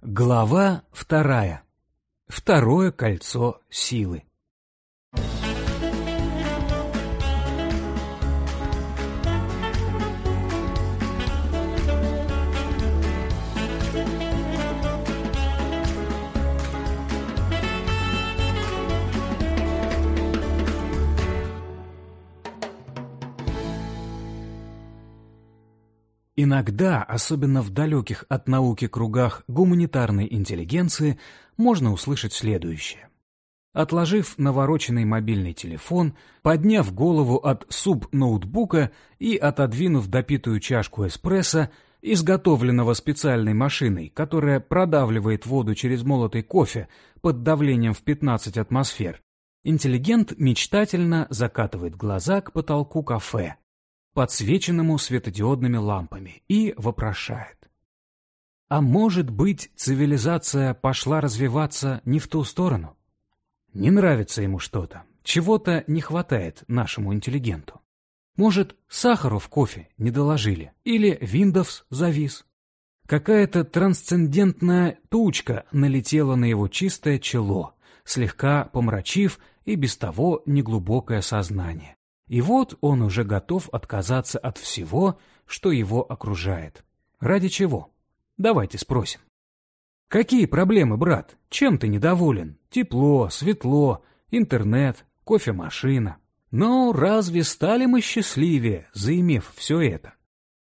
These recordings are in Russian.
Глава вторая. Второе кольцо силы. Иногда, особенно в далеких от науки кругах гуманитарной интеллигенции, можно услышать следующее. Отложив навороченный мобильный телефон, подняв голову от суб-ноутбука и отодвинув допитую чашку эспрессо, изготовленного специальной машиной, которая продавливает воду через молотый кофе под давлением в 15 атмосфер, интеллигент мечтательно закатывает глаза к потолку кафе, подсвеченному светодиодными лампами, и вопрошает. А может быть, цивилизация пошла развиваться не в ту сторону? Не нравится ему что-то, чего-то не хватает нашему интеллигенту. Может, сахару в кофе не доложили, или Windows завис. Какая-то трансцендентная тучка налетела на его чистое чело, слегка помрачив и без того неглубокое сознание. И вот он уже готов отказаться от всего, что его окружает. Ради чего? Давайте спросим. Какие проблемы, брат? Чем ты недоволен? Тепло, светло, интернет, кофемашина. Но разве стали мы счастливее, заимев все это?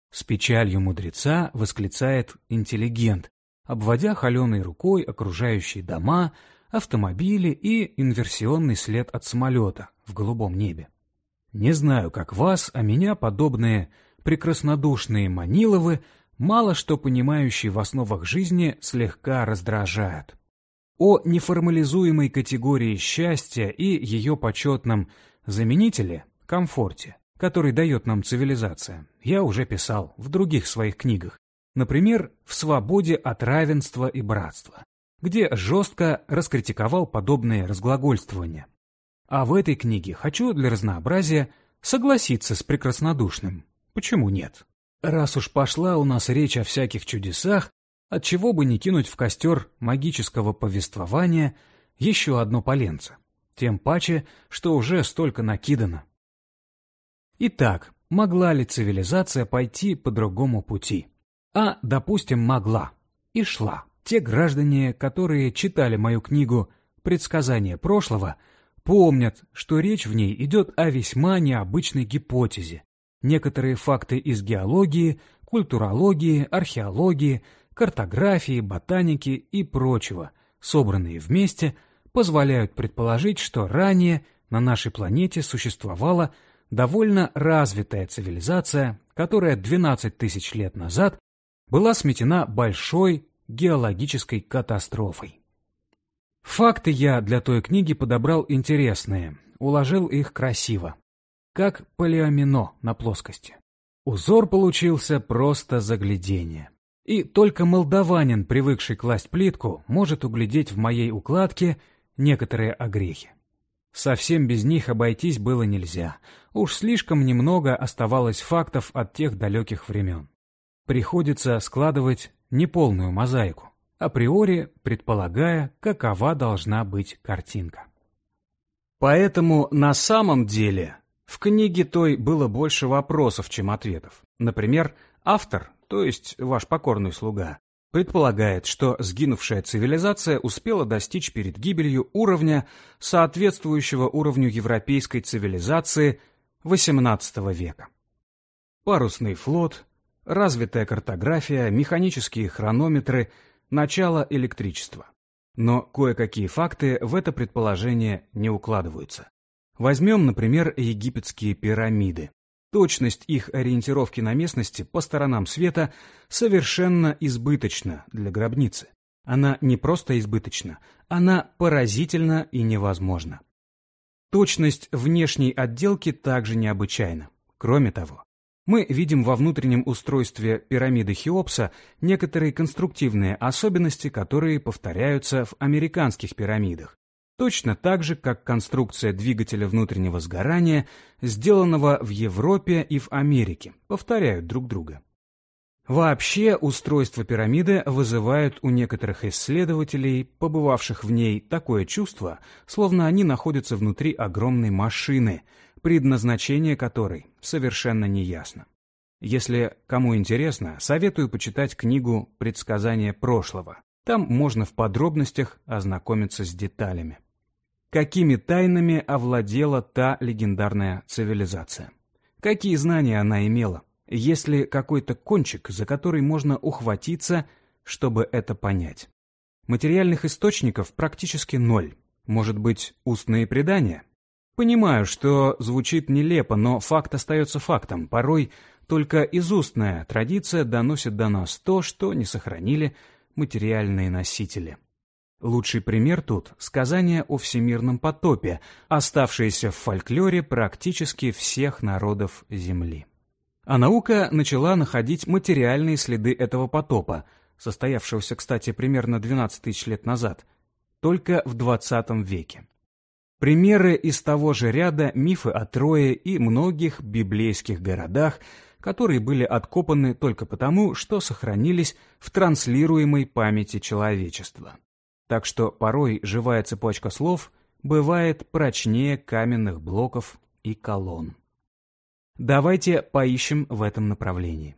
С печалью мудреца восклицает интеллигент, обводя холеной рукой окружающие дома, автомобили и инверсионный след от самолета в голубом небе. Не знаю, как вас, а меня подобные прекраснодушные Маниловы, мало что понимающие в основах жизни, слегка раздражают. О неформализуемой категории счастья и ее почетном заменителе – комфорте, который дает нам цивилизация, я уже писал в других своих книгах, например, в «Свободе от равенства и братства», где жестко раскритиковал подобные разглагольствования. А в этой книге хочу для разнообразия согласиться с прекраснодушным. Почему нет? Раз уж пошла у нас речь о всяких чудесах, отчего бы не кинуть в костер магического повествования еще одно поленце. Тем паче, что уже столько накидано. Итак, могла ли цивилизация пойти по другому пути? А, допустим, могла. И шла. Те граждане, которые читали мою книгу «Предсказание прошлого», помнят, что речь в ней идет о весьма необычной гипотезе. Некоторые факты из геологии, культурологии, археологии, картографии, ботаники и прочего, собранные вместе, позволяют предположить, что ранее на нашей планете существовала довольно развитая цивилизация, которая 12 тысяч лет назад была сметена большой геологической катастрофой. Факты я для той книги подобрал интересные, уложил их красиво, как палеомино на плоскости. Узор получился просто заглядение. И только молдаванин, привыкший класть плитку, может углядеть в моей укладке некоторые огрехи. Совсем без них обойтись было нельзя. Уж слишком немного оставалось фактов от тех далеких времен. Приходится складывать неполную мозаику априори предполагая, какова должна быть картинка. Поэтому на самом деле в книге той было больше вопросов, чем ответов. Например, автор, то есть ваш покорный слуга, предполагает, что сгинувшая цивилизация успела достичь перед гибелью уровня, соответствующего уровню европейской цивилизации XVIII века. Парусный флот, развитая картография, механические хронометры – начало электричества. Но кое-какие факты в это предположение не укладываются. Возьмем, например, египетские пирамиды. Точность их ориентировки на местности по сторонам света совершенно избыточна для гробницы. Она не просто избыточна, она поразительна и невозможна. Точность внешней отделки также необычайна. Кроме того, мы видим во внутреннем устройстве пирамиды Хеопса некоторые конструктивные особенности, которые повторяются в американских пирамидах. Точно так же, как конструкция двигателя внутреннего сгорания, сделанного в Европе и в Америке, повторяют друг друга. Вообще, устройство пирамиды вызывает у некоторых исследователей, побывавших в ней, такое чувство, словно они находятся внутри огромной машины, предназначение которой совершенно неясно. Если кому интересно, советую почитать книгу «Предсказание прошлого». Там можно в подробностях ознакомиться с деталями. Какими тайнами овладела та легендарная цивилизация? Какие знания она имела? Есть ли какой-то кончик, за который можно ухватиться, чтобы это понять? Материальных источников практически ноль. Может быть, устные предания? Понимаю, что звучит нелепо, но факт остается фактом. Порой только изустная традиция доносит до нас то, что не сохранили материальные носители. Лучший пример тут – сказание о всемирном потопе, оставшееся в фольклоре практически всех народов Земли. А наука начала находить материальные следы этого потопа, состоявшегося, кстати, примерно 12 тысяч лет назад, только в 20 веке. Примеры из того же ряда мифы о Трое и многих библейских городах, которые были откопаны только потому, что сохранились в транслируемой памяти человечества. Так что порой живая цепочка слов бывает прочнее каменных блоков и колонн. Давайте поищем в этом направлении.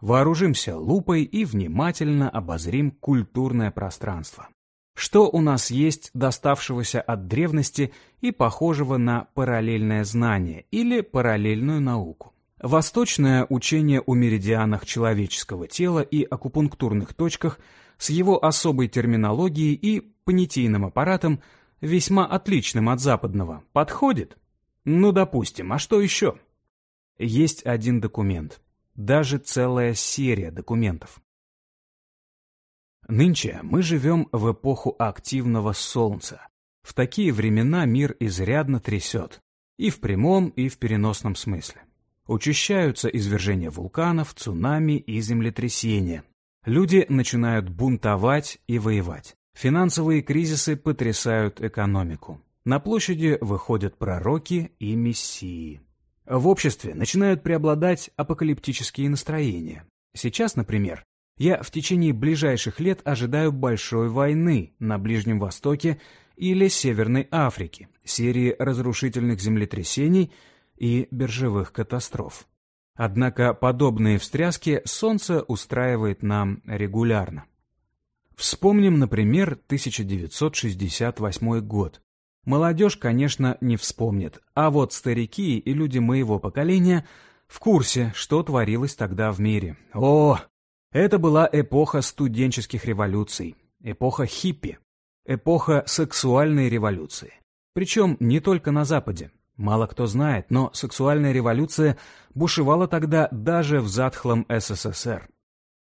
Вооружимся лупой и внимательно обозрим культурное пространство. Что у нас есть доставшегося от древности и похожего на параллельное знание или параллельную науку? Восточное учение о меридианах человеческого тела и акупунктурных точках с его особой терминологией и понятийным аппаратом, весьма отличным от западного, подходит? Ну, допустим, а что еще? Есть один документ, даже целая серия документов. Нынче мы живем в эпоху активного Солнца. В такие времена мир изрядно трясет, и в прямом, и в переносном смысле. Учащаются извержения вулканов, цунами и землетрясения. Люди начинают бунтовать и воевать. Финансовые кризисы потрясают экономику. На площади выходят пророки и мессии. В обществе начинают преобладать апокалиптические настроения. Сейчас, например, я в течение ближайших лет ожидаю большой войны на Ближнем Востоке или Северной Африке, серии разрушительных землетрясений и биржевых катастроф. Однако подобные встряски Солнце устраивает нам регулярно. Вспомним, например, 1968 год, Молодежь, конечно, не вспомнит, а вот старики и люди моего поколения в курсе, что творилось тогда в мире. О, это была эпоха студенческих революций, эпоха хиппи, эпоха сексуальной революции. Причем не только на Западе. Мало кто знает, но сексуальная революция бушевала тогда даже в затхлом СССР.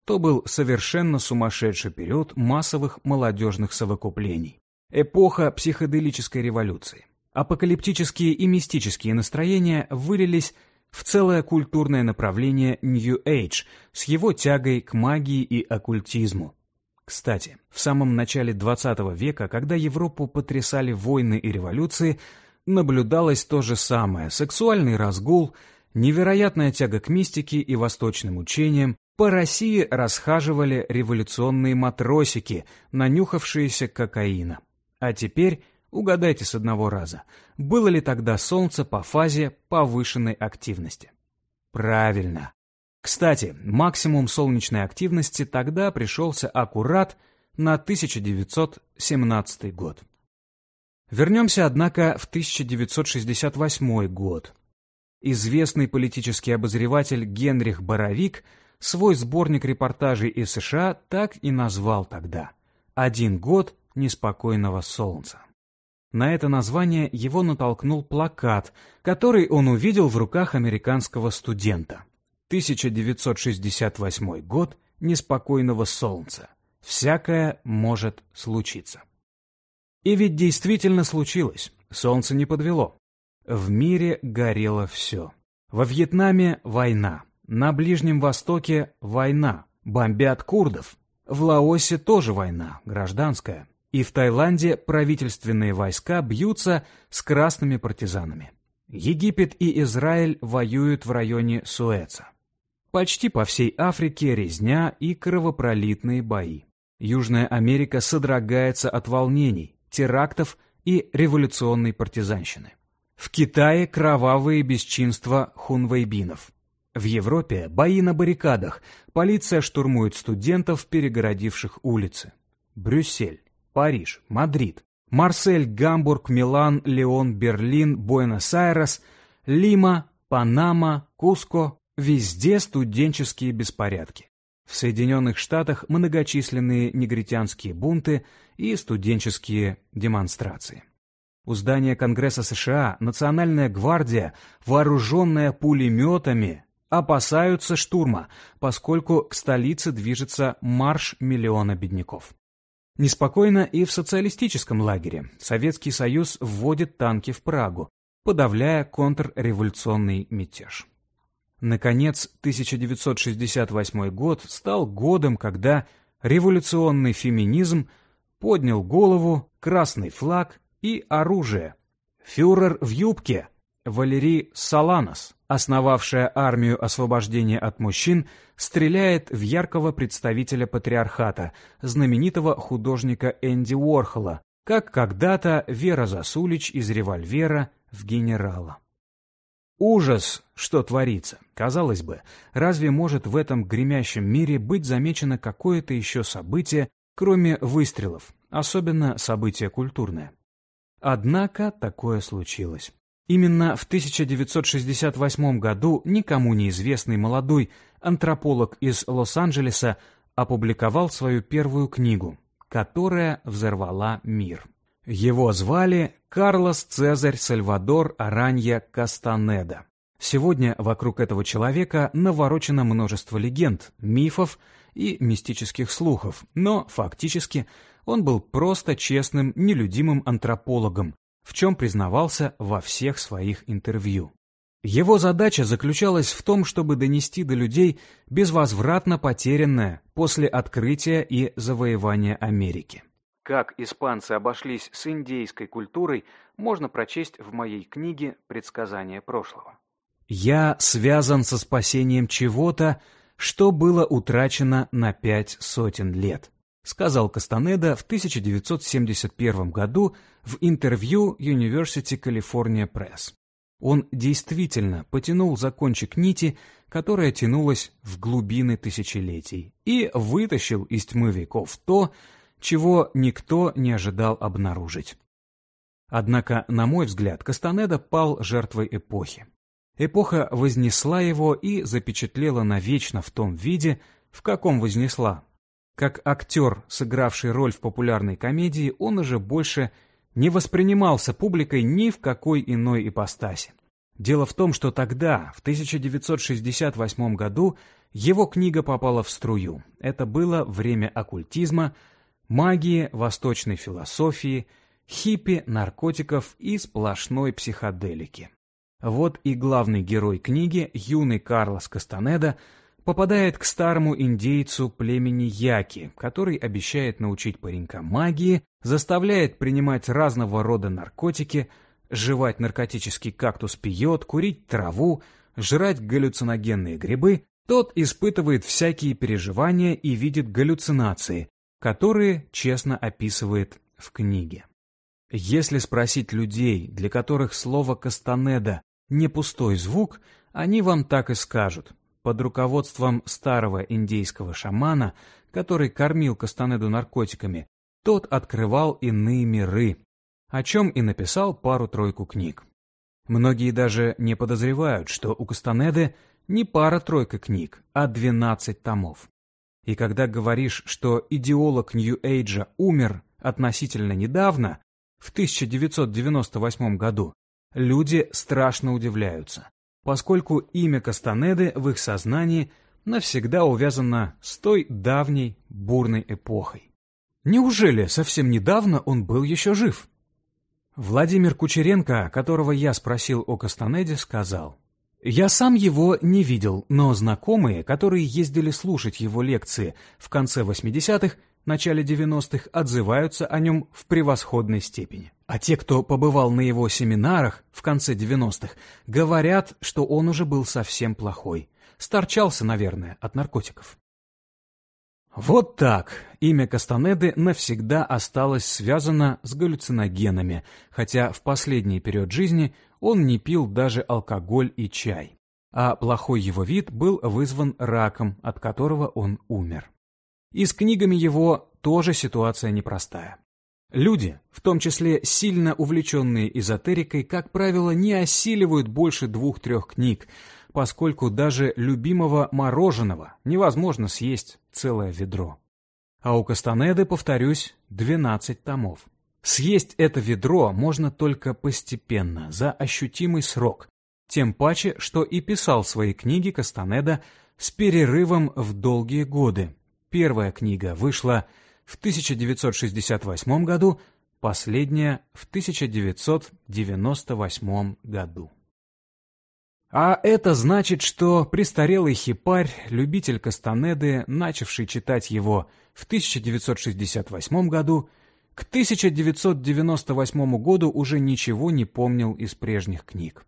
То был совершенно сумасшедший период массовых молодежных совокуплений. Эпоха психоделической революции. Апокалиптические и мистические настроения вылились в целое культурное направление New Age с его тягой к магии и оккультизму. Кстати, в самом начале XX века, когда Европу потрясали войны и революции, наблюдалось то же самое – сексуальный разгул, невероятная тяга к мистике и восточным учениям, по России расхаживали революционные матросики, нанюхавшиеся кокаина. А теперь угадайте с одного раза, было ли тогда Солнце по фазе повышенной активности? Правильно. Кстати, максимум солнечной активности тогда пришелся аккурат на 1917 год. Вернемся, однако, в 1968 год. Известный политический обозреватель Генрих Боровик свой сборник репортажей из США так и назвал тогда «Один год неспокойного солнца. На это название его натолкнул плакат, который он увидел в руках американского студента. 1968 год неспокойного солнца. Всякое может случиться. И ведь действительно случилось. Солнце не подвело. В мире горело все. Во Вьетнаме война. На Ближнем Востоке война. Бомбят курдов. В Лаосе тоже война, гражданская и в Таиланде правительственные войска бьются с красными партизанами. Египет и Израиль воюют в районе Суэца. Почти по всей Африке резня и кровопролитные бои. Южная Америка содрогается от волнений, терактов и революционной партизанщины. В Китае кровавые бесчинства хунвейбинов. В Европе бои на баррикадах, полиция штурмует студентов, перегородивших улицы. Брюссель, Париж, Мадрид, Марсель, Гамбург, Милан, Лион, Берлин, Буэнос-Айрес, Лима, Панама, Куско, Везде студенческие беспорядки. В Соединенных Штатах многочисленные негритянские бунты и студенческие демонстрации. У здания Конгресса США Национальная гвардия, вооруженная пулеметами, опасаются штурма, поскольку к столице движется марш миллиона бедняков. Неспокойно и в социалистическом лагере. Советский Союз вводит танки в Прагу, подавляя контрреволюционный мятеж. Наконец, 1968 год стал годом, когда революционный феминизм поднял голову, красный флаг и оружие. Фюрер в юбке Валерий Саланос, основавшая армию освобождения от мужчин, стреляет в яркого представителя патриархата, знаменитого художника Энди Уорхола, как когда-то Вера Засулич из револьвера в генерала. Ужас, что творится. Казалось бы, разве может в этом гремящем мире быть замечено какое-то еще событие, кроме выстрелов, особенно событие культурное? Однако такое случилось. Именно в 1968 году никому неизвестный молодой антрополог из Лос-Анджелеса опубликовал свою первую книгу, которая взорвала мир. Его звали Карлос Цезарь Сальвадор Аранья Кастанеда. Сегодня вокруг этого человека наворочено множество легенд, мифов и мистических слухов, но фактически он был просто честным, нелюдимым антропологом, в чем признавался во всех своих интервью. Его задача заключалась в том, чтобы донести до людей безвозвратно потерянное после открытия и завоевания Америки. Как испанцы обошлись с индейской культурой, можно прочесть в моей книге «Предсказания прошлого». «Я связан со спасением чего-то, что было утрачено на пять сотен лет», сказал Кастанеда в 1971 году в интервью University California Press. Он действительно потянул за кончик нити, которая тянулась в глубины тысячелетий, и вытащил из тьмы веков то, чего никто не ожидал обнаружить. Однако, на мой взгляд, Кастанеда пал жертвой эпохи. Эпоха вознесла его и запечатлела навечно в том виде, в каком вознесла. Как актер, сыгравший роль в популярной комедии, он уже больше не воспринимался публикой ни в какой иной ипостаси. Дело в том, что тогда, в 1968 году, его книга попала в струю. Это было время оккультизма, магии, восточной философии, хиппи, наркотиков и сплошной психоделики. Вот и главный герой книги, юный Карлос Кастанеда, попадает к старому индейцу племени Яки, который обещает научить паренька магии, заставляет принимать разного рода наркотики, жевать наркотический кактус пьет, курить траву, жрать галлюциногенные грибы, тот испытывает всякие переживания и видит галлюцинации, которые честно описывает в книге. Если спросить людей, для которых слово «кастанеда» не пустой звук, они вам так и скажут. Под руководством старого индейского шамана, который кормил Кастанеду наркотиками, тот открывал иные миры, о чем и написал пару-тройку книг. Многие даже не подозревают, что у Кастанеды не пара-тройка книг, а двенадцать томов. И когда говоришь, что идеолог Нью-Эйджа умер относительно недавно, в 1998 году, люди страшно удивляются, поскольку имя Кастанеды в их сознании навсегда увязано с той давней бурной эпохой. Неужели совсем недавно он был еще жив? Владимир Кучеренко, которого я спросил о Кастанеде, сказал, я сам его не видел, но знакомые, которые ездили слушать его лекции в конце 80-х, начале 90-х, отзываются о нем в превосходной степени. А те, кто побывал на его семинарах в конце 90-х, говорят, что он уже был совсем плохой, Сторчался, наверное, от наркотиков. Вот так имя Кастанеды навсегда осталось связано с галлюциногенами, хотя в последний период жизни он не пил даже алкоголь и чай. А плохой его вид был вызван раком, от которого он умер. И с книгами его тоже ситуация непростая. Люди, в том числе сильно увлеченные эзотерикой, как правило, не осиливают больше двух-трех книг, поскольку даже любимого мороженого невозможно съесть целое ведро. А у Кастанеды, повторюсь, 12 томов. Съесть это ведро можно только постепенно, за ощутимый срок, тем паче, что и писал свои книги Кастанеда с перерывом в долгие годы. Первая книга вышла в 1968 году, последняя в 1998 году. А это значит, что престарелый хипарь, любитель Кастанеды, начавший читать его в 1968 году, к 1998 году уже ничего не помнил из прежних книг.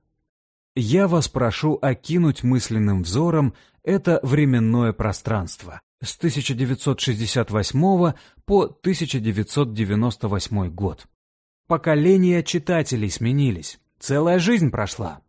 Я вас прошу окинуть мысленным взором это временное пространство с 1968 по 1998 год. Поколения читателей сменились, целая жизнь прошла.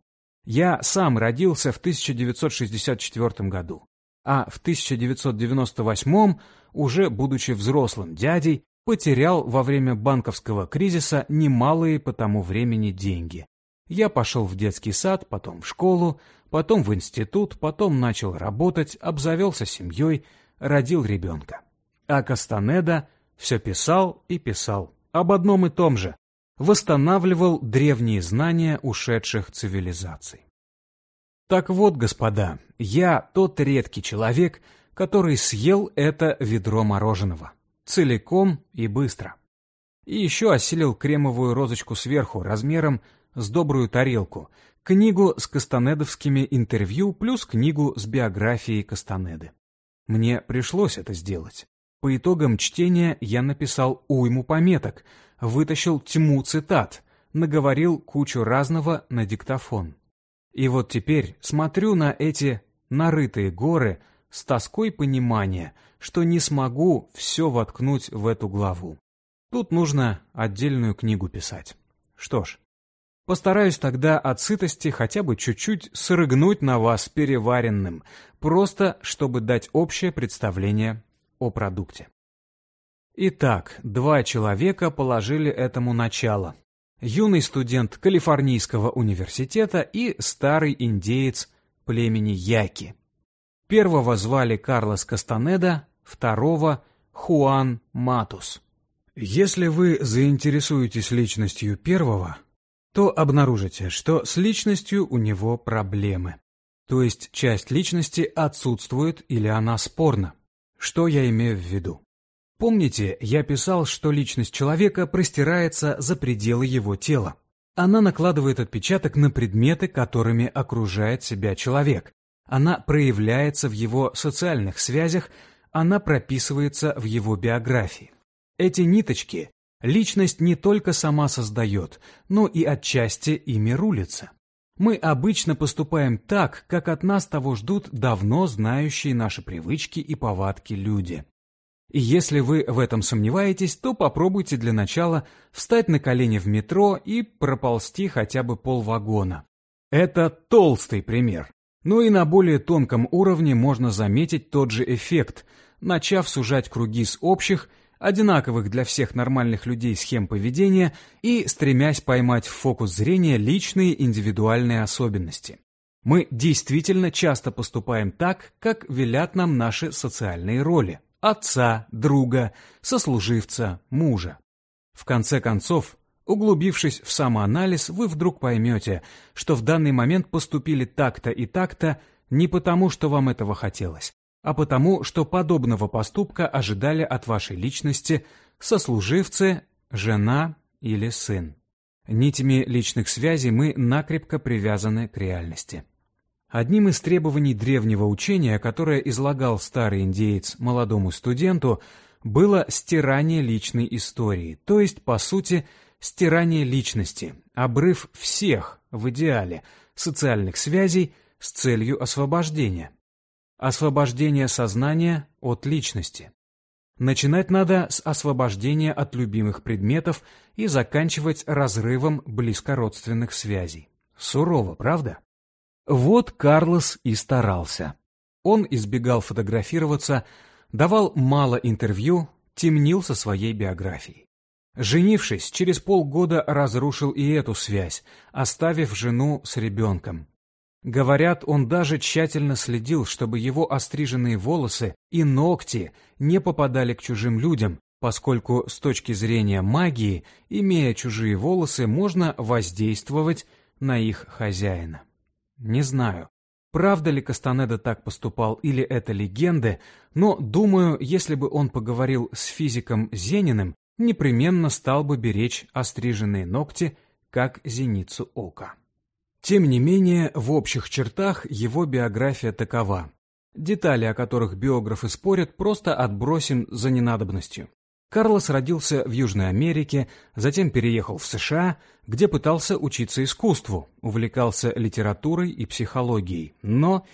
Я сам родился в 1964 году, а в 1998, уже будучи взрослым дядей, потерял во время банковского кризиса немалые по тому времени деньги. Я пошел в детский сад, потом в школу, потом в институт, потом начал работать, обзавелся семьей, родил ребенка. А Кастанеда все писал и писал об одном и том же, восстанавливал древние знания ушедших цивилизаций. Так вот, господа, я тот редкий человек, который съел это ведро мороженого. Целиком и быстро. И еще осилил кремовую розочку сверху размером с добрую тарелку, книгу с кастанедовскими интервью плюс книгу с биографией Кастанеды. Мне пришлось это сделать. По итогам чтения я написал уйму пометок, вытащил тьму цитат, наговорил кучу разного на диктофон. И вот теперь смотрю на эти нарытые горы с тоской понимания, что не смогу все воткнуть в эту главу. Тут нужно отдельную книгу писать. Что ж, постараюсь тогда от сытости хотя бы чуть-чуть срыгнуть на вас переваренным, просто чтобы дать общее представление о продукте. Итак, два человека положили этому начало. Юный студент Калифорнийского университета и старый индеец племени Яки. Первого звали Карлос Кастанеда, второго — Хуан Матус. Если вы заинтересуетесь личностью первого, то обнаружите, что с личностью у него проблемы. То есть часть личности отсутствует или она спорна. Что я имею в виду? Помните, я писал, что личность человека простирается за пределы его тела. Она накладывает отпечаток на предметы, которыми окружает себя человек. Она проявляется в его социальных связях, она прописывается в его биографии. Эти ниточки личность не только сама создает, но и отчасти ими рулится. Мы обычно поступаем так, как от нас того ждут давно знающие наши привычки и повадки люди. И если вы в этом сомневаетесь, то попробуйте для начала встать на колени в метро и проползти хотя бы полвагона. Это толстый пример. Но и на более тонком уровне можно заметить тот же эффект, начав сужать круги с общих, одинаковых для всех нормальных людей схем поведения и стремясь поймать в фокус зрения личные индивидуальные особенности. Мы действительно часто поступаем так, как велят нам наши социальные роли отца, друга, сослуживца, мужа. В конце концов, углубившись в самоанализ, вы вдруг поймете, что в данный момент поступили так-то и так-то не потому, что вам этого хотелось, а потому, что подобного поступка ожидали от вашей личности сослуживцы, жена или сын. Нитями личных связей мы накрепко привязаны к реальности. Одним из требований древнего учения, которое излагал старый индеец молодому студенту, было стирание личной истории, то есть, по сути, стирание личности, обрыв всех, в идеале, социальных связей с целью освобождения. Освобождение сознания от личности. Начинать надо с освобождения от любимых предметов и заканчивать разрывом близкородственных связей. Сурово, правда? Вот Карлос и старался. Он избегал фотографироваться, давал мало интервью, темнил со своей биографией. Женившись, через полгода разрушил и эту связь, оставив жену с ребенком. Говорят, он даже тщательно следил, чтобы его остриженные волосы и ногти не попадали к чужим людям, поскольку с точки зрения магии, имея чужие волосы, можно воздействовать на их хозяина. Не знаю, правда ли Кастанеда так поступал или это легенды, но, думаю, если бы он поговорил с физиком Зениным, непременно стал бы беречь остриженные ногти, как зеницу ока. Тем не менее, в общих чертах его биография такова. Детали, о которых биографы спорят, просто отбросим за ненадобностью. Карлос родился в Южной Америке, затем переехал в США, где пытался учиться искусству, увлекался литературой и психологией, но,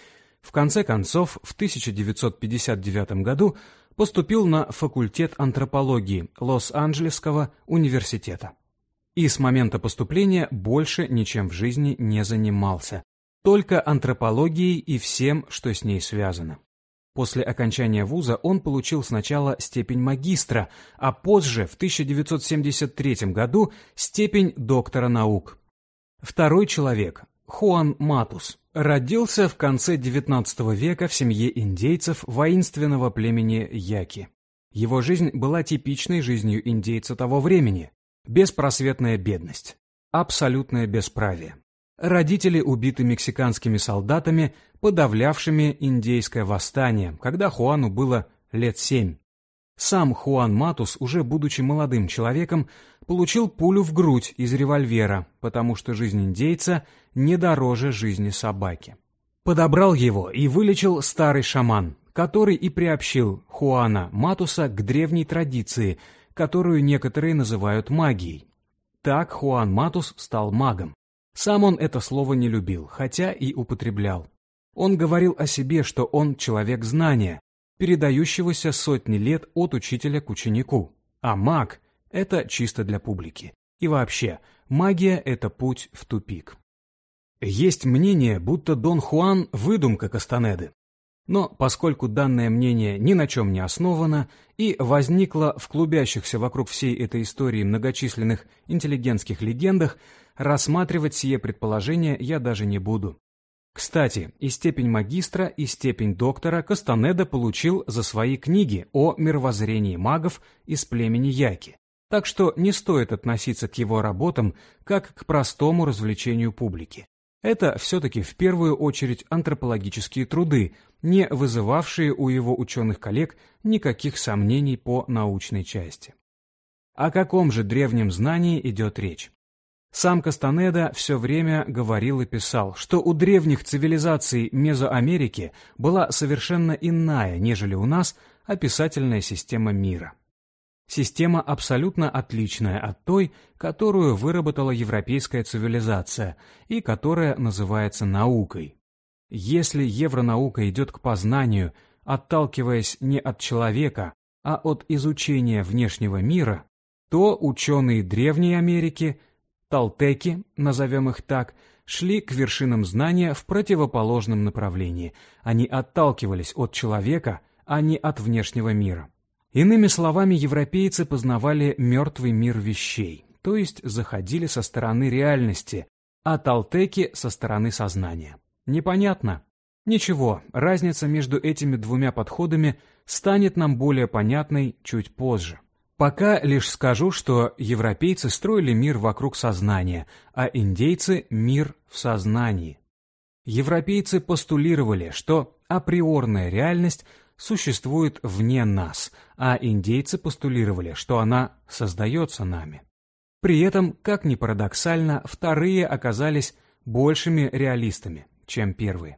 в конце концов, в 1959 году поступил на факультет антропологии Лос-Анджелесского университета. И с момента поступления больше ничем в жизни не занимался, только антропологией и всем, что с ней связано. После окончания вуза он получил сначала степень магистра, а позже, в 1973 году, степень доктора наук. Второй человек, Хуан Матус, родился в конце XIX века в семье индейцев воинственного племени Яки. Его жизнь была типичной жизнью индейца того времени. Беспросветная бедность, абсолютное бесправие. Родители убиты мексиканскими солдатами, подавлявшими индейское восстание, когда Хуану было лет семь. Сам Хуан Матус, уже будучи молодым человеком, получил пулю в грудь из револьвера, потому что жизнь индейца не дороже жизни собаки. Подобрал его и вылечил старый шаман, который и приобщил Хуана Матуса к древней традиции, которую некоторые называют магией. Так Хуан Матус стал магом. Сам он это слово не любил, хотя и употреблял. Он говорил о себе, что он человек знания, передающегося сотни лет от учителя к ученику, а маг — это чисто для публики. И вообще, магия — это путь в тупик. Есть мнение, будто Дон Хуан — выдумка Кастанеды. Но поскольку данное мнение ни на чем не основано и возникло в клубящихся вокруг всей этой истории многочисленных интеллигентских легендах, рассматривать сие предположение я даже не буду. Кстати, и степень магистра, и степень доктора Кастанеда получил за свои книги о мировоззрении магов из племени Яки. Так что не стоит относиться к его работам как к простому развлечению публики. Это все-таки в первую очередь антропологические труды, не вызывавшие у его ученых коллег никаких сомнений по научной части. О каком же древнем знании идет речь? Сам Кастанеда все время говорил и писал, что у древних цивилизаций Мезоамерики была совершенно иная, нежели у нас, описательная система мира. Система абсолютно отличная от той, которую выработала европейская цивилизация и которая называется наукой. Если евронаука идет к познанию, отталкиваясь не от человека, а от изучения внешнего мира, то ученые Древней Америки – Талтеки, назовем их так, шли к вершинам знания в противоположном направлении. Они отталкивались от человека, а не от внешнего мира. Иными словами, европейцы познавали мертвый мир вещей, то есть заходили со стороны реальности, а талтеки со стороны сознания. Непонятно? Ничего, разница между этими двумя подходами станет нам более понятной чуть позже. Пока лишь скажу, что европейцы строили мир вокруг сознания, а индейцы — мир в сознании. Европейцы постулировали, что априорная реальность существует вне нас, а индейцы постулировали, что она создается нами. При этом, как ни парадоксально, вторые оказались большими реалистами, чем первые.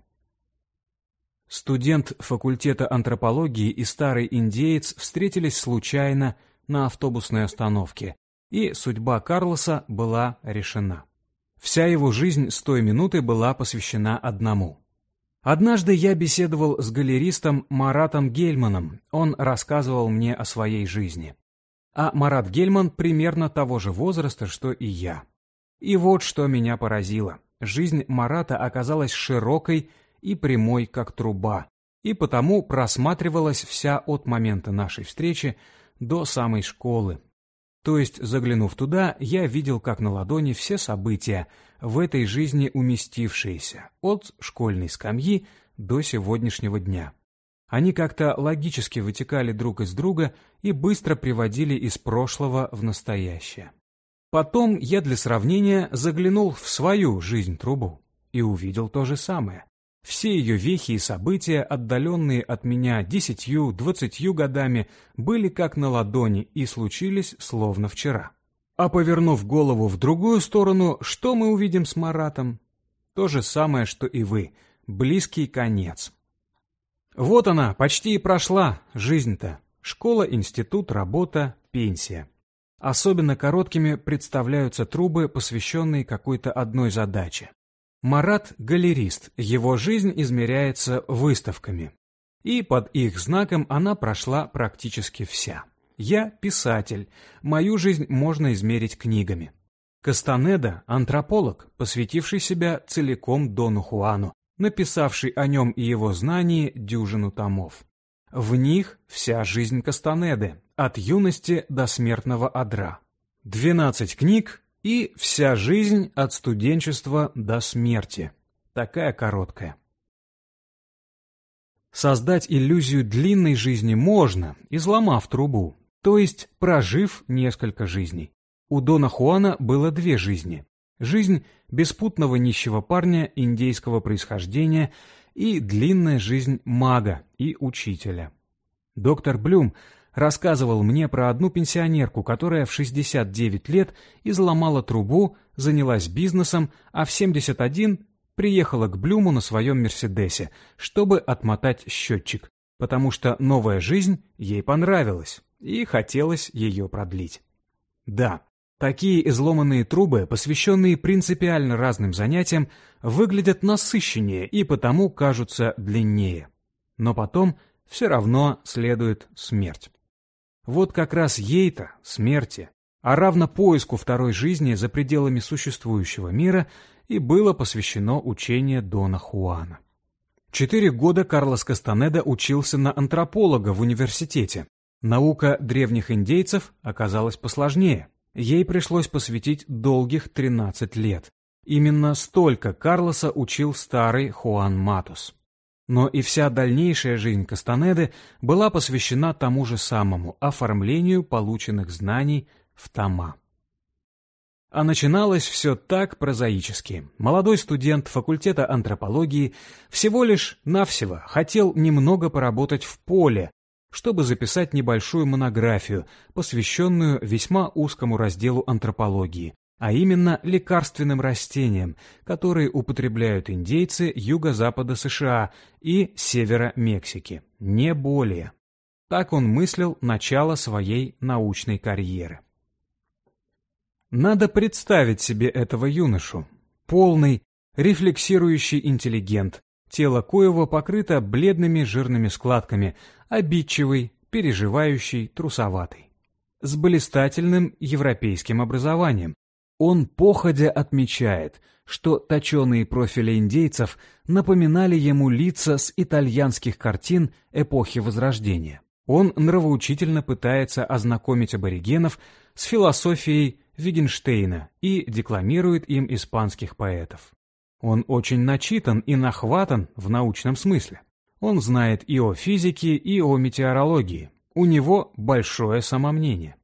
Студент факультета антропологии и старый индеец встретились случайно на автобусной остановке, и судьба Карлоса была решена. Вся его жизнь с той минуты была посвящена одному. Однажды я беседовал с галеристом Маратом Гельманом. Он рассказывал мне о своей жизни. А Марат Гельман примерно того же возраста, что и я. И вот что меня поразило. Жизнь Марата оказалась широкой и прямой, как труба, и потому просматривалась вся от момента нашей встречи до самой школы. То есть, заглянув туда, я видел как на ладони все события, в этой жизни уместившиеся, от школьной скамьи до сегодняшнего дня. Они как-то логически вытекали друг из друга и быстро приводили из прошлого в настоящее. Потом я для сравнения заглянул в свою жизнь-трубу и увидел то же самое. Все ее вехи и события, отдаленные от меня десятью, двадцатью годами, были как на ладони и случились словно вчера. А повернув голову в другую сторону, что мы увидим с Маратом? То же самое, что и вы. Близкий конец. Вот она, почти и прошла, жизнь-то. Школа, институт, работа, пенсия. Особенно короткими представляются трубы, посвященные какой-то одной задаче. Марат – галерист, его жизнь измеряется выставками. И под их знаком она прошла практически вся. Я – писатель, мою жизнь можно измерить книгами. Кастанеда – антрополог, посвятивший себя целиком Дону Хуану, написавший о нем и его знании дюжину томов. В них вся жизнь Кастанеды, от юности до смертного одра. Двенадцать книг и вся жизнь от студенчества до смерти. Такая короткая. Создать иллюзию длинной жизни можно, изломав трубу, то есть прожив несколько жизней. У Дона Хуана было две жизни. Жизнь беспутного нищего парня индейского происхождения и длинная жизнь мага и учителя. Доктор Блюм рассказывал мне про одну пенсионерку, которая в 69 лет изломала трубу, занялась бизнесом, а в 71 приехала к Блюму на своем «Мерседесе», чтобы отмотать счетчик, потому что новая жизнь ей понравилась и хотелось ее продлить. Да, такие изломанные трубы, посвященные принципиально разным занятиям, выглядят насыщеннее и потому кажутся длиннее. Но потом все равно следует смерть. Вот как раз ей-то, смерти, а равно поиску второй жизни за пределами существующего мира и было посвящено учение Дона Хуана. Четыре года Карлос Кастанеда учился на антрополога в университете. Наука древних индейцев оказалась посложнее. Ей пришлось посвятить долгих 13 лет. Именно столько Карлоса учил старый Хуан Матус. Но и вся дальнейшая жизнь Кастанеды была посвящена тому же самому оформлению полученных знаний в тома. А начиналось все так прозаически. Молодой студент факультета антропологии всего лишь навсего хотел немного поработать в поле, чтобы записать небольшую монографию, посвященную весьма узкому разделу антропологии, а именно лекарственным растениям, которые употребляют индейцы юго-запада США и севера Мексики, не более. Так он мыслил начало своей научной карьеры. Надо представить себе этого юношу. Полный, рефлексирующий интеллигент, тело коего покрыто бледными жирными складками, обидчивый, переживающий, трусоватый. С блистательным европейским образованием, он походя отмечает, что точеные профили индейцев напоминали ему лица с итальянских картин эпохи Возрождения. Он нравоучительно пытается ознакомить аборигенов с философией Вигенштейна и декламирует им испанских поэтов. Он очень начитан и нахватан в научном смысле. Он знает и о физике, и о метеорологии. У него большое самомнение.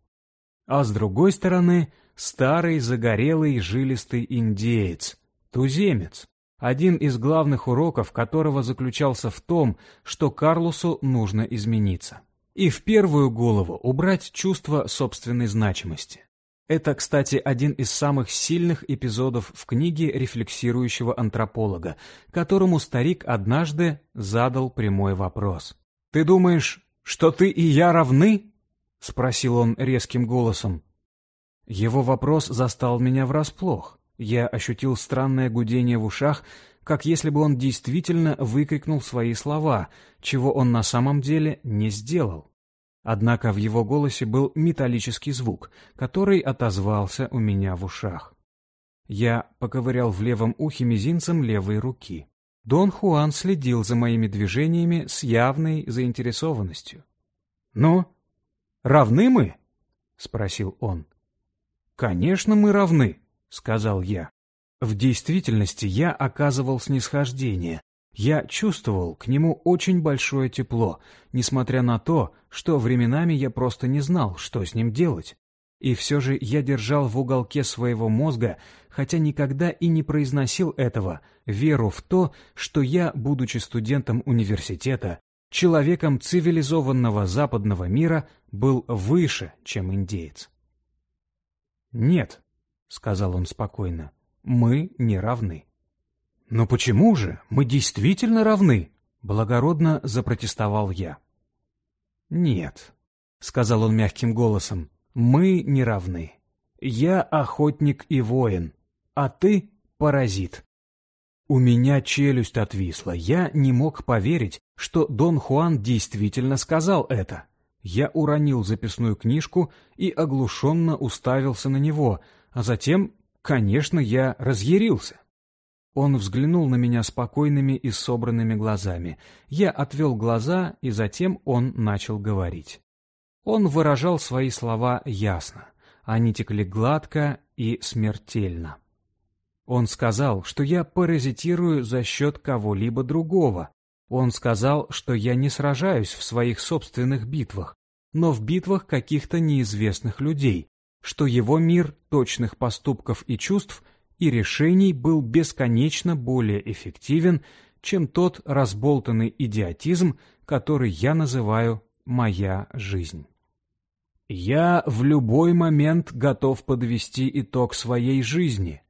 А с другой стороны, старый загорелый жилистый индеец, туземец, один из главных уроков которого заключался в том, что Карлосу нужно измениться. И в первую голову убрать чувство собственной значимости. Это, кстати, один из самых сильных эпизодов в книге рефлексирующего антрополога, которому старик однажды задал прямой вопрос. «Ты думаешь, что ты и я равны?» — спросил он резким голосом. Его вопрос застал меня врасплох. Я ощутил странное гудение в ушах, как если бы он действительно выкрикнул свои слова, чего он на самом деле не сделал. Однако в его голосе был металлический звук, который отозвался у меня в ушах. Я поковырял в левом ухе мизинцем левой руки. Дон Хуан следил за моими движениями с явной заинтересованностью. «Ну, равны мы?» — спросил он. «Конечно, мы равны», — сказал я. В действительности я оказывал снисхождение. Я чувствовал к нему очень большое тепло, несмотря на то, что временами я просто не знал, что с ним делать. И все же я держал в уголке своего мозга, хотя никогда и не произносил этого, веру в то, что я, будучи студентом университета, человеком цивилизованного западного мира, был выше, чем индеец. «Нет», — сказал он спокойно, — «мы не равны». «Но почему же? Мы действительно равны!» — благородно запротестовал я. «Нет», — сказал он мягким голосом, — «мы не равны. Я охотник и воин, а ты — паразит». У меня челюсть отвисла, я не мог поверить, что Дон Хуан действительно сказал это. Я уронил записную книжку и оглушенно уставился на него, а затем, конечно, я разъярился. Он взглянул на меня спокойными и собранными глазами. Я отвел глаза, и затем он начал говорить. Он выражал свои слова ясно. Они текли гладко и смертельно. Он сказал, что я паразитирую за счет кого-либо другого, он сказал, что я не сражаюсь в своих собственных битвах, но в битвах каких-то неизвестных людей, что его мир точных поступков и чувств и решений был бесконечно более эффективен, чем тот разболтанный идиотизм, который я называю «моя жизнь». Я в любой момент готов подвести итог своей жизни,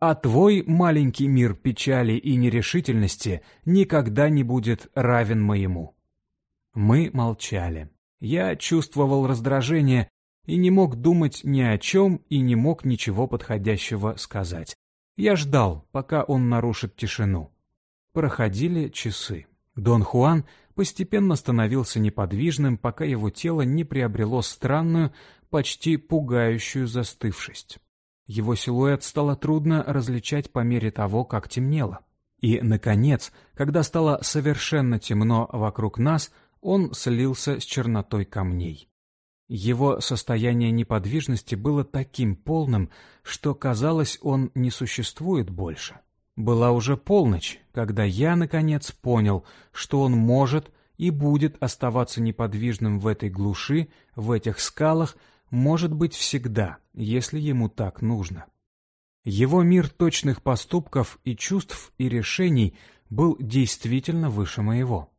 а твой маленький мир печали и нерешительности никогда не будет равен моему. Мы молчали. Я чувствовал раздражение и не мог думать ни о чем и не мог ничего подходящего сказать. Я ждал, пока он нарушит тишину. Проходили часы. Дон Хуан постепенно становился неподвижным, пока его тело не приобрело странную, почти пугающую застывшесть. Его силуэт стало трудно различать по мере того, как темнело. И, наконец, когда стало совершенно темно вокруг нас, он слился с чернотой камней. Его состояние неподвижности было таким полным, что казалось, он не существует больше. Была уже полночь, когда я, наконец, понял, что он может и будет оставаться неподвижным в этой глуши, в этих скалах, может быть всегда, если ему так нужно. Его мир точных поступков и чувств и решений был действительно выше моего.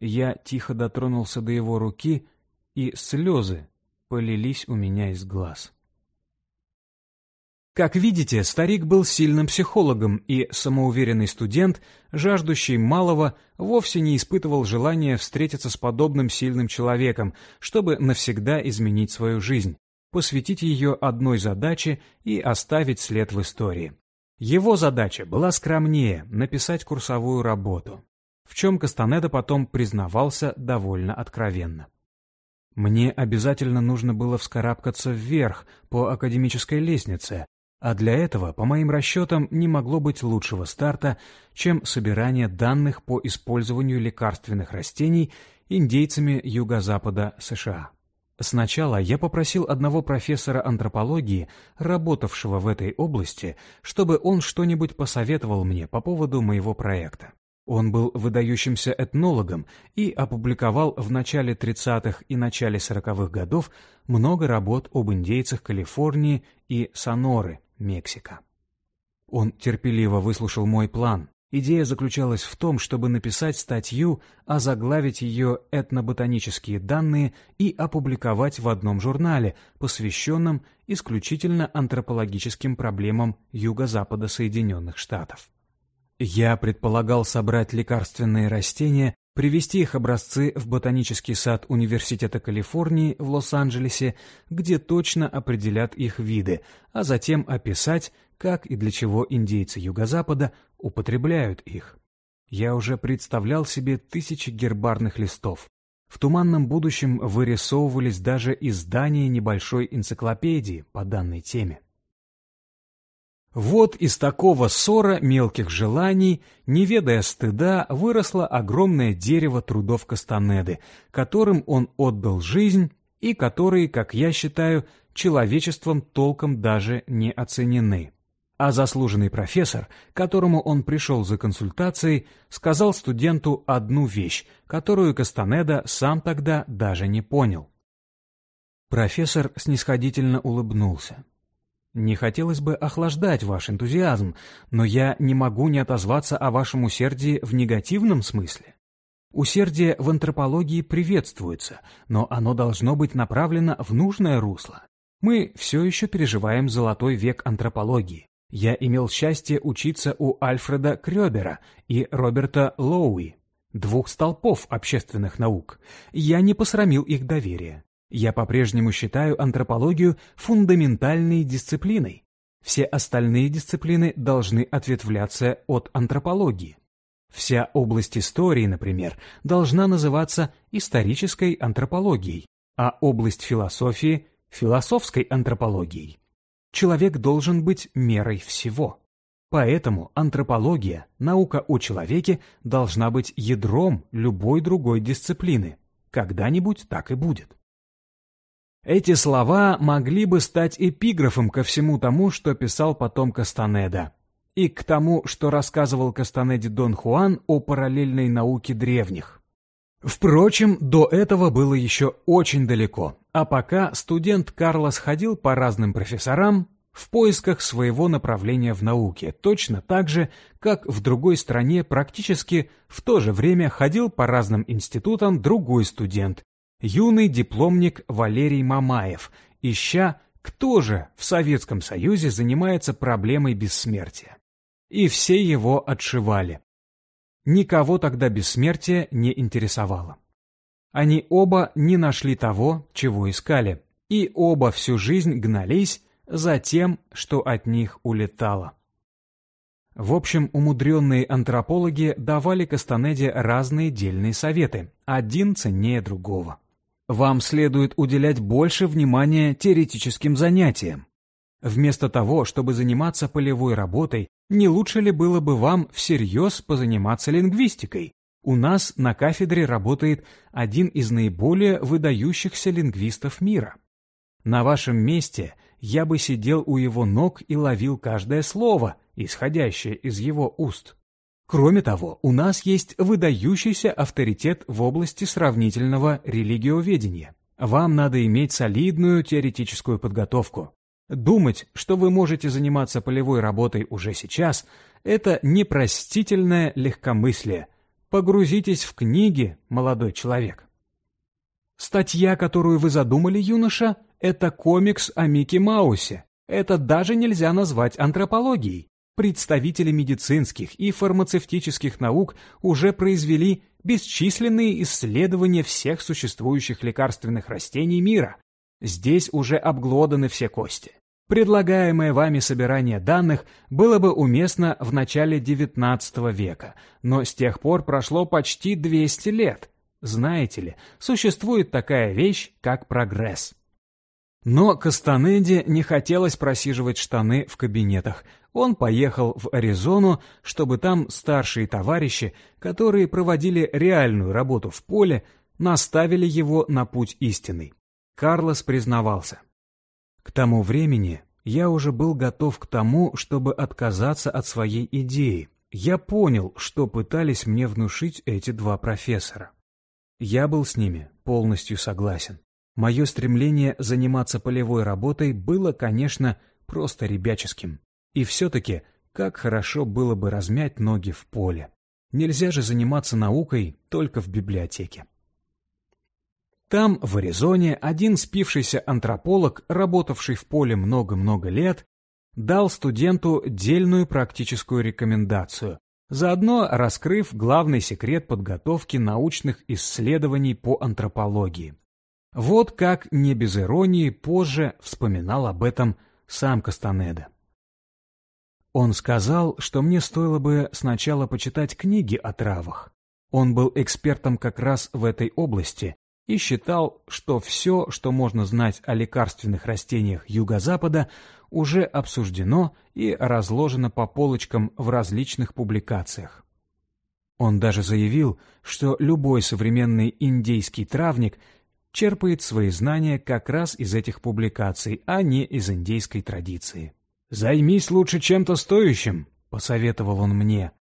Я тихо дотронулся до его руки, и слезы полились у меня из глаз. Как видите, старик был сильным психологом, и самоуверенный студент, жаждущий малого, вовсе не испытывал желания встретиться с подобным сильным человеком, чтобы навсегда изменить свою жизнь, посвятить ее одной задаче и оставить след в истории. Его задача была скромнее — написать курсовую работу, в чем Кастанеда потом признавался довольно откровенно. Мне обязательно нужно было вскарабкаться вверх по академической лестнице, а для этого, по моим расчетам, не могло быть лучшего старта, чем собирание данных по использованию лекарственных растений индейцами юго-запада США. Сначала я попросил одного профессора антропологии, работавшего в этой области, чтобы он что-нибудь посоветовал мне по поводу моего проекта. Он был выдающимся этнологом и опубликовал в начале 30-х и начале 40-х годов много работ об индейцах Калифорнии и Соноры, Мексика. Он терпеливо выслушал мой план. Идея заключалась в том, чтобы написать статью, озаглавить ее «Этноботанические данные» и опубликовать в одном журнале, посвященном исключительно антропологическим проблемам Юго-Запада Соединенных Штатов. Я предполагал собрать лекарственные растения, привезти их образцы в ботанический сад Университета Калифорнии в Лос-Анджелесе, где точно определят их виды, а затем описать, как и для чего индейцы Юго-Запада употребляют их. Я уже представлял себе тысячи гербарных листов. В туманном будущем вырисовывались даже издания небольшой энциклопедии по данной теме. Вот из такого ссора мелких желаний, не ведая стыда, выросло огромное дерево трудов Кастанеды, которым он отдал жизнь и которые, как я считаю, человечеством толком даже не оценены. А заслуженный профессор, к которому он пришел за консультацией, сказал студенту одну вещь, которую Кастанеда сам тогда даже не понял. Профессор снисходительно улыбнулся. Не хотелось бы охлаждать ваш энтузиазм, но я не могу не отозваться о вашем усердии в негативном смысле. Усердие в антропологии приветствуется, но оно должно быть направлено в нужное русло. Мы все еще переживаем золотой век антропологии. Я имел счастье учиться у Альфреда Крёбера и Роберта Лоуи, двух столпов общественных наук. Я не посрамил их доверие. Я по-прежнему считаю антропологию фундаментальной дисциплиной. Все остальные дисциплины должны ответвляться от антропологии. Вся область истории, например, должна называться исторической антропологией, а область философии – философской антропологией. Человек должен быть мерой всего. Поэтому антропология, наука о человеке, должна быть ядром любой другой дисциплины. Когда-нибудь так и будет. Эти слова могли бы стать эпиграфом ко всему тому, что писал потом Кастанеда, и к тому, что рассказывал Кастанеде Дон Хуан о параллельной науке древних. Впрочем, до этого было еще очень далеко, а пока студент Карлос ходил по разным профессорам в поисках своего направления в науке, точно так же, как в другой стране практически в то же время ходил по разным институтам другой студент, юный дипломник Валерий Мамаев, ища, кто же в Советском Союзе занимается проблемой бессмертия. И все его отшивали. Никого тогда бессмертие не интересовало. Они оба не нашли того, чего искали, и оба всю жизнь гнались за тем, что от них улетало. В общем, умудренные антропологи давали Кастанеде разные дельные советы, один ценнее другого. Вам следует уделять больше внимания теоретическим занятиям. Вместо того, чтобы заниматься полевой работой, не лучше ли было бы вам всерьез позаниматься лингвистикой? У нас на кафедре работает один из наиболее выдающихся лингвистов мира. На вашем месте я бы сидел у его ног и ловил каждое слово, исходящее из его уст. Кроме того, у нас есть выдающийся авторитет в области сравнительного религиоведения. Вам надо иметь солидную теоретическую подготовку. Думать, что вы можете заниматься полевой работой уже сейчас, это непростительное легкомыслие. Погрузитесь в книги, молодой человек. Статья, которую вы задумали, юноша, это комикс о Микки Маусе. Это даже нельзя назвать антропологией представители медицинских и фармацевтических наук уже произвели бесчисленные исследования всех существующих лекарственных растений мира. Здесь уже обглоданы все кости. Предлагаемое вами собирание данных было бы уместно в начале XIX века, но с тех пор прошло почти 200 лет. Знаете ли, существует такая вещь, как прогресс. Но Кастанеде не хотелось просиживать штаны в кабинетах. Он поехал в Аризону, чтобы там старшие товарищи, которые проводили реальную работу в поле, наставили его на путь истинный. Карлос признавался. К тому времени я уже был готов к тому, чтобы отказаться от своей идеи. Я понял, что пытались мне внушить эти два профессора. Я был с ними полностью согласен. Мое стремление заниматься полевой работой было, конечно, просто ребяческим. И все-таки, как хорошо было бы размять ноги в поле. Нельзя же заниматься наукой только в библиотеке. Там, в Аризоне, один спившийся антрополог, работавший в поле много-много лет, дал студенту дельную практическую рекомендацию заодно раскрыв главный секрет подготовки научных исследований по антропологии. Вот как, не без иронии, позже вспоминал об этом сам Кастанеда. Он сказал, что мне стоило бы сначала почитать книги о травах. Он был экспертом как раз в этой области и считал, что все, что можно знать о лекарственных растениях Юго-Запада, уже обсуждено и разложено по полочкам в различных публикациях. Он даже заявил, что любой современный индейский травник черпает свои знания как раз из этих публикаций, а не из индейской традиции. «Займись лучше чем-то стоящим», — посоветовал он мне.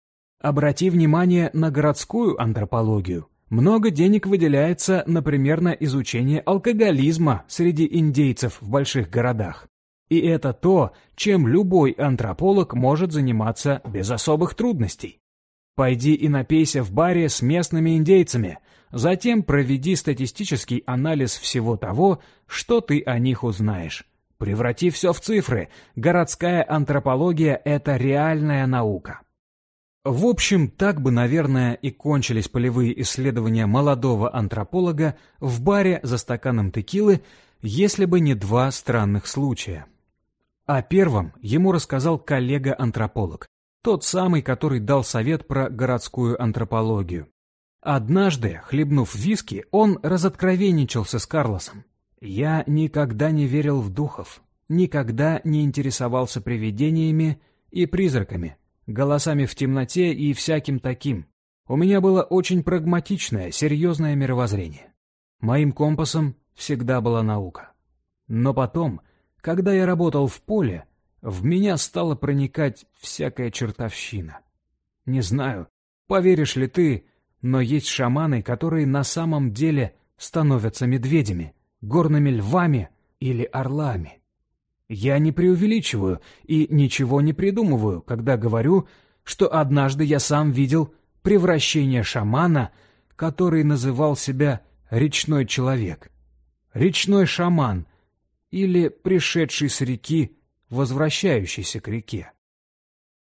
«Обрати внимание на городскую антропологию. Много денег выделяется, например, на изучение алкоголизма среди индейцев в больших городах. И это то, чем любой антрополог может заниматься без особых трудностей. Пойди и напейся в баре с местными индейцами, затем проведи статистический анализ всего того, что ты о них узнаешь. Преврати все в цифры. Городская антропология — это реальная наука. В общем, так бы, наверное, и кончились полевые исследования молодого антрополога в баре за стаканом текилы, если бы не два странных случая. О первом ему рассказал коллега-антрополог, тот самый, который дал совет про городскую антропологию. Однажды, хлебнув виски, он разоткровенничался с Карлосом. Я никогда не верил в духов, никогда не интересовался привидениями и призраками, голосами в темноте и всяким таким. У меня было очень прагматичное, серьезное мировоззрение. Моим компасом всегда была наука. Но потом, когда я работал в поле, в меня стала проникать всякая чертовщина. Не знаю, поверишь ли ты, но есть шаманы, которые на самом деле становятся медведями горными львами или орлами. Я не преувеличиваю и ничего не придумываю, когда говорю, что однажды я сам видел превращение шамана, который называл себя речной человек, речной шаман или пришедший с реки, возвращающийся к реке.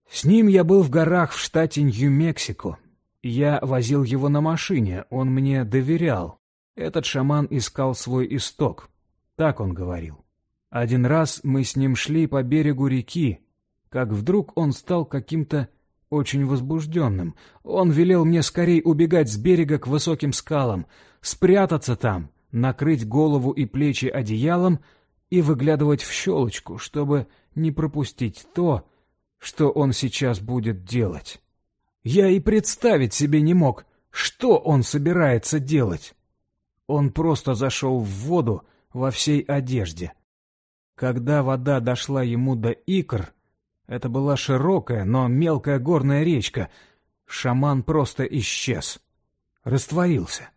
С ним я был в горах в штате Нью-Мексико. Я возил его на машине, он мне доверял. Этот шаман искал свой исток. Так он говорил. Один раз мы с ним шли по берегу реки, как вдруг он стал каким-то очень возбужденным. Он велел мне скорее убегать с берега к высоким скалам, спрятаться там, накрыть голову и плечи одеялом и выглядывать в щелочку, чтобы не пропустить то, что он сейчас будет делать. Я и представить себе не мог, что он собирается делать. Он просто зашел в воду во всей одежде. Когда вода дошла ему до икр, это была широкая, но мелкая горная речка, шаман просто исчез. Растворился.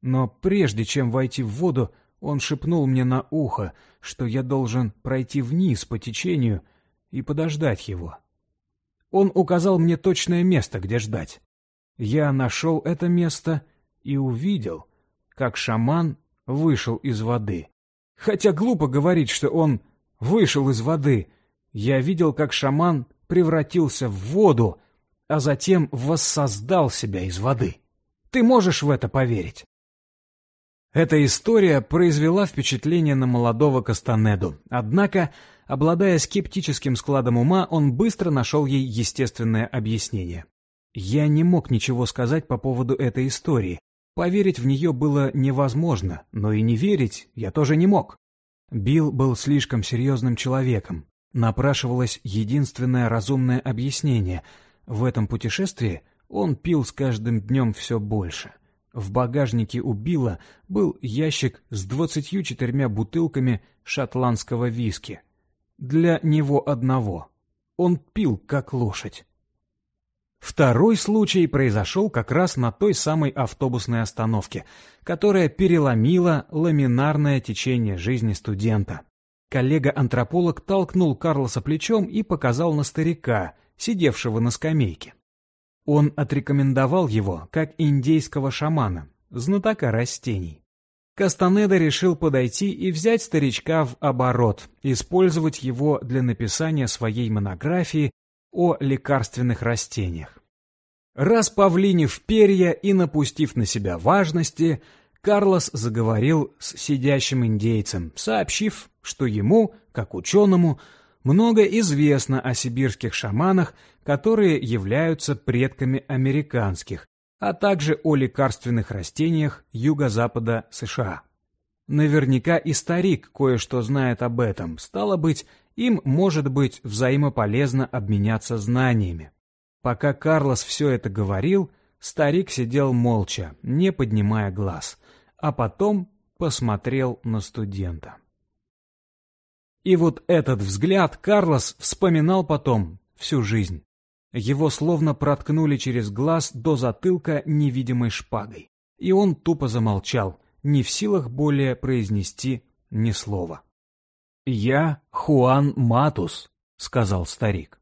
Но прежде чем войти в воду, он шепнул мне на ухо, что я должен пройти вниз по течению и подождать его. Он указал мне точное место, где ждать. Я нашел это место и увидел, как шаман вышел из воды. Хотя глупо говорить, что он вышел из воды. Я видел, как шаман превратился в воду, а затем воссоздал себя из воды. Ты можешь в это поверить? Эта история произвела впечатление на молодого Кастанеду, однако, обладая скептическим складом ума, он быстро нашел ей естественное объяснение. Я не мог ничего сказать по поводу этой истории, Поверить в нее было невозможно, но и не верить я тоже не мог. Билл был слишком серьезным человеком. Напрашивалось единственное разумное объяснение. В этом путешествии он пил с каждым днем все больше. В багажнике у Билла был ящик с двадцатью четырьмя бутылками шотландского виски. Для него одного. Он пил, как лошадь. Второй случай произошел как раз на той самой автобусной остановке, которая переломила ламинарное течение жизни студента. Коллега-антрополог толкнул Карлоса плечом и показал на старика, сидевшего на скамейке. Он отрекомендовал его как индейского шамана, знатока растений. Кастанеда решил подойти и взять старичка в оборот, использовать его для написания своей монографии о лекарственных растениях. Распавлинив перья и напустив на себя важности, Карлос заговорил с сидящим индейцем, сообщив, что ему, как ученому, много известно о сибирских шаманах, которые являются предками американских, а также о лекарственных растениях юго-запада США. Наверняка и старик кое-что знает об этом, стало быть, им может быть взаимополезно обменяться знаниями. Пока Карлос все это говорил, старик сидел молча, не поднимая глаз, а потом посмотрел на студента. И вот этот взгляд Карлос вспоминал потом всю жизнь. Его словно проткнули через глаз до затылка невидимой шпагой. И он тупо замолчал, не в силах более произнести ни слова. «Я Хуан Матус», — сказал старик.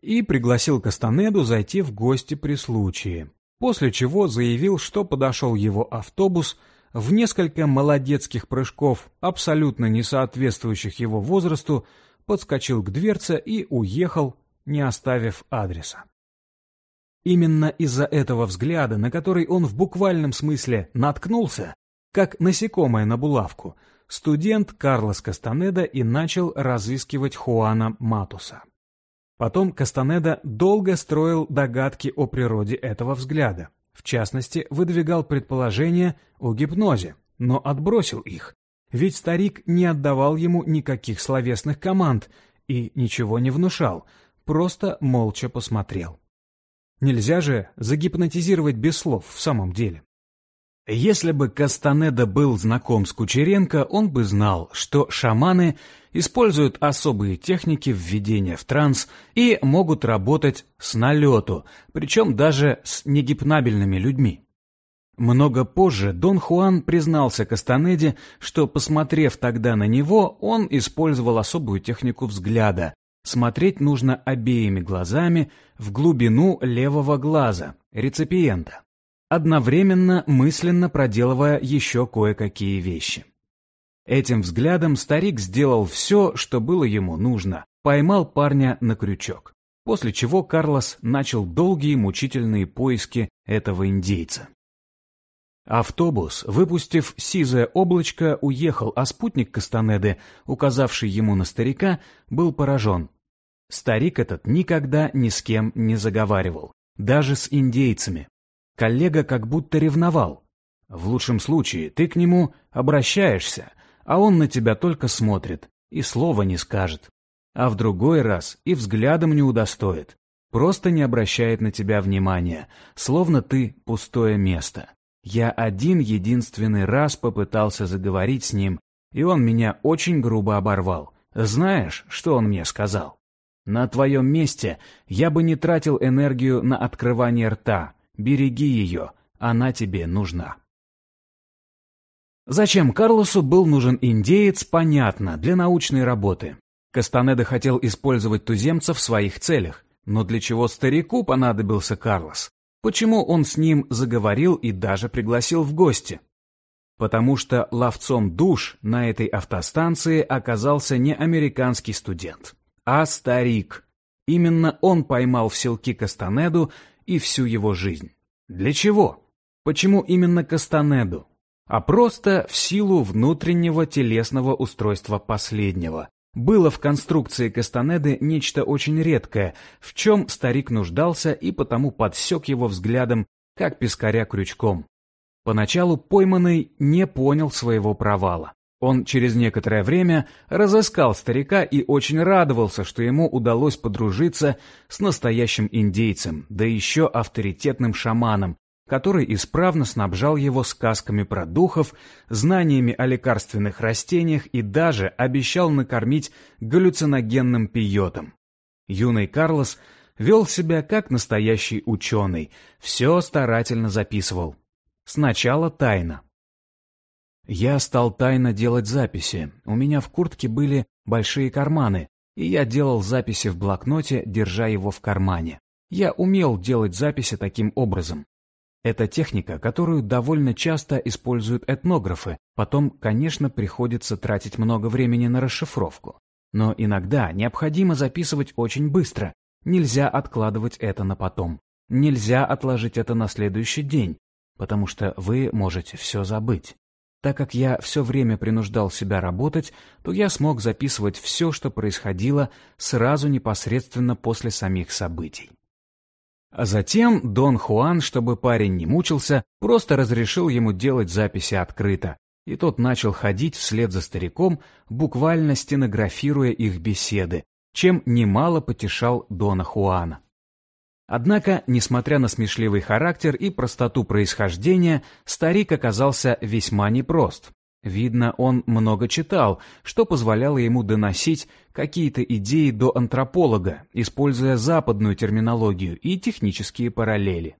И пригласил Кастанеду зайти в гости при случае, после чего заявил, что подошел его автобус — в несколько молодецких прыжков, абсолютно не соответствующих его возрасту, подскочил к дверце и уехал, не оставив адреса. Именно из-за этого взгляда, на который он в буквальном смысле наткнулся, как насекомое на булавку, студент Карлос Кастанеда и начал разыскивать Хуана Матуса. Потом Кастанеда долго строил догадки о природе этого взгляда, в частности, выдвигал предположения о гипнозе, но отбросил их. Ведь старик не отдавал ему никаких словесных команд и ничего не внушал, просто молча посмотрел. Нельзя же загипнотизировать без слов в самом деле. Если бы Кастанеда был знаком с Кучеренко, он бы знал, что шаманы используют особые техники введения в транс и могут работать с налету, причем даже с негипнабельными людьми. Много позже Дон Хуан признался Кастанеде, что, посмотрев тогда на него, он использовал особую технику взгляда. Смотреть нужно обеими глазами в глубину левого глаза, реципиента одновременно мысленно проделывая еще кое-какие вещи. Этим взглядом старик сделал все, что было ему нужно, поймал парня на крючок, после чего Карлос начал долгие мучительные поиски этого индейца. Автобус, выпустив сизое облачко, уехал, а спутник Кастанеды, указавший ему на старика, был поражен. Старик этот никогда ни с кем не заговаривал, даже с индейцами, Коллега как будто ревновал. В лучшем случае ты к нему обращаешься, а он на тебя только смотрит и слова не скажет. А в другой раз и взглядом не удостоит, просто не обращает на тебя внимания, словно ты пустое место. Я один единственный раз попытался заговорить с ним, и он меня очень грубо оборвал. Знаешь, что он мне сказал? На твоем месте я бы не тратил энергию на открывание рта, Береги ее, она тебе нужна. Зачем Карлосу был нужен индеец, понятно, для научной работы. Кастанеда хотел использовать туземца в своих целях, но для чего старику понадобился Карлос? Почему он с ним заговорил и даже пригласил в гости? Потому что ловцом душ на этой автостанции оказался не американский студент, а старик. Именно он поймал в селки Кастанеду и всю его жизнь. Для чего? Почему именно Кастанеду? А просто в силу внутреннего телесного устройства последнего. Было в конструкции Кастанеды нечто очень редкое, в чем старик нуждался и потому подсек его взглядом, как пескаря крючком. Поначалу пойманный не понял своего провала. Он через некоторое время разыскал старика и очень радовался, что ему удалось подружиться с настоящим индейцем, да еще авторитетным шаманом, который исправно снабжал его сказками про духов, знаниями о лекарственных растениях и даже обещал накормить галлюциногенным пиотом. Юный Карлос вел себя как настоящий ученый, все старательно записывал. Сначала тайно, я стал тайно делать записи. У меня в куртке были большие карманы, и я делал записи в блокноте, держа его в кармане. Я умел делать записи таким образом. Это техника, которую довольно часто используют этнографы. Потом, конечно, приходится тратить много времени на расшифровку. Но иногда необходимо записывать очень быстро. Нельзя откладывать это на потом. нельзя отложить это на следующий день, потому что вы можете все забыть. Так как я все время принуждал себя работать, то я смог записывать все, что происходило сразу непосредственно после самих событий. А затем Дон Хуан, чтобы парень не мучился, просто разрешил ему делать записи открыто, и тот начал ходить вслед за стариком, буквально стенографируя их беседы, чем немало потешал Дона Хуана. Однако, несмотря на смешливый характер и простоту происхождения, старик оказался весьма непрост. Видно, он много читал, что позволяло ему доносить какие-то идеи до антрополога, используя западную терминологию и технические параллели.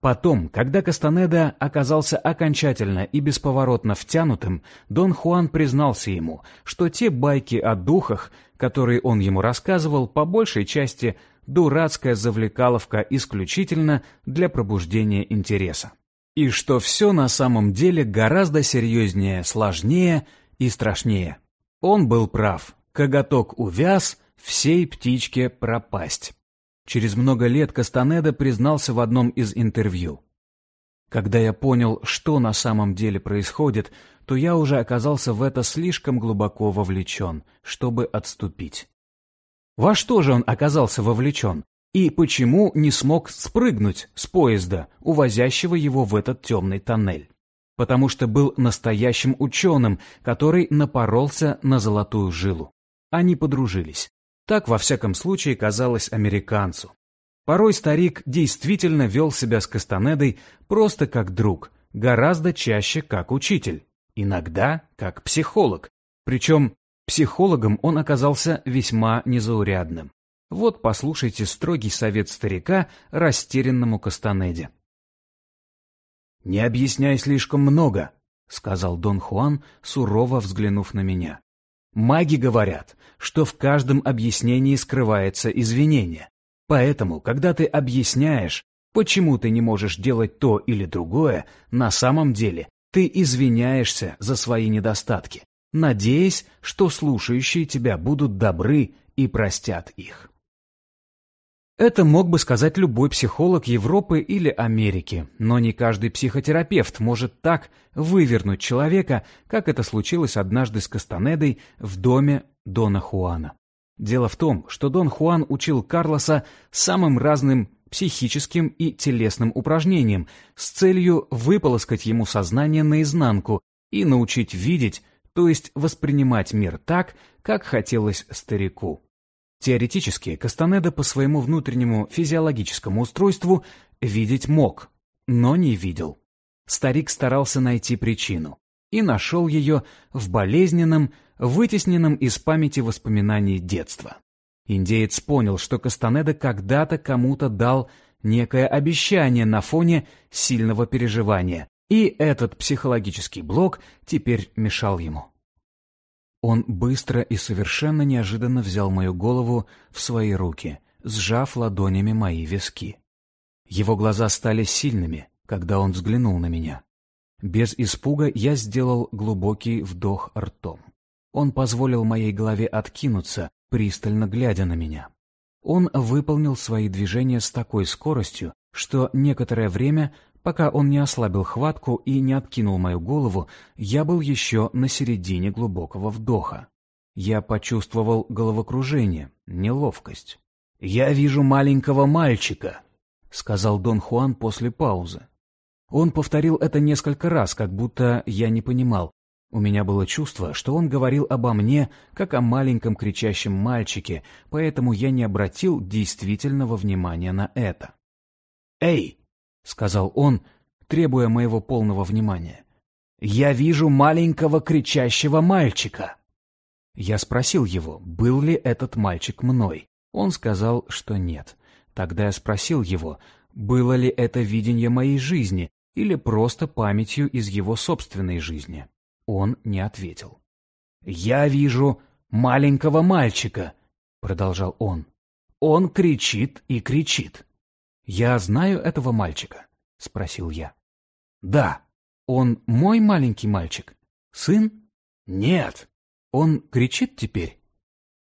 Потом, когда Кастанеда оказался окончательно и бесповоротно втянутым, Дон Хуан признался ему, что те байки о духах, которые он ему рассказывал, по большей части дурацкая завлекаловка исключительно для пробуждения интереса. И что все на самом деле гораздо серьезнее, сложнее и страшнее. Он был прав. Коготок увяз, всей птичке пропасть. Через много лет Кастанеда признался в одном из интервью. Когда я понял, что на самом деле происходит, то я уже оказался в это слишком глубоко вовлечен, чтобы отступить. Во что же он оказался вовлечен? И почему не смог спрыгнуть с поезда, увозящего его в этот темный тоннель? Потому что был настоящим ученым, который напоролся на золотую жилу. Они подружились. Так, во всяком случае, казалось американцу. Порой старик действительно вел себя с Кастанедой просто как друг, гораздо чаще как учитель, иногда как психолог. Причем Психологом он оказался весьма незаурядным. Вот послушайте строгий совет старика растерянному Кастанеде. «Не объясняй слишком много», — сказал Дон Хуан, сурово взглянув на меня. «Маги говорят, что в каждом объяснении скрывается извинение. Поэтому, когда ты объясняешь, почему ты не можешь делать то или другое, на самом деле ты извиняешься за свои недостатки надеясь, что слушающие тебя будут добры и простят их. Это мог бы сказать любой психолог Европы или Америки, но не каждый психотерапевт может так вывернуть человека, как это случилось однажды с Кастанедой в доме Дона Хуана. Дело в том, что Дон Хуан учил Карлоса самым разным психическим и телесным упражнениям с целью выполоскать ему сознание наизнанку и научить видеть, то есть воспринимать мир так, как хотелось старику. Теоретически, Кастанеда по своему внутреннему физиологическому устройству видеть мог, но не видел. Старик старался найти причину и нашел ее в болезненном, вытесненном из памяти воспоминании детства. Индеец понял, что Кастанеда когда-то кому-то дал некое обещание на фоне сильного переживания, и этот психологический блок теперь мешал ему. Он быстро и совершенно неожиданно взял мою голову в свои руки, сжав ладонями мои виски. Его глаза стали сильными, когда он взглянул на меня. Без испуга я сделал глубокий вдох ртом. Он позволил моей голове откинуться, пристально глядя на меня. Он выполнил свои движения с такой скоростью, что некоторое время Пока он не ослабил хватку и не откинул мою голову, я был еще на середине глубокого вдоха. Я почувствовал головокружение, неловкость. «Я вижу маленького мальчика», — сказал Дон Хуан после паузы. Он повторил это несколько раз, как будто я не понимал. У меня было чувство, что он говорил обо мне, как о маленьком кричащем мальчике, поэтому я не обратил действительного внимания на это. «Эй, — сказал он, требуя моего полного внимания. «Я вижу маленького кричащего мальчика». Я спросил его, был ли этот мальчик мной. Он сказал, что нет. Тогда я спросил его, было ли это видение моей жизни или просто памятью из его собственной жизни. Он не ответил. «Я вижу маленького мальчика», — продолжал он. «Он кричит и кричит. «Я знаю этого мальчика?» — спросил я. «Да. Он мой маленький мальчик? Сын?» «Нет. Он кричит теперь?»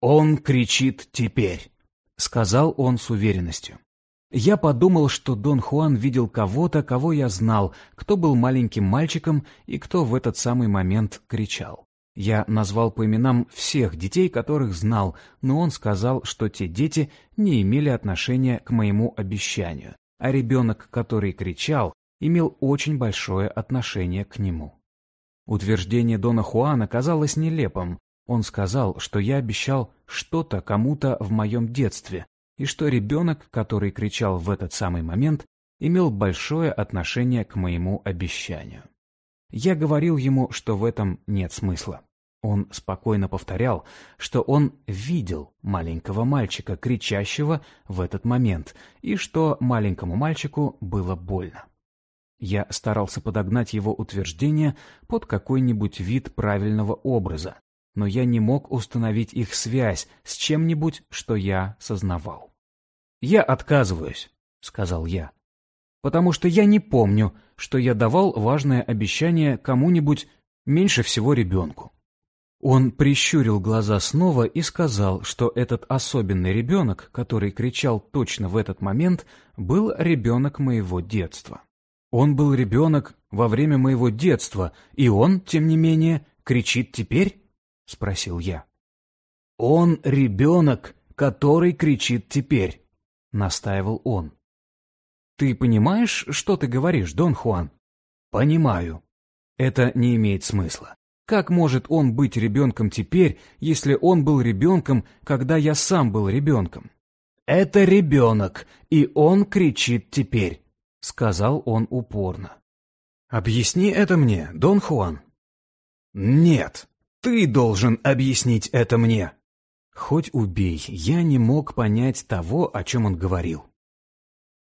«Он кричит теперь», — сказал он с уверенностью. Я подумал, что Дон Хуан видел кого-то, кого я знал, кто был маленьким мальчиком и кто в этот самый момент кричал. Я назвал по именам всех детей, которых знал, но он сказал, что те дети не имели отношения к моему обещанию, а ребенок, который кричал, имел очень большое отношение к нему. Утверждение Дона Хуана казалось нелепым. Он сказал, что я обещал что-то кому-то в моем детстве, и что ребенок, который кричал в этот самый момент, имел большое отношение к моему обещанию. Я говорил ему, что в этом нет смысла. Он спокойно повторял, что он видел маленького мальчика, кричащего в этот момент, и что маленькому мальчику было больно. Я старался подогнать его утверждение под какой-нибудь вид правильного образа, но я не мог установить их связь с чем-нибудь, что я сознавал. «Я отказываюсь», — сказал я, «потому что я не помню, что я давал важное обещание кому-нибудь меньше всего ребенку». Он прищурил глаза снова и сказал, что этот особенный ребенок, который кричал точно в этот момент, был ребенок моего детства. Он был ребенок во время моего детства, и он, тем не менее, кричит теперь? — спросил я. — Он ребенок, который кричит теперь, — настаивал он. — Ты понимаешь, что ты говоришь, Дон Хуан? — Понимаю. Это не имеет смысла. Как может он быть ребенком теперь, если он был ребенком, когда я сам был ребенком? Это ребенок, и он кричит теперь. — сказал он упорно. «Объясни это мне, Дон Хуан». «Нет, ты должен объяснить это мне». Хоть убей, я не мог понять того, о чем он говорил.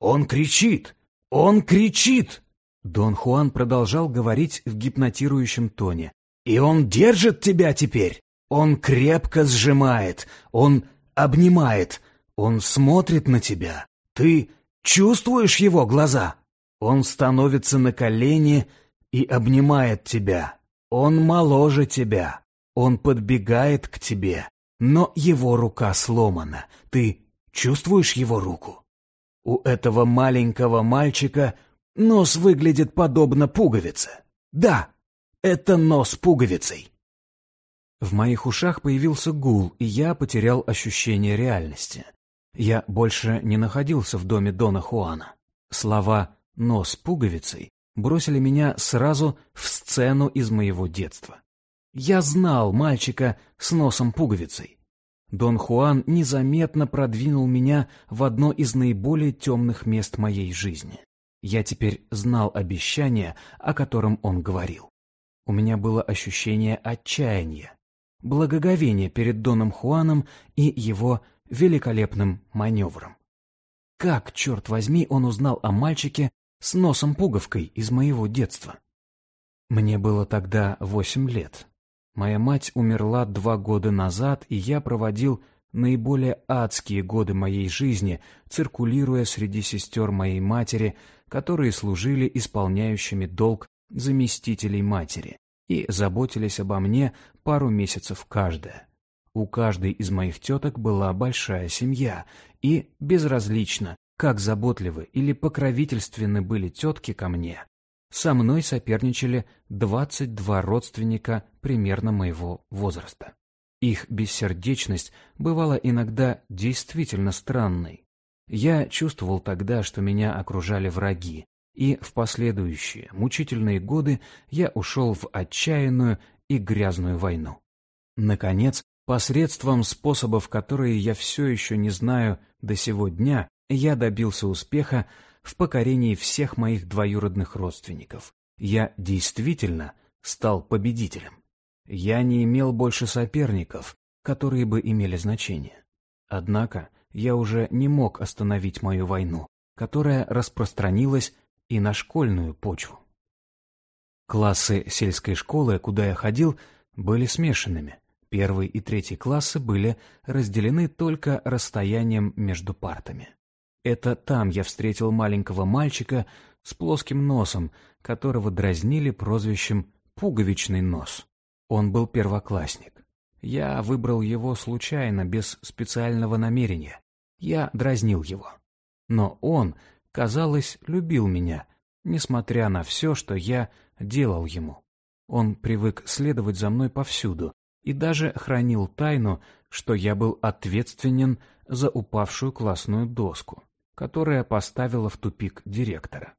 «Он кричит! Он кричит!» Дон Хуан продолжал говорить в гипнотирующем тоне. «И он держит тебя теперь! Он крепко сжимает, он обнимает, он смотрит на тебя. Ты Чувствуешь его глаза? Он становится на колени и обнимает тебя. Он моложе тебя. Он подбегает к тебе, но его рука сломана. Ты чувствуешь его руку? У этого маленького мальчика нос выглядит подобно пуговице. Да, это нос пуговицей. В моих ушах появился гул, и я потерял ощущение реальности. Я больше не находился в доме Дона Хуана. Слова «нос пуговицей» бросили меня сразу в сцену из моего детства. Я знал мальчика с носом пуговицей. Дон Хуан незаметно продвинул меня в одно из наиболее темных мест моей жизни. Я теперь знал обещание, о котором он говорил. У меня было ощущение отчаяния, благоговения перед Доном Хуаном и его великолепным маневром. Как, черт возьми, он узнал о мальчике с носом-пуговкой из моего детства? Мне было тогда восемь лет. Моя мать умерла два года назад, и я проводил наиболее адские годы моей жизни, циркулируя среди сестер моей матери, которые служили исполняющими долг заместителей матери и заботились обо мне пару месяцев каждая. У каждой из моих теток была большая семья, и безразлично, как заботливы или покровительственны были тетки ко мне, со мной соперничали 22 родственника примерно моего возраста. Их бессердечность бывала иногда действительно странной. Я чувствовал тогда, что меня окружали враги, и в последующие мучительные годы я ушел в отчаянную и грязную войну. Наконец, Посредством способов, которые я все еще не знаю до сего дня, я добился успеха в покорении всех моих двоюродных родственников. Я действительно стал победителем. Я не имел больше соперников, которые бы имели значение. Однако я уже не мог остановить мою войну, которая распространилась и на школьную почву. Классы сельской школы, куда я ходил, были смешанными. Первый и третий классы были разделены только расстоянием между партами. Это там я встретил маленького мальчика с плоским носом, которого дразнили прозвищем «пуговичный нос». Он был первоклассник. Я выбрал его случайно, без специального намерения. Я дразнил его. Но он, казалось, любил меня, несмотря на все, что я делал ему. Он привык следовать за мной повсюду и даже хранил тайну, что я был ответственен за упавшую классную доску, которая поставила в тупик директора.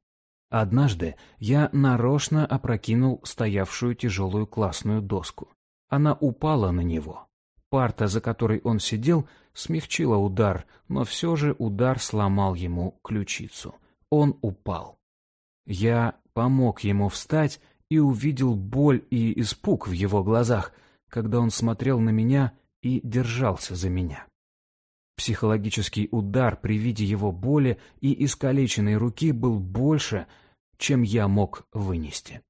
Однажды я нарочно опрокинул стоявшую тяжелую классную доску. Она упала на него. Парта, за которой он сидел, смягчила удар, но все же удар сломал ему ключицу. Он упал. Я помог ему встать и увидел боль и испуг в его глазах, когда он смотрел на меня и держался за меня. Психологический удар при виде его боли и искалеченной руки был больше, чем я мог вынести.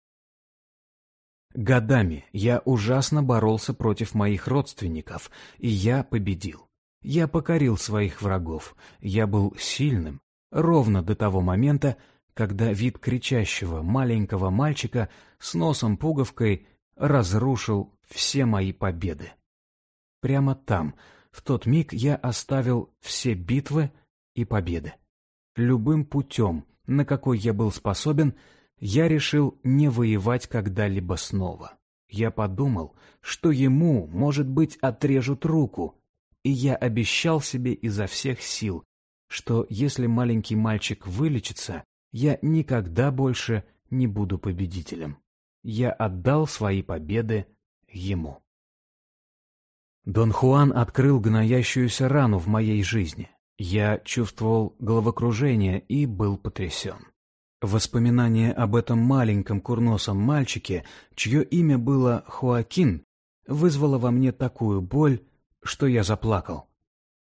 Годами я ужасно боролся против моих родственников, и я победил. Я покорил своих врагов, я был сильным, ровно до того момента, когда вид кричащего маленького мальчика с носом-пуговкой разрушил все мои победы. Прямо там, в тот миг я оставил все битвы и победы. Любым путем, на какой я был способен, я решил не воевать когда-либо снова. Я подумал, что ему, может быть, отрежут руку, и я обещал себе изо всех сил, что если маленький мальчик вылечится, я никогда больше не буду победителем. Я отдал свои победы ему. Дон Хуан открыл гноящуюся рану в моей жизни. Я чувствовал головокружение и был потрясен. Воспоминание об этом маленьком курносом мальчике, чье имя было Хуакин, вызвало во мне такую боль, что я заплакал.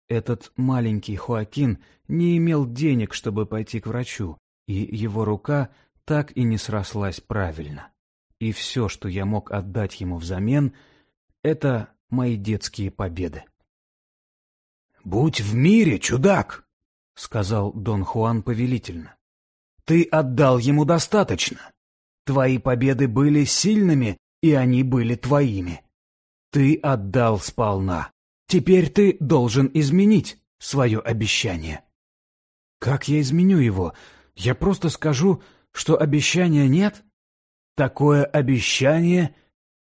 Этот маленький Хуакин не имел денег, чтобы пойти к врачу, и его рука так и не срослась правильно. И все, что я мог отдать ему взамен, это мои детские победы. «Будь в мире, чудак!» — сказал Дон Хуан повелительно. «Ты отдал ему достаточно. Твои победы были сильными, и они были твоими. Ты отдал сполна. Теперь ты должен изменить свое обещание». «Как я изменю его? Я просто скажу, что обещания нет? Такое обещание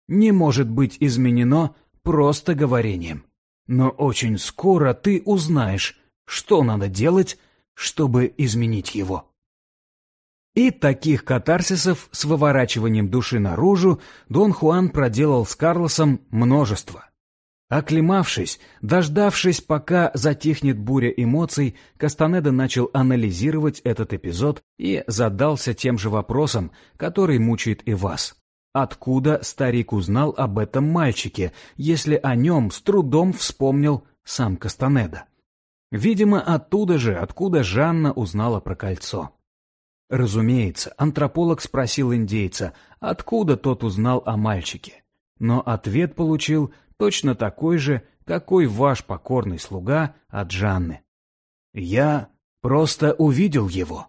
не может быть изменено просто говорением. Но очень скоро ты узнаешь, что надо делать, чтобы изменить его. И таких катарсисов с выворачиванием души наружу Дон Хуан проделал с Карлосом множество. Оклемавшись, дождавшись, пока затихнет буря эмоций, Кастанеда начал анализировать этот эпизод и задался тем же вопросом, который мучает и вас. Откуда старик узнал об этом мальчике, если о нем с трудом вспомнил сам Кастанеда? Видимо, оттуда же, откуда Жанна узнала про кольцо. Разумеется, антрополог спросил индейца, откуда тот узнал о мальчике. Но ответ получил точно такой же, какой ваш покорный слуга от Жанны. Я просто увидел его.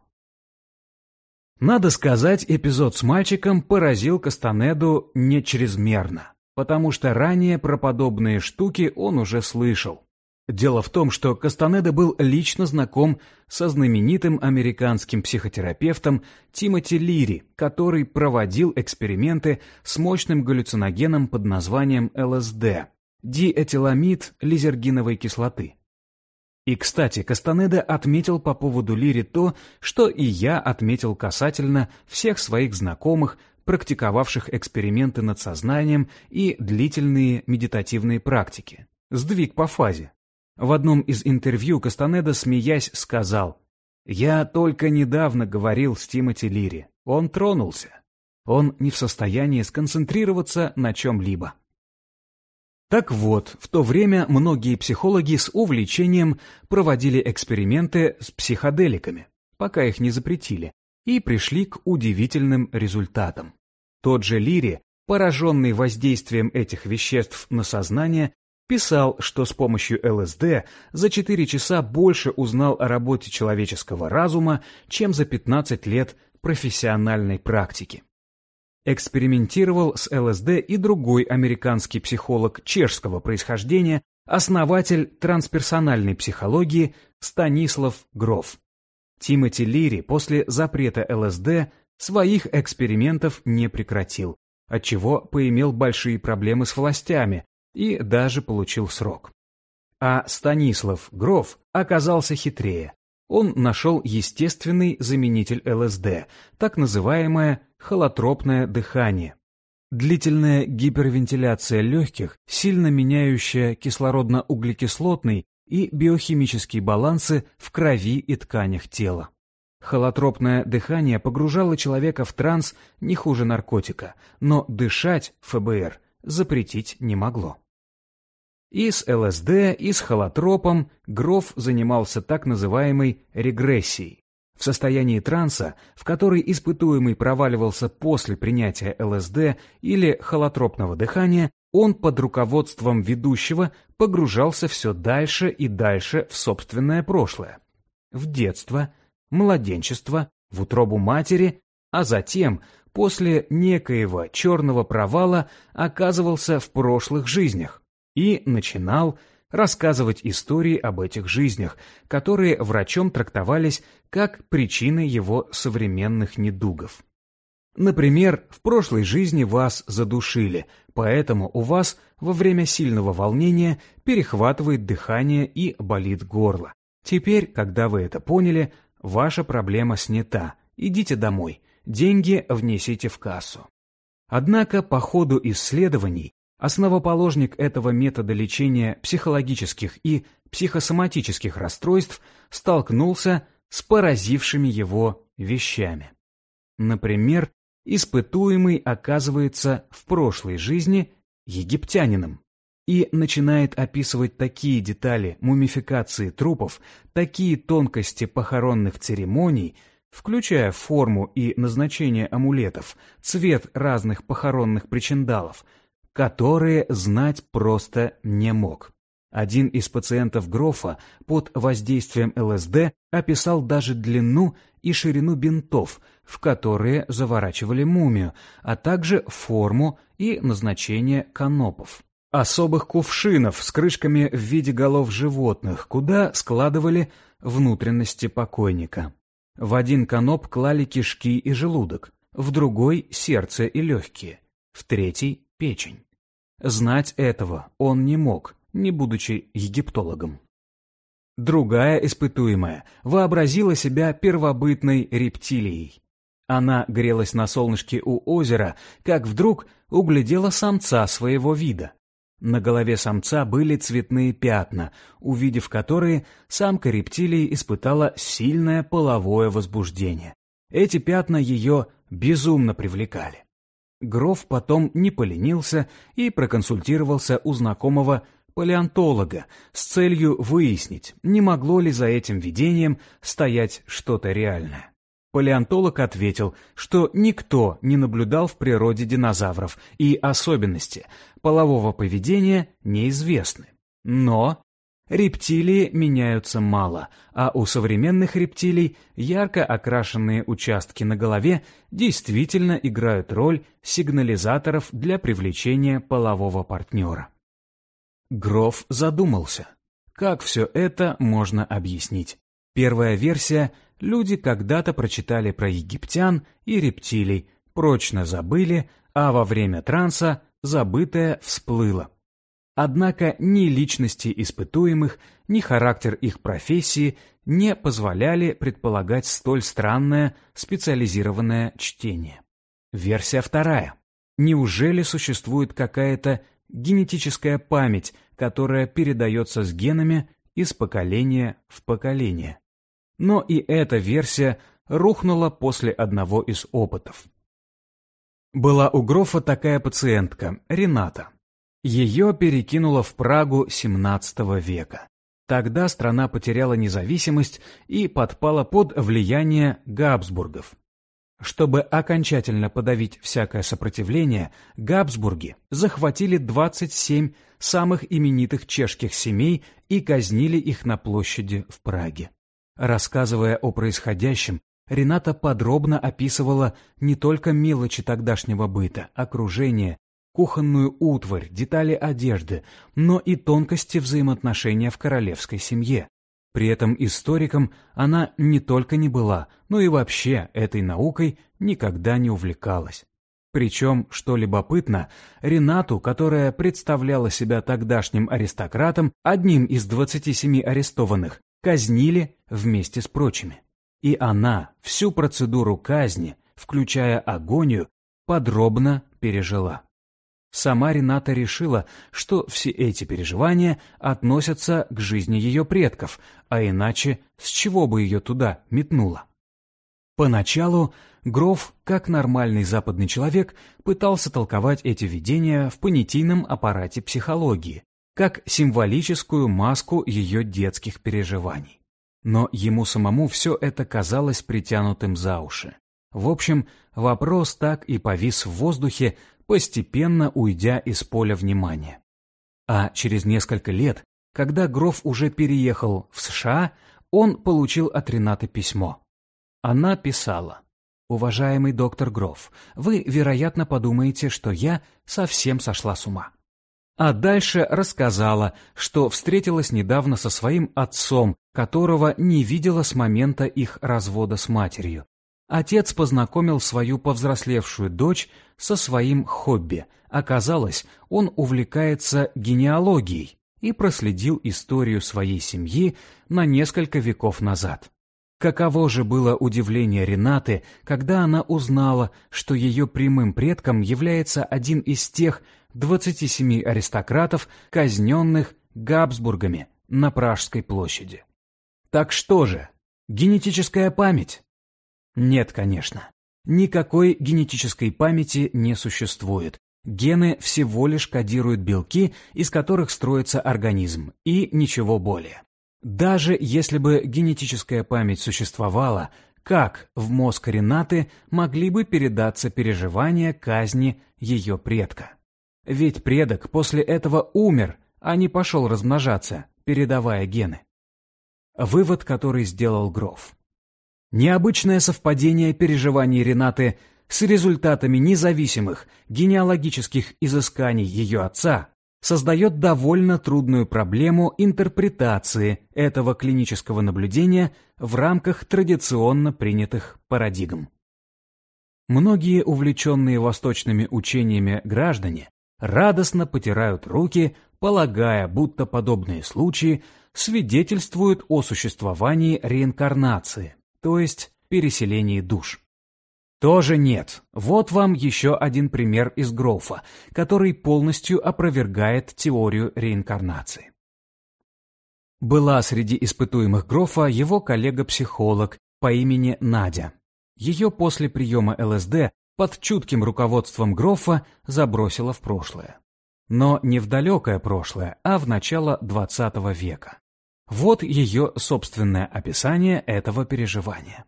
Надо сказать, эпизод с мальчиком поразил Кастанеду не чрезмерно, потому что ранее про подобные штуки он уже слышал. Дело в том, что Кастанеда был лично знаком со знаменитым американским психотерапевтом Тимоти Лири, который проводил эксперименты с мощным галлюциногеном под названием ЛСД – диэтиламид лизергиновой кислоты. И, кстати, Кастанеда отметил по поводу Лири то, что и я отметил касательно всех своих знакомых, практиковавших эксперименты над сознанием и длительные медитативные практики. Сдвиг по фазе. В одном из интервью Кастанеда, смеясь, сказал, «Я только недавно говорил с Тимоти Лири. Он тронулся. Он не в состоянии сконцентрироваться на чем-либо». Так вот, в то время многие психологи с увлечением проводили эксперименты с психоделиками, пока их не запретили, и пришли к удивительным результатам. Тот же Лири, пораженный воздействием этих веществ на сознание, писал, что с помощью ЛСД за 4 часа больше узнал о работе человеческого разума, чем за 15 лет профессиональной практики. Экспериментировал с ЛСД и другой американский психолог чешского происхождения, основатель трансперсональной психологии Станислав Гроф. Тимоти Лири после запрета ЛСД своих экспериментов не прекратил, отчего поимел большие проблемы с властями и даже получил срок. А Станислав Гров оказался хитрее. Он нашел естественный заменитель ЛСД, так называемое холотропное дыхание. Длительная гипервентиляция легких, сильно меняющая кислородно-углекислотный и биохимические балансы в крови и тканях тела. Холотропное дыхание погружало человека в транс не хуже наркотика, но дышать ФБР запретить не могло. И с ЛСД, и с холотропом Гроф занимался так называемой регрессией. В состоянии транса, в который испытуемый проваливался после принятия ЛСД или холотропного дыхания, он под руководством ведущего погружался все дальше и дальше в собственное прошлое. В детство, младенчество, в утробу матери, а затем, после некоего черного провала, оказывался в прошлых жизнях и начинал рассказывать истории об этих жизнях, которые врачом трактовались как причины его современных недугов. Например, в прошлой жизни вас задушили, поэтому у вас во время сильного волнения перехватывает дыхание и болит горло. Теперь, когда вы это поняли, ваша проблема снята. Идите домой, деньги внесите в кассу. Однако по ходу исследований Основоположник этого метода лечения психологических и психосоматических расстройств столкнулся с поразившими его вещами. Например, испытуемый оказывается в прошлой жизни египтянином и начинает описывать такие детали мумификации трупов, такие тонкости похоронных церемоний, включая форму и назначение амулетов, цвет разных похоронных причиндалов – которые знать просто не мог. Один из пациентов Грофа под воздействием ЛСД описал даже длину и ширину бинтов, в которые заворачивали мумию, а также форму и назначение канопов. Особых кувшинов с крышками в виде голов животных, куда складывали внутренности покойника. В один каноп клали кишки и желудок, в другой – сердце и легкие, в третий печень. Знать этого он не мог, не будучи египтологом. Другая испытуемая вообразила себя первобытной рептилией. Она грелась на солнышке у озера, как вдруг углядела самца своего вида. На голове самца были цветные пятна, увидев которые, самка рептилии испытала сильное половое возбуждение. Эти пятна ее безумно привлекали. Гроф потом не поленился и проконсультировался у знакомого палеонтолога с целью выяснить, не могло ли за этим видением стоять что-то реальное. Палеонтолог ответил, что никто не наблюдал в природе динозавров и особенности полового поведения неизвестны. Но Рептилии меняются мало, а у современных рептилий ярко окрашенные участки на голове действительно играют роль сигнализаторов для привлечения полового партнера. Гроф задумался, как все это можно объяснить. Первая версия – люди когда-то прочитали про египтян и рептилий, прочно забыли, а во время транса забытое всплыло. Однако ни личности испытуемых, ни характер их профессии не позволяли предполагать столь странное специализированное чтение. Версия вторая. Неужели существует какая-то генетическая память, которая передается с генами из поколения в поколение? Но и эта версия рухнула после одного из опытов. Была у Грофа такая пациентка, Рената. Ее перекинуло в Прагу XVII века. Тогда страна потеряла независимость и подпала под влияние Габсбургов. Чтобы окончательно подавить всякое сопротивление, Габсбурги захватили 27 самых именитых чешских семей и казнили их на площади в Праге. Рассказывая о происходящем, Рената подробно описывала не только мелочи тогдашнего быта, окружение, кухонную утварь, детали одежды, но и тонкости взаимоотношения в королевской семье. При этом историком она не только не была, но и вообще этой наукой никогда не увлекалась. Причем, что любопытно, Ренату, которая представляла себя тогдашним аристократом, одним из 27 арестованных, казнили вместе с прочими. И она всю процедуру казни, включая агонию, подробно пережила. Сама Рената решила, что все эти переживания относятся к жизни ее предков, а иначе с чего бы ее туда метнуло? Поначалу Гроф, как нормальный западный человек, пытался толковать эти видения в понятийном аппарате психологии, как символическую маску ее детских переживаний. Но ему самому все это казалось притянутым за уши. В общем, вопрос так и повис в воздухе, постепенно уйдя из поля внимания. А через несколько лет, когда Гроф уже переехал в США, он получил от Ренаты письмо. Она писала «Уважаемый доктор Гроф, вы, вероятно, подумаете, что я совсем сошла с ума». А дальше рассказала, что встретилась недавно со своим отцом, которого не видела с момента их развода с матерью, Отец познакомил свою повзрослевшую дочь со своим хобби. Оказалось, он увлекается генеалогией и проследил историю своей семьи на несколько веков назад. Каково же было удивление Ренаты, когда она узнала, что ее прямым предком является один из тех 27 аристократов, казненных Габсбургами на Пражской площади. Так что же, генетическая память? Нет, конечно. Никакой генетической памяти не существует. Гены всего лишь кодируют белки, из которых строится организм, и ничего более. Даже если бы генетическая память существовала, как в мозг Ренаты могли бы передаться переживания казни ее предка? Ведь предок после этого умер, а не пошел размножаться, передавая гены. Вывод, который сделал Гроф. Необычное совпадение переживаний Ренаты с результатами независимых генеалогических изысканий ее отца создает довольно трудную проблему интерпретации этого клинического наблюдения в рамках традиционно принятых парадигм. Многие увлеченные восточными учениями граждане радостно потирают руки, полагая, будто подобные случаи свидетельствуют о существовании реинкарнации то есть переселении душ. Тоже нет. Вот вам еще один пример из Гроуфа, который полностью опровергает теорию реинкарнации. Была среди испытуемых Грофа его коллега-психолог по имени Надя. Ее после приема ЛСД под чутким руководством Грофа забросило в прошлое. Но не в далекое прошлое, а в начало XX века. Вот ее собственное описание этого переживания.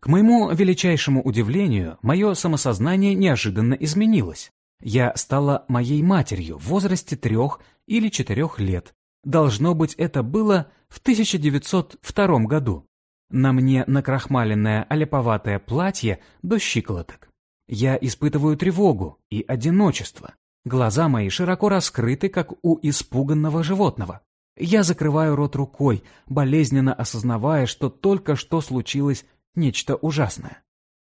К моему величайшему удивлению, мое самосознание неожиданно изменилось. Я стала моей матерью в возрасте трех или четырех лет. Должно быть, это было в 1902 году. На мне накрахмаленное оляповатое платье до щиколоток. Я испытываю тревогу и одиночество. Глаза мои широко раскрыты, как у испуганного животного. Я закрываю рот рукой, болезненно осознавая, что только что случилось нечто ужасное.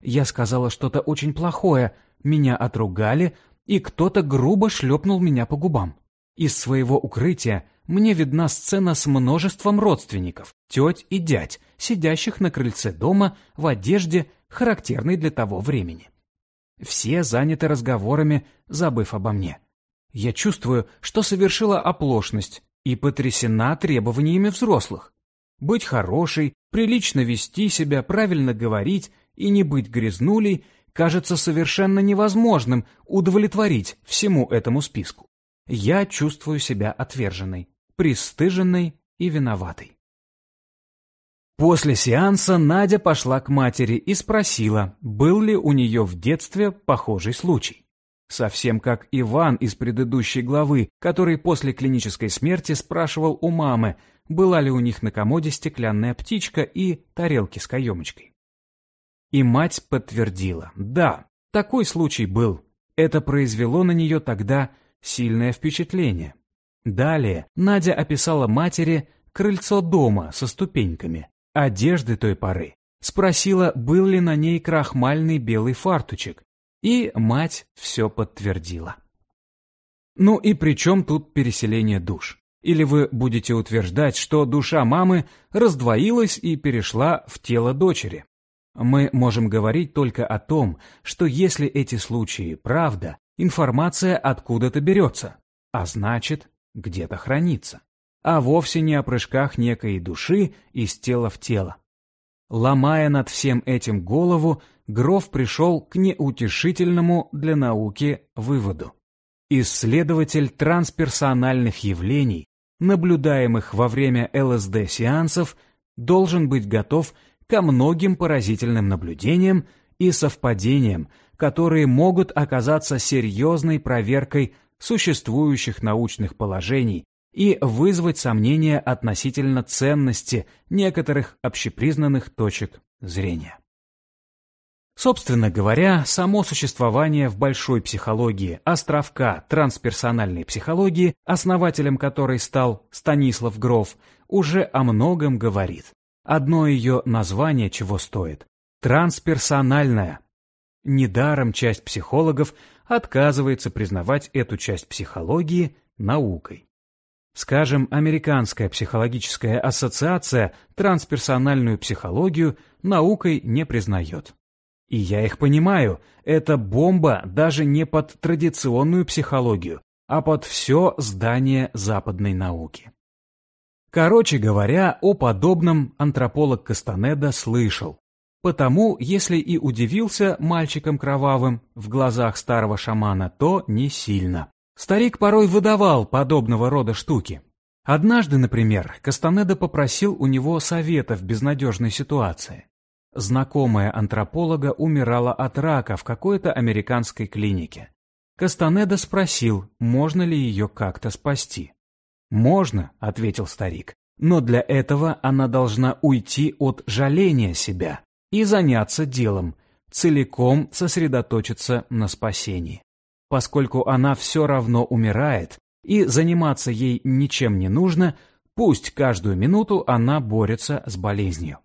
Я сказала что-то очень плохое, меня отругали, и кто-то грубо шлепнул меня по губам. Из своего укрытия мне видна сцена с множеством родственников, теть и дядь, сидящих на крыльце дома в одежде, характерной для того времени. Все заняты разговорами, забыв обо мне. Я чувствую, что совершила оплошность, и потрясена требованиями взрослых. Быть хорошей, прилично вести себя, правильно говорить и не быть грязнулей кажется совершенно невозможным удовлетворить всему этому списку. Я чувствую себя отверженной, пристыженной и виноватой. После сеанса Надя пошла к матери и спросила, был ли у нее в детстве похожий случай. Совсем как Иван из предыдущей главы, который после клинической смерти спрашивал у мамы, была ли у них на комоде стеклянная птичка и тарелки с каемочкой. И мать подтвердила, да, такой случай был. Это произвело на нее тогда сильное впечатление. Далее Надя описала матери, крыльцо дома со ступеньками, одежды той поры, спросила, был ли на ней крахмальный белый фартучек, и мать все подтвердила. Ну и при чем тут переселение душ? Или вы будете утверждать, что душа мамы раздвоилась и перешла в тело дочери? Мы можем говорить только о том, что если эти случаи правда, информация откуда-то берется, а значит, где-то хранится, а вовсе не о прыжках некой души из тела в тело. Ломая над всем этим голову, Гров пришел к неутешительному для науки выводу. Исследователь трансперсональных явлений, наблюдаемых во время ЛСД-сеансов, должен быть готов ко многим поразительным наблюдениям и совпадениям, которые могут оказаться серьезной проверкой существующих научных положений и вызвать сомнения относительно ценности некоторых общепризнанных точек зрения. Собственно говоря, само существование в большой психологии островка трансперсональной психологии, основателем которой стал Станислав Гров, уже о многом говорит. Одно ее название чего стоит – трансперсональная. Недаром часть психологов отказывается признавать эту часть психологии наукой. Скажем, Американская психологическая ассоциация трансперсональную психологию наукой не признает. И я их понимаю, это бомба даже не под традиционную психологию, а под все здание западной науки. Короче говоря, о подобном антрополог Кастанеда слышал. Потому, если и удивился мальчиком кровавым в глазах старого шамана, то не сильно. Старик порой выдавал подобного рода штуки. Однажды, например, Кастанеда попросил у него совета в безнадежной ситуации. Знакомая антрополога умирала от рака в какой-то американской клинике. Кастанеда спросил, можно ли ее как-то спасти. «Можно», — ответил старик, «но для этого она должна уйти от жаления себя и заняться делом, целиком сосредоточиться на спасении. Поскольку она все равно умирает, и заниматься ей ничем не нужно, пусть каждую минуту она борется с болезнью.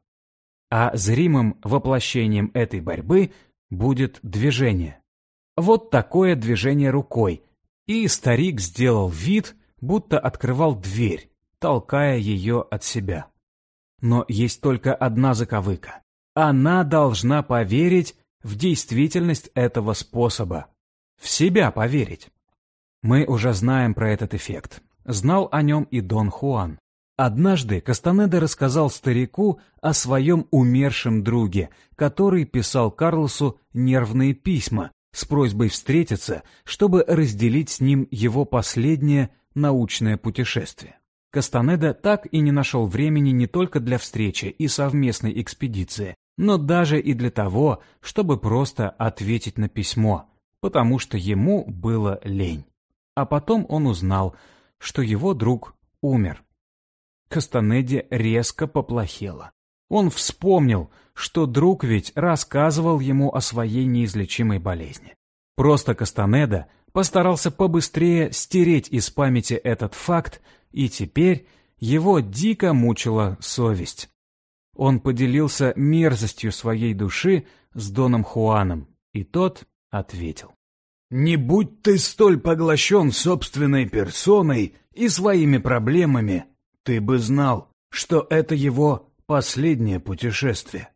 А зримым воплощением этой борьбы будет движение. Вот такое движение рукой, и старик сделал вид, будто открывал дверь, толкая ее от себя. Но есть только одна заковыка. Она должна поверить в действительность этого способа. В себя поверить. Мы уже знаем про этот эффект. Знал о нем и Дон Хуан. Однажды Кастанеда рассказал старику о своем умершем друге, который писал Карлосу нервные письма с просьбой встретиться, чтобы разделить с ним его последнее научное путешествие. Кастанеда так и не нашел времени не только для встречи и совместной экспедиции, но даже и для того, чтобы просто ответить на письмо, потому что ему было лень. А потом он узнал, что его друг умер. Кастанеде резко поплохело. Он вспомнил, что друг ведь рассказывал ему о своей неизлечимой болезни. Просто Кастанеда постарался побыстрее стереть из памяти этот факт, и теперь его дико мучила совесть. Он поделился мерзостью своей души с Доном Хуаном, и тот ответил. «Не будь ты столь поглощен собственной персоной и своими проблемами, ты бы знал, что это его последнее путешествие.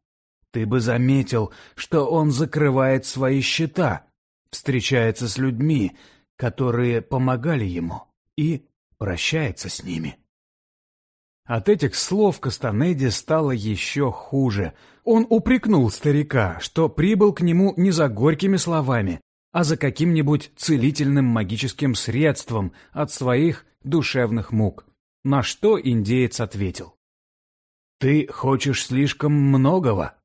Ты бы заметил, что он закрывает свои счета, встречается с людьми, которые помогали ему, и прощается с ними. От этих слов Кастанеде стало еще хуже. Он упрекнул старика, что прибыл к нему не за горькими словами, а за каким-нибудь целительным магическим средством от своих душевных мук. На что индеец ответил. «Ты хочешь слишком многого.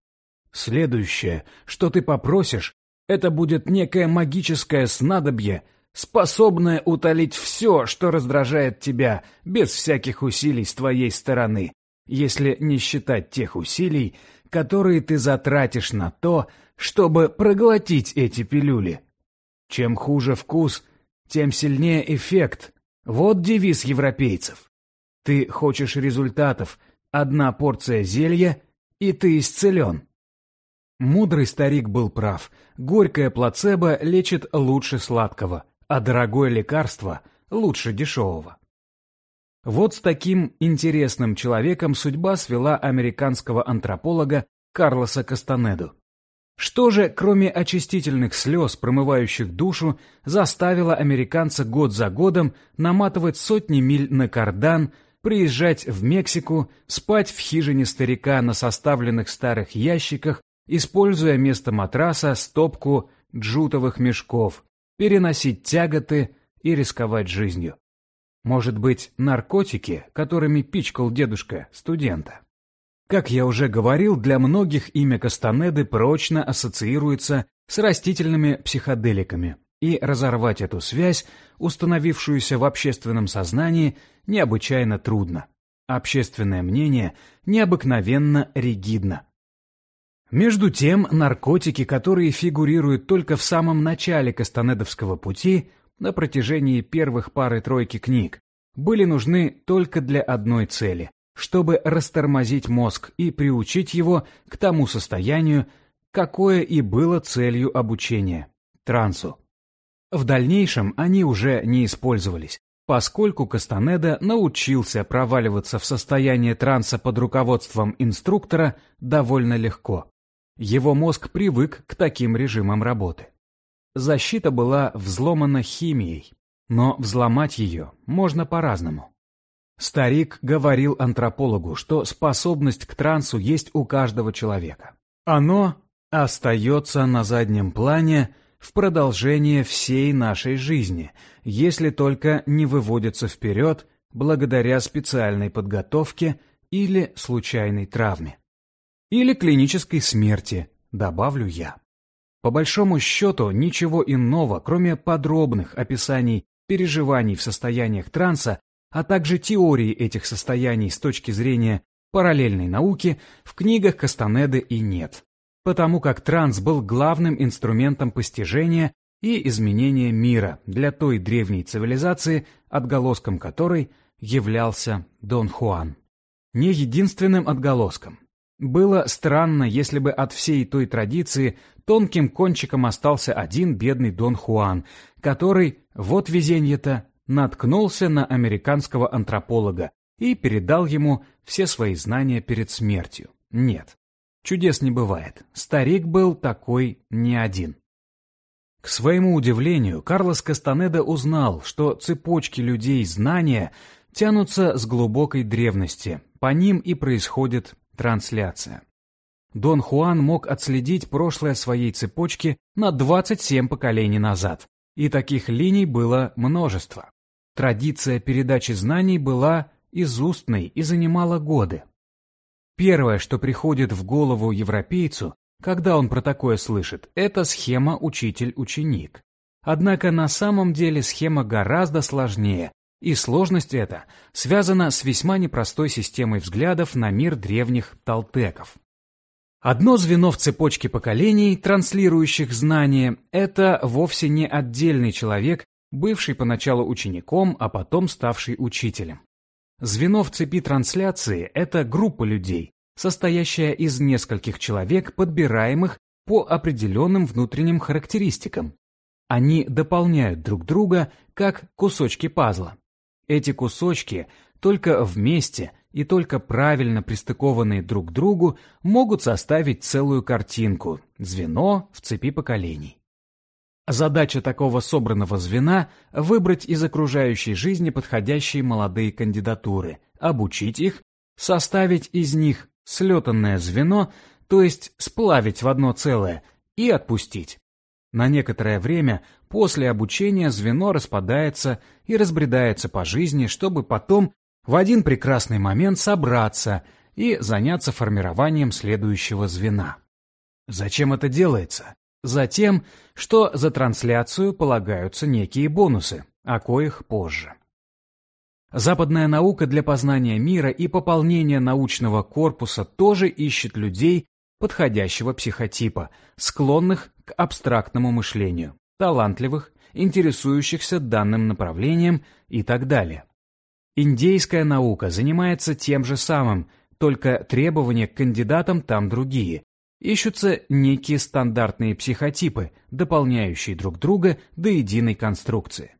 Следующее, что ты попросишь, это будет некое магическое снадобье, способное утолить все, что раздражает тебя, без всяких усилий с твоей стороны, если не считать тех усилий, которые ты затратишь на то, чтобы проглотить эти пилюли. Чем хуже вкус, тем сильнее эффект. Вот девиз европейцев. Ты хочешь результатов, одна порция зелья, и ты исцелен. Мудрый старик был прав. Горькое плацебо лечит лучше сладкого, а дорогое лекарство лучше дешевого. Вот с таким интересным человеком судьба свела американского антрополога Карлоса Кастанеду. Что же, кроме очистительных слез, промывающих душу, заставило американца год за годом наматывать сотни миль на кардан, приезжать в Мексику, спать в хижине старика на составленных старых ящиках, используя вместо матраса стопку джутовых мешков, переносить тяготы и рисковать жизнью? Может быть, наркотики, которыми пичкал дедушка студента? Как я уже говорил, для многих имя Кастанеды прочно ассоциируется с растительными психоделиками, и разорвать эту связь, установившуюся в общественном сознании, необычайно трудно. Общественное мнение необыкновенно ригидно. Между тем, наркотики, которые фигурируют только в самом начале Кастанедовского пути, на протяжении первых пары-тройки книг, были нужны только для одной цели чтобы растормозить мозг и приучить его к тому состоянию, какое и было целью обучения – трансу. В дальнейшем они уже не использовались, поскольку Кастанеда научился проваливаться в состояние транса под руководством инструктора довольно легко. Его мозг привык к таким режимам работы. Защита была взломана химией, но взломать ее можно по-разному. Старик говорил антропологу, что способность к трансу есть у каждого человека. Оно остается на заднем плане в продолжение всей нашей жизни, если только не выводится вперед благодаря специальной подготовке или случайной травме. Или клинической смерти, добавлю я. По большому счету, ничего иного, кроме подробных описаний переживаний в состояниях транса, а также теории этих состояний с точки зрения параллельной науки в книгах Кастанеды и нет, потому как транс был главным инструментом постижения и изменения мира для той древней цивилизации, отголоском которой являлся Дон Хуан. Не единственным отголоском. Было странно, если бы от всей той традиции тонким кончиком остался один бедный Дон Хуан, который, вот везенье-то, наткнулся на американского антрополога и передал ему все свои знания перед смертью. Нет, чудес не бывает. Старик был такой не один. К своему удивлению, Карлос Кастанеда узнал, что цепочки людей знания тянутся с глубокой древности, по ним и происходит трансляция. Дон Хуан мог отследить прошлое своей цепочки на 27 поколений назад, и таких линий было множество. Традиция передачи знаний была изустной и занимала годы. Первое, что приходит в голову европейцу, когда он про такое слышит, это схема учитель-ученик. Однако на самом деле схема гораздо сложнее, и сложность эта связана с весьма непростой системой взглядов на мир древних толтеков. Одно звено в цепочке поколений, транслирующих знания, это вовсе не отдельный человек бывший поначалу учеником, а потом ставший учителем. Звено в цепи трансляции – это группа людей, состоящая из нескольких человек, подбираемых по определенным внутренним характеристикам. Они дополняют друг друга, как кусочки пазла. Эти кусочки только вместе и только правильно пристыкованные друг к другу могут составить целую картинку – звено в цепи поколений. Задача такого собранного звена – выбрать из окружающей жизни подходящие молодые кандидатуры, обучить их, составить из них слетанное звено, то есть сплавить в одно целое, и отпустить. На некоторое время после обучения звено распадается и разбредается по жизни, чтобы потом в один прекрасный момент собраться и заняться формированием следующего звена. Зачем это делается? Затем, что за трансляцию полагаются некие бонусы, о коих позже. Западная наука для познания мира и пополнения научного корпуса тоже ищет людей подходящего психотипа, склонных к абстрактному мышлению, талантливых, интересующихся данным направлением и так далее. Индейская наука занимается тем же самым, только требования к кандидатам там другие. Ищутся некие стандартные психотипы, дополняющие друг друга до единой конструкции.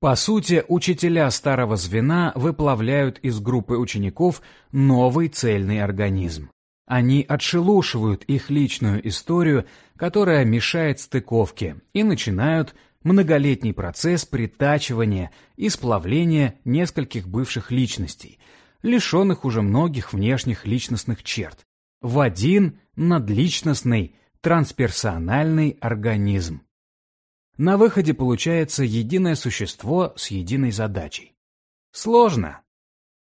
По сути, учителя старого звена выплавляют из группы учеников новый цельный организм. Они отшелушивают их личную историю, которая мешает стыковке, и начинают многолетний процесс притачивания и сплавления нескольких бывших личностей, лишенных уже многих внешних личностных черт, в один надличностный трансперсональный организм. На выходе получается единое существо с единой задачей. Сложно.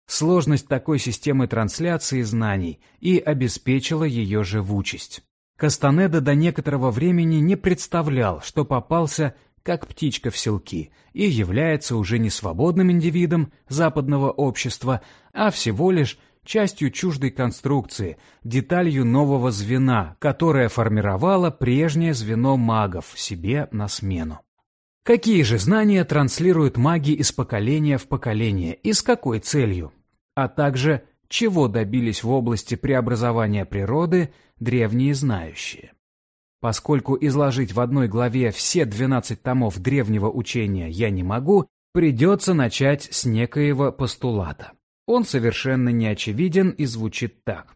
Сложность такой системы трансляции знаний и обеспечила ее живучесть. Кастанеда до некоторого времени не представлял, что попался как птичка в селки и является уже не свободным индивидом западного общества, а всего лишь частью чуждой конструкции, деталью нового звена, которое формировало прежнее звено магов себе на смену. Какие же знания транслируют маги из поколения в поколение и с какой целью? А также, чего добились в области преобразования природы древние знающие? Поскольку изложить в одной главе все 12 томов древнего учения я не могу, придется начать с некоего постулата. Он совершенно неочевиден и звучит так.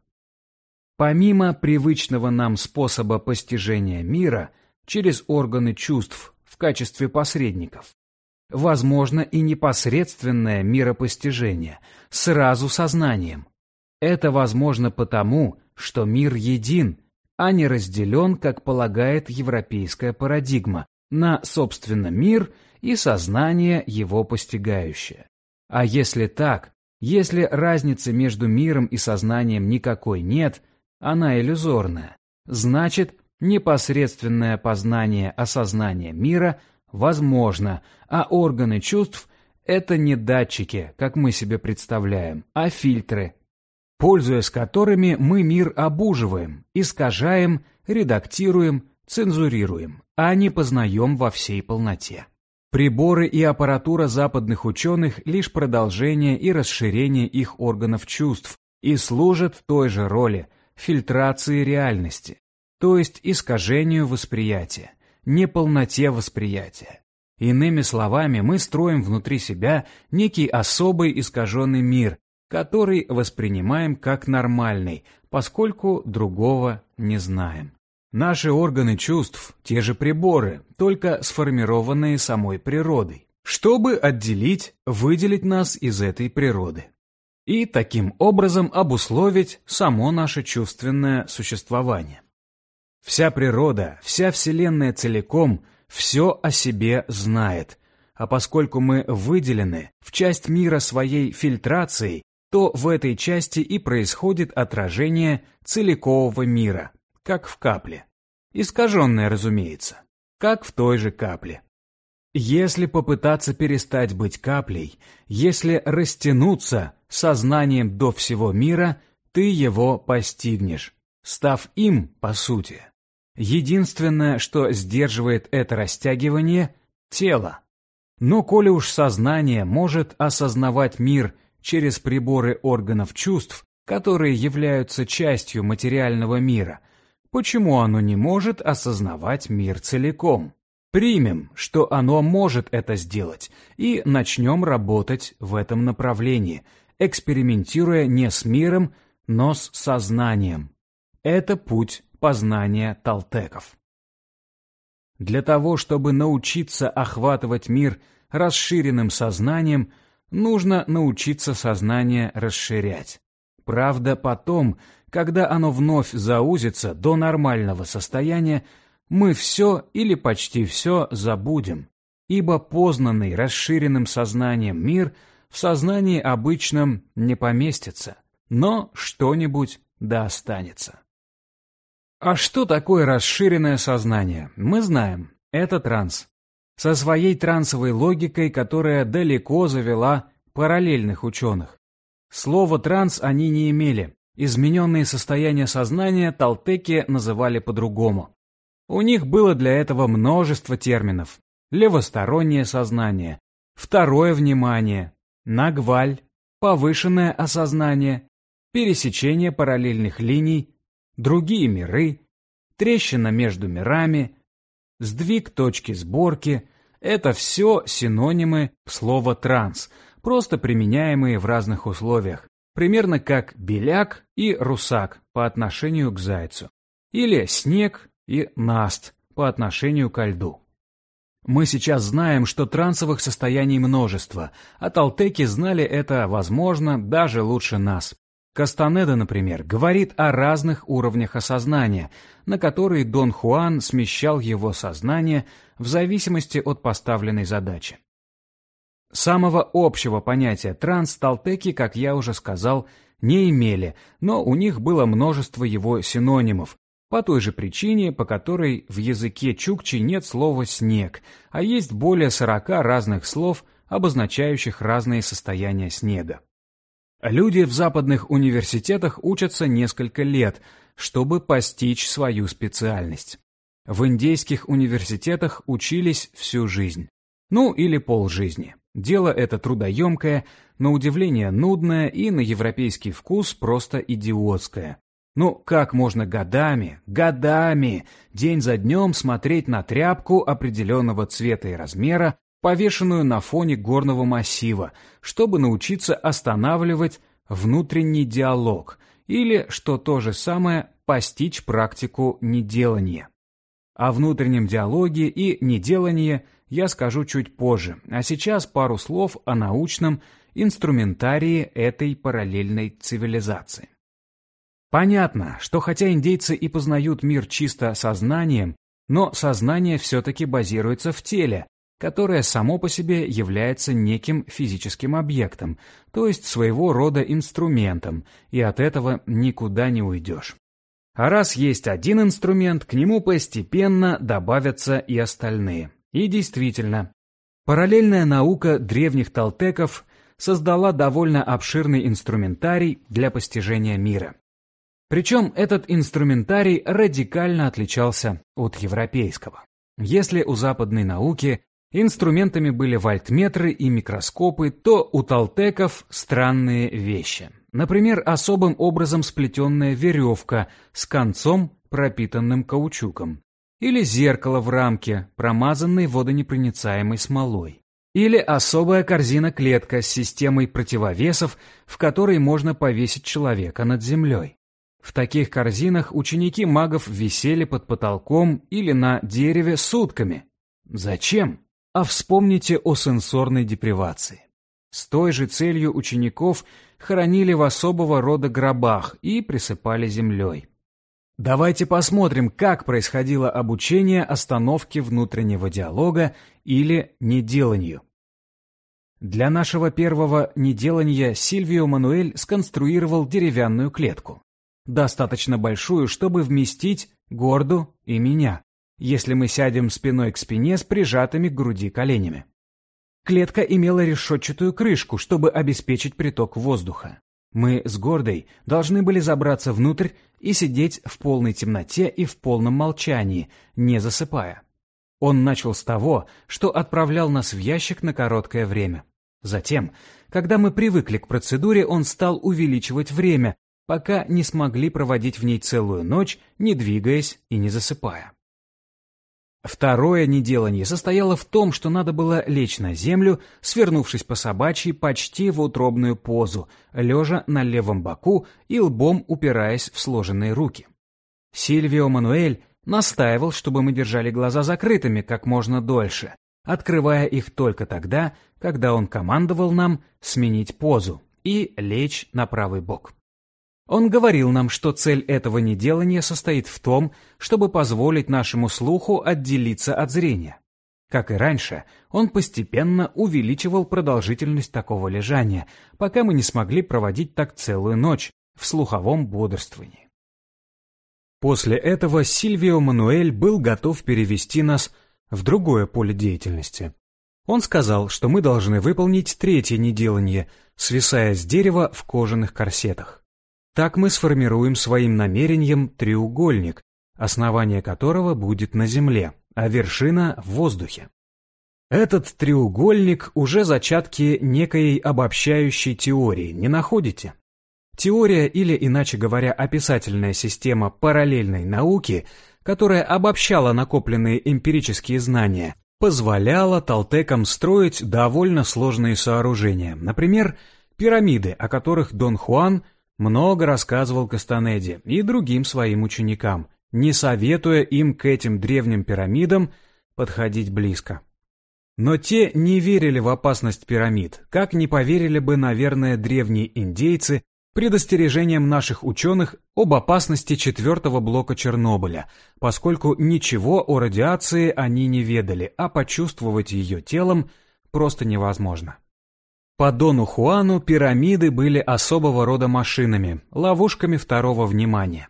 Помимо привычного нам способа постижения мира через органы чувств в качестве посредников, возможно и непосредственное миропостижение, сразу сознанием. Это возможно потому, что мир един, а не разделен, как полагает европейская парадигма, на, собственно, мир и сознание его постигающее. А если так, если разницы между миром и сознанием никакой нет, она иллюзорная, значит, непосредственное познание осознания мира возможно, а органы чувств – это не датчики, как мы себе представляем, а фильтры, пользуясь которыми мы мир обуживаем, искажаем, редактируем, цензурируем, а не познаем во всей полноте. Приборы и аппаратура западных ученых – лишь продолжение и расширение их органов чувств и служат той же роли – фильтрации реальности, то есть искажению восприятия, неполноте восприятия. Иными словами, мы строим внутри себя некий особый искаженный мир, который воспринимаем как нормальный, поскольку другого не знаем. Наши органы чувств – те же приборы, только сформированные самой природой, чтобы отделить, выделить нас из этой природы. И таким образом обусловить само наше чувственное существование. Вся природа, вся Вселенная целиком все о себе знает, а поскольку мы выделены в часть мира своей фильтрацией, то в этой части и происходит отражение целикового мира, как в капле. Искаженное, разумеется, как в той же капле. Если попытаться перестать быть каплей, если растянуться сознанием до всего мира, ты его постигнешь, став им, по сути. Единственное, что сдерживает это растягивание – тело. Но коли уж сознание может осознавать мир через приборы органов чувств, которые являются частью материального мира, почему оно не может осознавать мир целиком? Примем, что оно может это сделать, и начнем работать в этом направлении, экспериментируя не с миром, но с сознанием. Это путь познания талтеков. Для того, чтобы научиться охватывать мир расширенным сознанием, нужно научиться сознание расширять. Правда, потом, когда оно вновь заузится до нормального состояния, мы все или почти все забудем, ибо познанный расширенным сознанием мир в сознании обычном не поместится, но что-нибудь да останется. А что такое расширенное сознание? Мы знаем, это транс. Со своей трансовой логикой, которая далеко завела параллельных ученых. Слово «транс» они не имели, Измененные состояния сознания толтеки называли по-другому. У них было для этого множество терминов. Левостороннее сознание, второе внимание, нагваль, повышенное осознание, пересечение параллельных линий, другие миры, трещина между мирами, сдвиг точки сборки — это все синонимы слова «транс», просто применяемые в разных условиях, примерно как «беляк» и «русак» по отношению к зайцу, или «снег» и «наст» по отношению ко льду. Мы сейчас знаем, что трансовых состояний множество, а толтеки знали это, возможно, даже лучше нас. Кастанеда, например, говорит о разных уровнях осознания, на которые Дон Хуан смещал его сознание в зависимости от поставленной задачи. Самого общего понятия транс толтеки, как я уже сказал, не имели, но у них было множество его синонимов, по той же причине, по которой в языке чукчи нет слова «снег», а есть более сорока разных слов, обозначающих разные состояния снега. Люди в западных университетах учатся несколько лет, чтобы постичь свою специальность. В индейских университетах учились всю жизнь. Ну, или полжизни. Дело это трудоемкое, на удивление нудное и на европейский вкус просто идиотское. Ну, как можно годами, годами, день за днем смотреть на тряпку определенного цвета и размера, повешенную на фоне горного массива, чтобы научиться останавливать внутренний диалог или, что то же самое, постичь практику неделания. О внутреннем диалоге и неделании я скажу чуть позже, а сейчас пару слов о научном инструментарии этой параллельной цивилизации. Понятно, что хотя индейцы и познают мир чисто сознанием, но сознание все-таки базируется в теле, которое само по себе является неким физическим объектом, то есть своего рода инструментом, и от этого никуда не уйдешь. А раз есть один инструмент, к нему постепенно добавятся и остальные. И действительно, параллельная наука древних толтеков создала довольно обширный инструментарий для постижения мира. Причем этот инструментарий радикально отличался от европейского. Если у западной науки Инструментами были вольтметры и микроскопы, то у толтеков странные вещи. Например, особым образом сплетенная веревка с концом, пропитанным каучуком. Или зеркало в рамке, промазанной водонепроницаемой смолой. Или особая корзина-клетка с системой противовесов, в которой можно повесить человека над землей. В таких корзинах ученики магов висели под потолком или на дереве сутками. Зачем? А вспомните о сенсорной депривации. С той же целью учеников хоронили в особого рода гробах и присыпали землей. Давайте посмотрим, как происходило обучение остановке внутреннего диалога или неделанию. Для нашего первого неделания Сильвио Мануэль сконструировал деревянную клетку, достаточно большую, чтобы вместить Горду и меня если мы сядем спиной к спине с прижатыми к груди коленями. Клетка имела решетчатую крышку, чтобы обеспечить приток воздуха. Мы с Гордой должны были забраться внутрь и сидеть в полной темноте и в полном молчании, не засыпая. Он начал с того, что отправлял нас в ящик на короткое время. Затем, когда мы привыкли к процедуре, он стал увеличивать время, пока не смогли проводить в ней целую ночь, не двигаясь и не засыпая. Второе неделание состояло в том, что надо было лечь на землю, свернувшись по собачьей почти в утробную позу, лежа на левом боку и лбом упираясь в сложенные руки. Сильвио Мануэль настаивал, чтобы мы держали глаза закрытыми как можно дольше, открывая их только тогда, когда он командовал нам сменить позу и лечь на правый бок. Он говорил нам, что цель этого неделания состоит в том, чтобы позволить нашему слуху отделиться от зрения. Как и раньше, он постепенно увеличивал продолжительность такого лежания, пока мы не смогли проводить так целую ночь в слуховом бодрствовании. После этого Сильвио Мануэль был готов перевести нас в другое поле деятельности. Он сказал, что мы должны выполнить третье неделание, свисая с дерева в кожаных корсетах. Так мы сформируем своим намерением треугольник, основание которого будет на Земле, а вершина — в воздухе. Этот треугольник уже зачатки некой обобщающей теории, не находите? Теория или, иначе говоря, описательная система параллельной науки, которая обобщала накопленные эмпирические знания, позволяла толтекам строить довольно сложные сооружения. Например, пирамиды, о которых Дон Хуан много рассказывал Кастанеде и другим своим ученикам, не советуя им к этим древним пирамидам подходить близко. Но те не верили в опасность пирамид, как не поверили бы, наверное, древние индейцы предостережением наших ученых об опасности четвертого блока Чернобыля, поскольку ничего о радиации они не ведали, а почувствовать ее телом просто невозможно. По Дону Хуану пирамиды были особого рода машинами, ловушками второго внимания.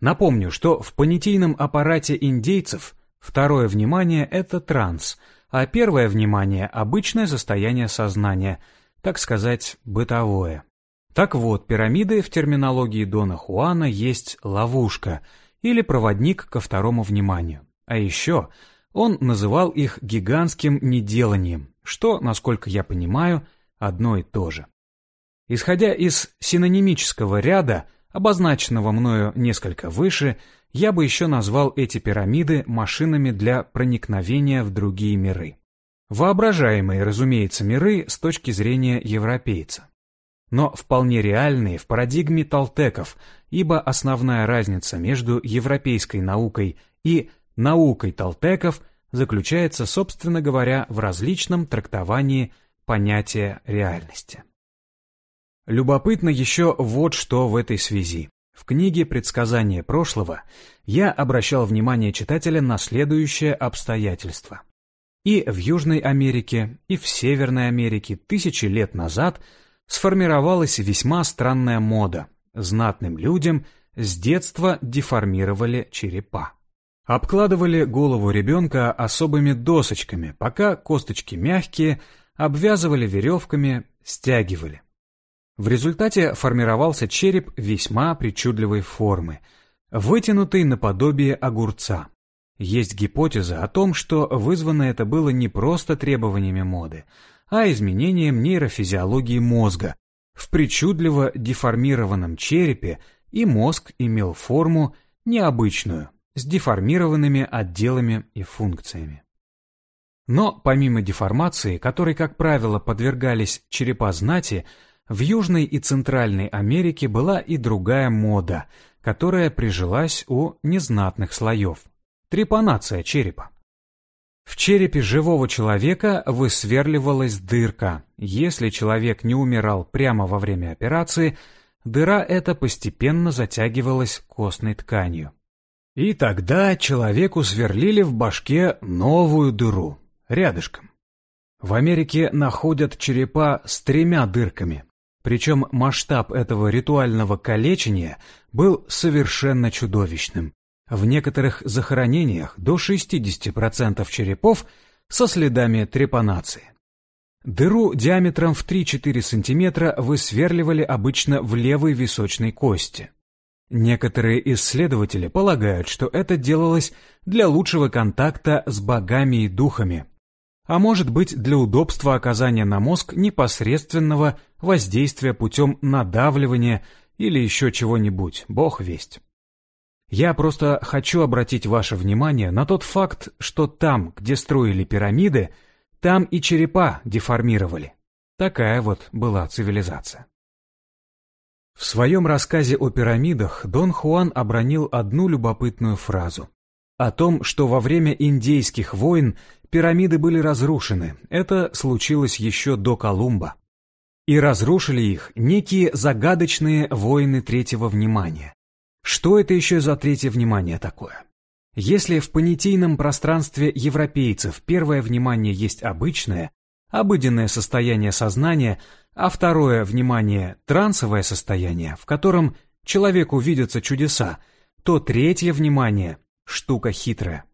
Напомню, что в понятийном аппарате индейцев второе внимание – это транс, а первое внимание – обычное состояние сознания, так сказать, бытовое. Так вот, пирамиды в терминологии Дона Хуана есть ловушка или проводник ко второму вниманию. А еще он называл их гигантским неделанием, что, насколько я понимаю, одно и то же. Исходя из синонимического ряда, обозначенного мною несколько выше, я бы еще назвал эти пирамиды машинами для проникновения в другие миры. Воображаемые, разумеется, миры с точки зрения европейца но вполне реальные в парадигме толтеков, ибо основная разница между европейской наукой и наукой толтеков заключается, собственно говоря, в различном трактовании понятия реальности. Любопытно еще вот что в этой связи. В книге «Предсказание прошлого» я обращал внимание читателя на следующее обстоятельство. И в Южной Америке, и в Северной Америке тысячи лет назад – сформировалась весьма странная мода. Знатным людям с детства деформировали черепа. Обкладывали голову ребенка особыми досочками, пока косточки мягкие, обвязывали веревками, стягивали. В результате формировался череп весьма причудливой формы, вытянутый наподобие огурца. Есть гипотеза о том, что вызвано это было не просто требованиями моды, а изменением нейрофизиологии мозга. В причудливо деформированном черепе и мозг имел форму необычную, с деформированными отделами и функциями. Но помимо деформации, которой, как правило, подвергались черепа знати, в Южной и Центральной Америке была и другая мода, которая прижилась у незнатных слоев – трепанация черепа. В черепе живого человека высверливалась дырка. Если человек не умирал прямо во время операции, дыра эта постепенно затягивалась костной тканью. И тогда человеку сверлили в башке новую дыру, рядышком. В Америке находят черепа с тремя дырками, причем масштаб этого ритуального калечения был совершенно чудовищным. В некоторых захоронениях до 60% черепов со следами трепанации. Дыру диаметром в 3-4 см высверливали обычно в левой височной кости. Некоторые исследователи полагают, что это делалось для лучшего контакта с богами и духами, а может быть для удобства оказания на мозг непосредственного воздействия путем надавливания или еще чего-нибудь, бог весть. Я просто хочу обратить ваше внимание на тот факт, что там, где строили пирамиды, там и черепа деформировали. Такая вот была цивилизация. В своем рассказе о пирамидах Дон Хуан обронил одну любопытную фразу. О том, что во время индейских войн пирамиды были разрушены, это случилось еще до Колумба. И разрушили их некие загадочные воины третьего внимания. Что это еще за третье внимание такое? Если в понятийном пространстве европейцев первое внимание есть обычное, обыденное состояние сознания, а второе внимание – трансовое состояние, в котором человеку видятся чудеса, то третье внимание – штука хитрая.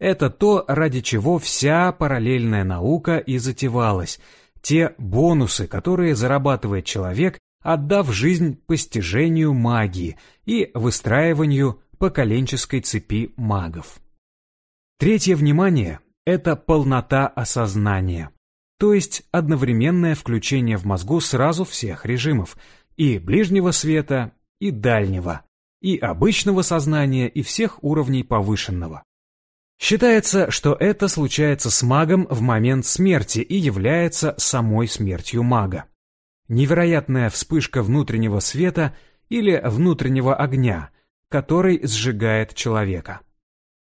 Это то, ради чего вся параллельная наука и затевалась, те бонусы, которые зарабатывает человек, отдав жизнь постижению магии и выстраиванию поколенческой цепи магов. Третье внимание – это полнота осознания, то есть одновременное включение в мозгу сразу всех режимов, и ближнего света, и дальнего, и обычного сознания, и всех уровней повышенного. Считается, что это случается с магом в момент смерти и является самой смертью мага. Невероятная вспышка внутреннего света или внутреннего огня, который сжигает человека.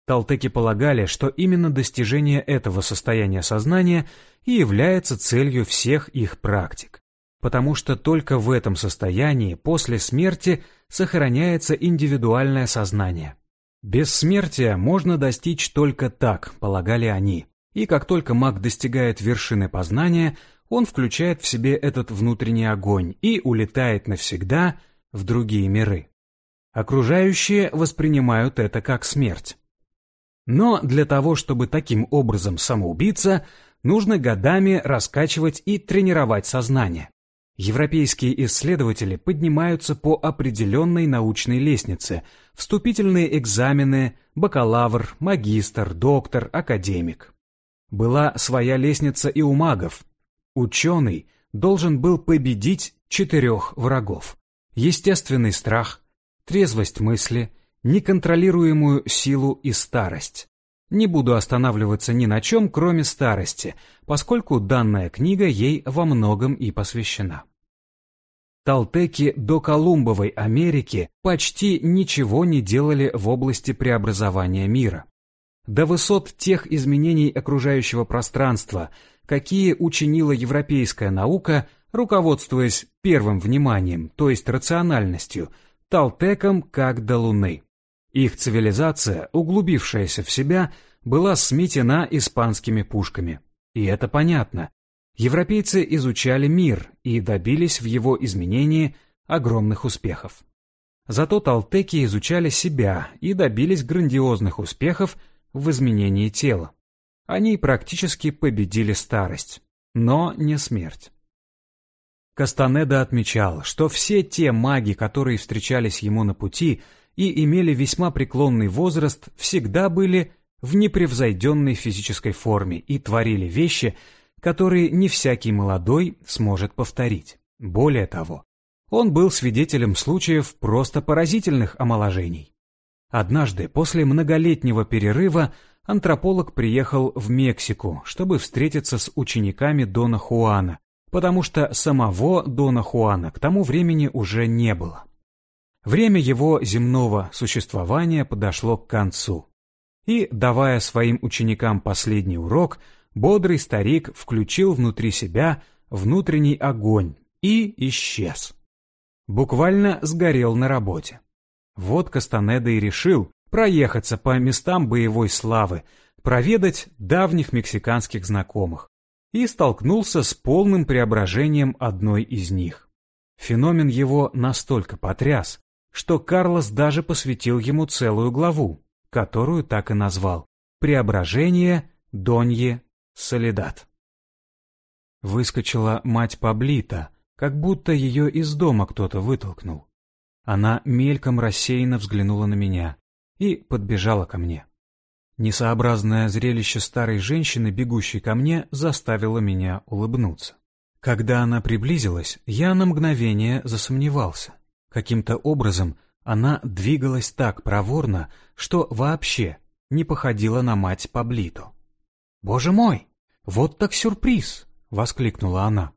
Талтеки полагали, что именно достижение этого состояния сознания и является целью всех их практик, потому что только в этом состоянии после смерти сохраняется индивидуальное сознание. Бессмертия можно достичь только так, полагали они. И как только маг достигает вершины познания, он включает в себе этот внутренний огонь и улетает навсегда в другие миры. Окружающие воспринимают это как смерть. Но для того, чтобы таким образом самоубиться, нужно годами раскачивать и тренировать сознание. Европейские исследователи поднимаются по определенной научной лестнице, вступительные экзамены, бакалавр, магистр, доктор, академик. Была своя лестница и у магов. Ученый должен был победить четырех врагов. Естественный страх, трезвость мысли, неконтролируемую силу и старость. Не буду останавливаться ни на чем, кроме старости, поскольку данная книга ей во многом и посвящена. Талтеки до Колумбовой Америки почти ничего не делали в области преобразования мира. До высот тех изменений окружающего пространства, какие учинила европейская наука, руководствуясь первым вниманием, то есть рациональностью, Талтекам как до Луны. Их цивилизация, углубившаяся в себя, была сметена испанскими пушками. И это понятно. Европейцы изучали мир и добились в его изменении огромных успехов. Зато талтеки изучали себя и добились грандиозных успехов в изменении тела. Они практически победили старость, но не смерть. Кастанеда отмечал, что все те маги, которые встречались ему на пути, и имели весьма преклонный возраст, всегда были в непревзойденной физической форме и творили вещи, которые не всякий молодой сможет повторить. Более того, он был свидетелем случаев просто поразительных омоложений. Однажды, после многолетнего перерыва, антрополог приехал в Мексику, чтобы встретиться с учениками Дона Хуана, потому что самого Дона Хуана к тому времени уже не было. Время его земного существования подошло к концу. И, давая своим ученикам последний урок, бодрый старик включил внутри себя внутренний огонь и исчез. Буквально сгорел на работе. Вот Кастанеда и решил проехаться по местам боевой славы, проведать давних мексиканских знакомых, и столкнулся с полным преображением одной из них. Феномен его настолько потряс, что Карлос даже посвятил ему целую главу, которую так и назвал «Преображение Донье Солидат». Выскочила мать Паблита, как будто ее из дома кто-то вытолкнул. Она мельком рассеянно взглянула на меня и подбежала ко мне. Несообразное зрелище старой женщины, бегущей ко мне, заставило меня улыбнуться. Когда она приблизилась, я на мгновение засомневался — Каким-то образом она двигалась так проворно, что вообще не походила на мать Паблито. «Боже мой! Вот так сюрприз!» — воскликнула она.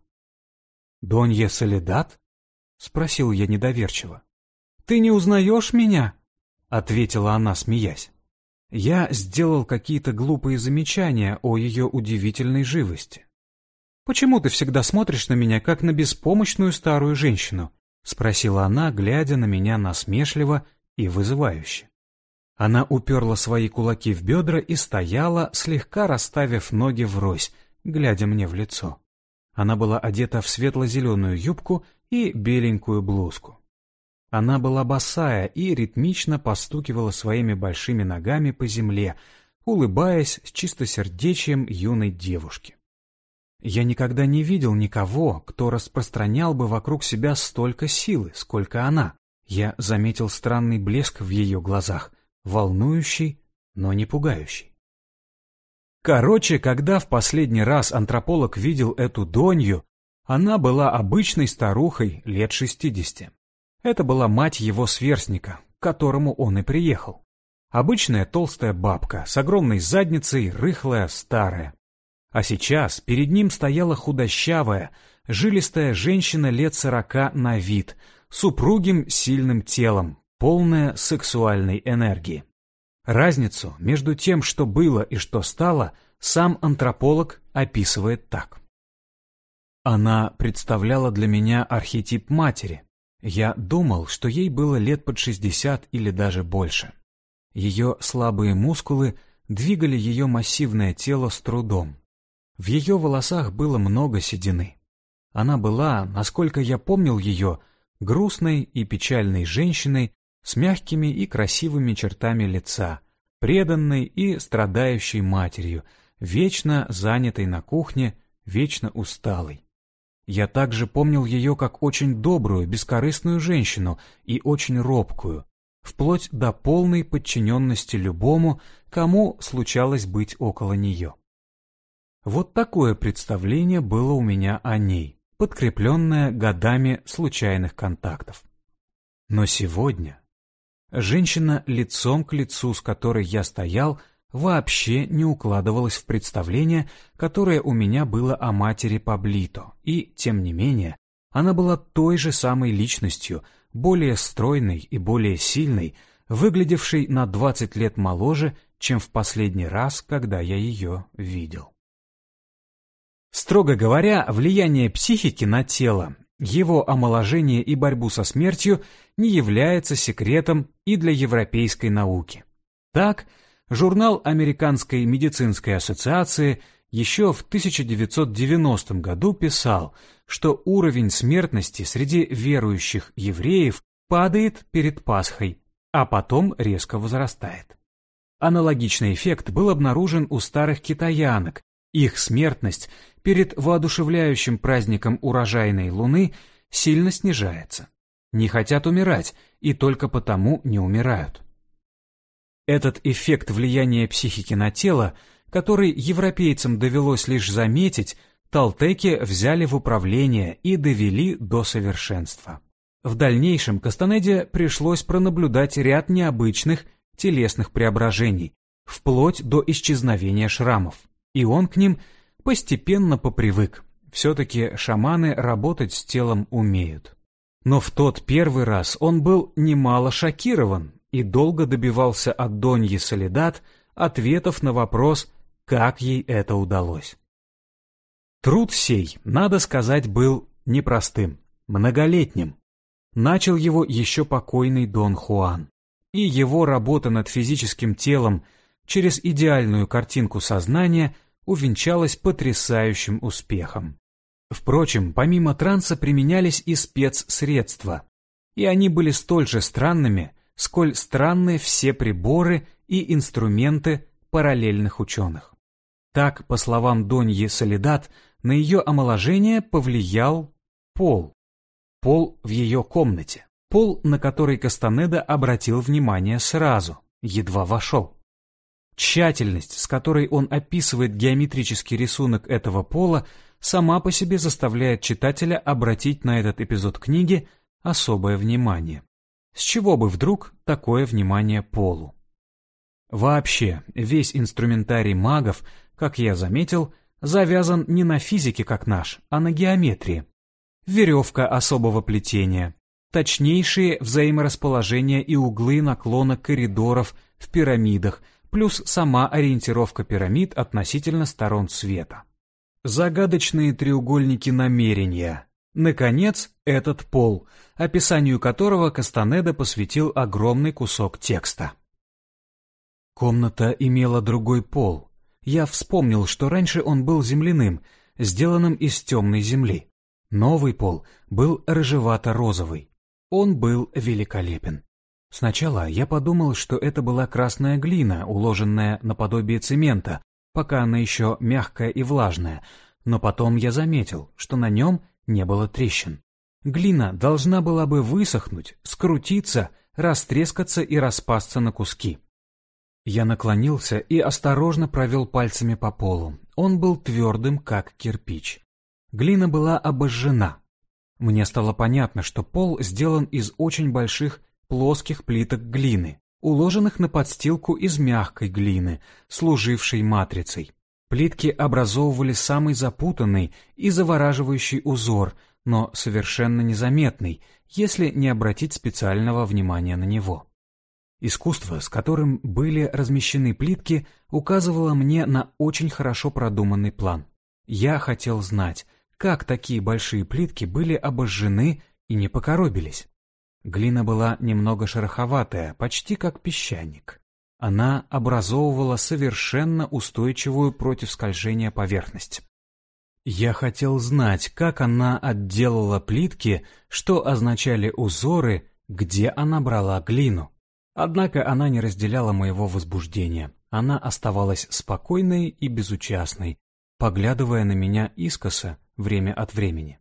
«Донья Солидат?» — спросил я недоверчиво. «Ты не узнаешь меня?» — ответила она, смеясь. Я сделал какие-то глупые замечания о ее удивительной живости. «Почему ты всегда смотришь на меня, как на беспомощную старую женщину?» — спросила она, глядя на меня насмешливо и вызывающе. Она уперла свои кулаки в бедра и стояла, слегка расставив ноги врозь, глядя мне в лицо. Она была одета в светло-зеленую юбку и беленькую блузку. Она была босая и ритмично постукивала своими большими ногами по земле, улыбаясь с чистосердечием юной девушки. Я никогда не видел никого, кто распространял бы вокруг себя столько силы, сколько она. Я заметил странный блеск в ее глазах, волнующий, но не пугающий. Короче, когда в последний раз антрополог видел эту Донью, она была обычной старухой лет шестидесяти. Это была мать его сверстника, к которому он и приехал. Обычная толстая бабка с огромной задницей, рыхлая, старая. А сейчас перед ним стояла худощавая, жилистая женщина лет сорока на вид, с упругим сильным телом, полная сексуальной энергии. Разницу между тем, что было и что стало, сам антрополог описывает так. Она представляла для меня архетип матери. Я думал, что ей было лет под шестьдесят или даже больше. Ее слабые мускулы двигали ее массивное тело с трудом. В ее волосах было много седины. Она была, насколько я помнил ее, грустной и печальной женщиной с мягкими и красивыми чертами лица, преданной и страдающей матерью, вечно занятой на кухне, вечно усталой. Я также помнил ее как очень добрую, бескорыстную женщину и очень робкую, вплоть до полной подчиненности любому, кому случалось быть около нее. Вот такое представление было у меня о ней, подкрепленное годами случайных контактов. Но сегодня женщина, лицом к лицу с которой я стоял, вообще не укладывалась в представление, которое у меня было о матери Паблито, и, тем не менее, она была той же самой личностью, более стройной и более сильной, выглядевшей на 20 лет моложе, чем в последний раз, когда я ее видел. Строго говоря, влияние психики на тело, его омоложение и борьбу со смертью не является секретом и для европейской науки. Так, журнал Американской медицинской ассоциации еще в 1990 году писал, что уровень смертности среди верующих евреев падает перед Пасхой, а потом резко возрастает. Аналогичный эффект был обнаружен у старых китаянок. Их смертность перед воодушевляющим праздником урожайной луны сильно снижается. Не хотят умирать и только потому не умирают. Этот эффект влияния психики на тело, который европейцам довелось лишь заметить, Талтеки взяли в управление и довели до совершенства. В дальнейшем Кастанеде пришлось пронаблюдать ряд необычных телесных преображений, вплоть до исчезновения шрамов, и он к ним постепенно попривык. Все-таки шаманы работать с телом умеют. Но в тот первый раз он был немало шокирован, и долго добивался от Доньи Солидат ответов на вопрос, как ей это удалось. Труд сей, надо сказать, был непростым, многолетним. Начал его еще покойный Дон Хуан. И его работа над физическим телом через идеальную картинку сознания увенчалась потрясающим успехом. Впрочем, помимо транса применялись и спецсредства, и они были столь же странными, сколь странны все приборы и инструменты параллельных ученых. Так, по словам Доньи Солидат, на ее омоложение повлиял пол. Пол в ее комнате. Пол, на который Кастанеда обратил внимание сразу, едва вошел. Тщательность, с которой он описывает геометрический рисунок этого пола, сама по себе заставляет читателя обратить на этот эпизод книги особое внимание. С чего бы вдруг такое внимание полу? Вообще, весь инструментарий магов, как я заметил, завязан не на физике, как наш, а на геометрии. Веревка особого плетения, точнейшие взаиморасположения и углы наклона коридоров в пирамидах, плюс сама ориентировка пирамид относительно сторон света. Загадочные треугольники намерения, Наконец, этот пол, описанию которого Кастанеда посвятил огромный кусок текста. Комната имела другой пол. Я вспомнил, что раньше он был земляным, сделанным из темной земли. Новый пол был рыжевато-розовый. Он был великолепен. Сначала я подумал, что это была красная глина, уложенная наподобие цемента, пока она еще мягкая и влажная, но потом я заметил, что на нем не было трещин. Глина должна была бы высохнуть, скрутиться, растрескаться и распасться на куски. Я наклонился и осторожно провел пальцами по полу. Он был твердым, как кирпич. Глина была обожжена. Мне стало понятно, что пол сделан из очень больших плоских плиток глины, уложенных на подстилку из мягкой глины, служившей матрицей. Плитки образовывали самый запутанный и завораживающий узор, но совершенно незаметный, если не обратить специального внимания на него. Искусство, с которым были размещены плитки, указывало мне на очень хорошо продуманный план. Я хотел знать, как такие большие плитки были обожжены и не покоробились. Глина была немного шероховатая, почти как песчаник. Она образовывала совершенно устойчивую против скольжения поверхность. Я хотел знать, как она отделала плитки, что означали узоры, где она брала глину. Однако она не разделяла моего возбуждения. Она оставалась спокойной и безучастной, поглядывая на меня искоса время от времени.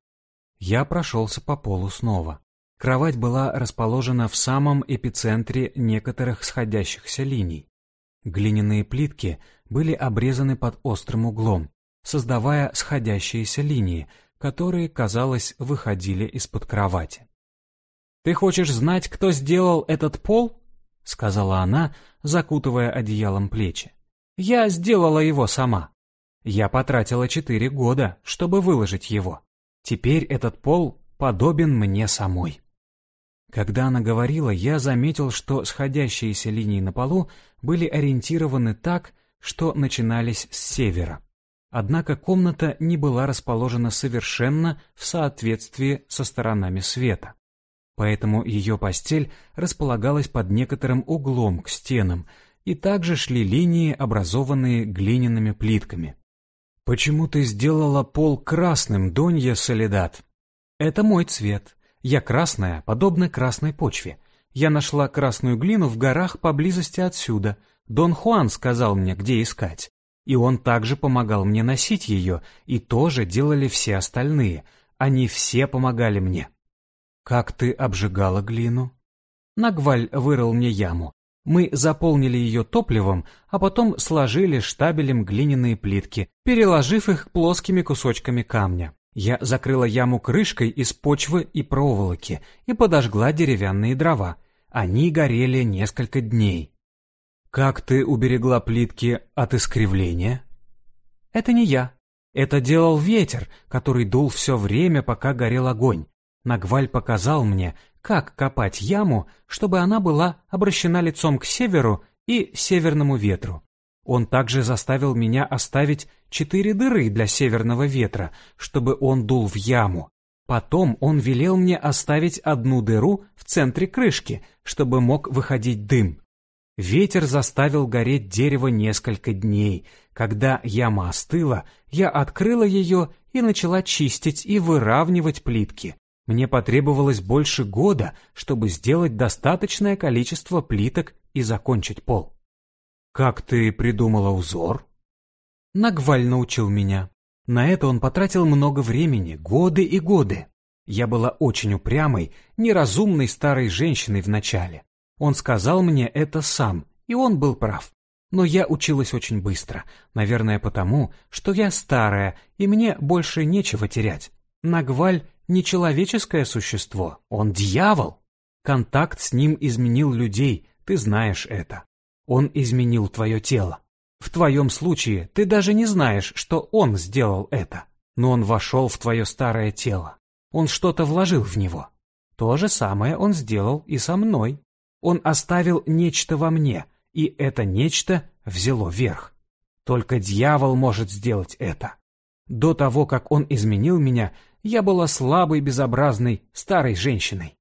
Я прошелся по полу снова. Кровать была расположена в самом эпицентре некоторых сходящихся линий. Глиняные плитки были обрезаны под острым углом, создавая сходящиеся линии, которые, казалось, выходили из-под кровати. «Ты хочешь знать, кто сделал этот пол?» — сказала она, закутывая одеялом плечи. «Я сделала его сама. Я потратила четыре года, чтобы выложить его. Теперь этот пол подобен мне самой». Когда она говорила, я заметил, что сходящиеся линии на полу были ориентированы так, что начинались с севера. Однако комната не была расположена совершенно в соответствии со сторонами света поэтому ее постель располагалась под некоторым углом к стенам, и также шли линии, образованные глиняными плитками. «Почему ты сделала пол красным, Донья Солидат?» «Это мой цвет. Я красная, подобно красной почве. Я нашла красную глину в горах поблизости отсюда. Дон Хуан сказал мне, где искать. И он также помогал мне носить ее, и тоже делали все остальные. Они все помогали мне». «Как ты обжигала глину?» Нагваль вырыл мне яму. Мы заполнили ее топливом, а потом сложили штабелем глиняные плитки, переложив их плоскими кусочками камня. Я закрыла яму крышкой из почвы и проволоки и подожгла деревянные дрова. Они горели несколько дней. «Как ты уберегла плитки от искривления?» «Это не я. Это делал ветер, который дул все время, пока горел огонь. Нагваль показал мне, как копать яму, чтобы она была обращена лицом к северу и северному ветру. Он также заставил меня оставить четыре дыры для северного ветра, чтобы он дул в яму. Потом он велел мне оставить одну дыру в центре крышки, чтобы мог выходить дым. Ветер заставил гореть дерево несколько дней. Когда яма остыла, я открыла ее и начала чистить и выравнивать плитки. Мне потребовалось больше года, чтобы сделать достаточное количество плиток и закончить пол. «Как ты придумала узор?» Нагваль научил меня. На это он потратил много времени, годы и годы. Я была очень упрямой, неразумной старой женщиной вначале. Он сказал мне это сам, и он был прав. Но я училась очень быстро, наверное потому, что я старая, и мне больше нечего терять. Нагваль не человеческое существо, он дьявол. Контакт с ним изменил людей, ты знаешь это. Он изменил твое тело. В твоем случае ты даже не знаешь, что он сделал это, но он вошел в твое старое тело. Он что-то вложил в него. То же самое он сделал и со мной. Он оставил нечто во мне, и это нечто взяло верх. Только дьявол может сделать это. До того, как он изменил меня, я была слабой, безобразной, старой женщиной.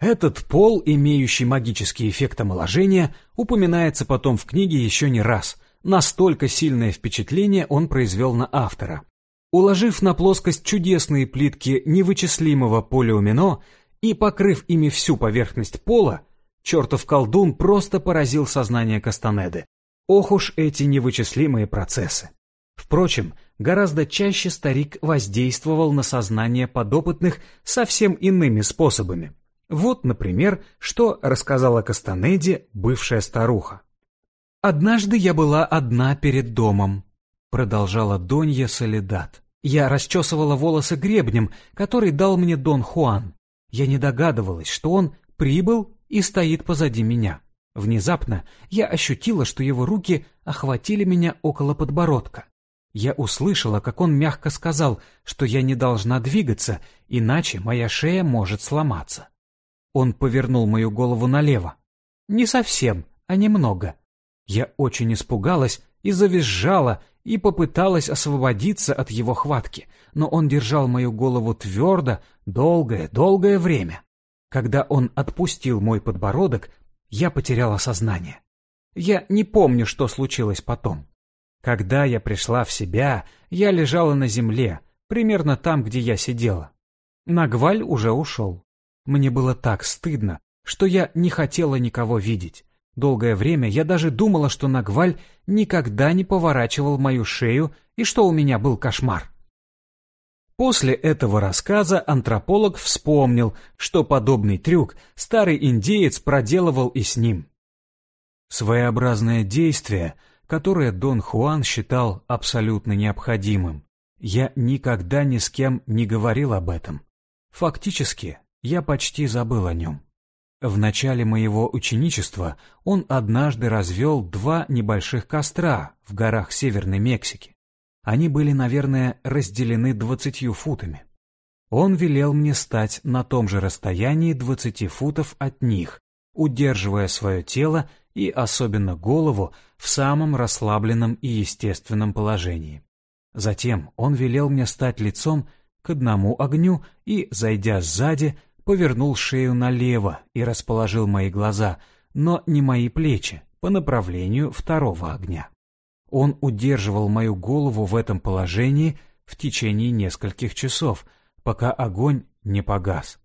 Этот пол, имеющий магический эффект омоложения, упоминается потом в книге еще не раз. Настолько сильное впечатление он произвел на автора. Уложив на плоскость чудесные плитки невычислимого полиумино и покрыв ими всю поверхность пола, чертов колдун просто поразил сознание Кастанеды. Ох уж эти невычислимые процессы. Впрочем, гораздо чаще старик воздействовал на сознание подопытных совсем иными способами. Вот, например, что рассказала Кастанеде бывшая старуха. «Однажды я была одна перед домом», — продолжала Донья Солидат. «Я расчесывала волосы гребнем, который дал мне Дон Хуан. Я не догадывалась, что он прибыл и стоит позади меня. Внезапно я ощутила, что его руки охватили меня около подбородка. Я услышала, как он мягко сказал, что я не должна двигаться, иначе моя шея может сломаться. Он повернул мою голову налево. Не совсем, а немного. Я очень испугалась и завизжала, и попыталась освободиться от его хватки, но он держал мою голову твердо, долгое-долгое время. Когда он отпустил мой подбородок, я потеряла сознание. Я не помню, что случилось потом. Когда я пришла в себя, я лежала на земле, примерно там, где я сидела. Нагваль уже ушел. Мне было так стыдно, что я не хотела никого видеть. Долгое время я даже думала, что Нагваль никогда не поворачивал мою шею и что у меня был кошмар. После этого рассказа антрополог вспомнил, что подобный трюк старый индеец проделывал и с ним. Своеобразное действие, которое Дон Хуан считал абсолютно необходимым. Я никогда ни с кем не говорил об этом. Фактически, я почти забыл о нем. В начале моего ученичества он однажды развел два небольших костра в горах Северной Мексики. Они были, наверное, разделены двадцатью футами. Он велел мне стать на том же расстоянии двадцати футов от них, удерживая свое тело и особенно голову в самом расслабленном и естественном положении. Затем он велел мне стать лицом к одному огню и, зайдя сзади, повернул шею налево и расположил мои глаза, но не мои плечи, по направлению второго огня. Он удерживал мою голову в этом положении в течение нескольких часов, пока огонь не погас.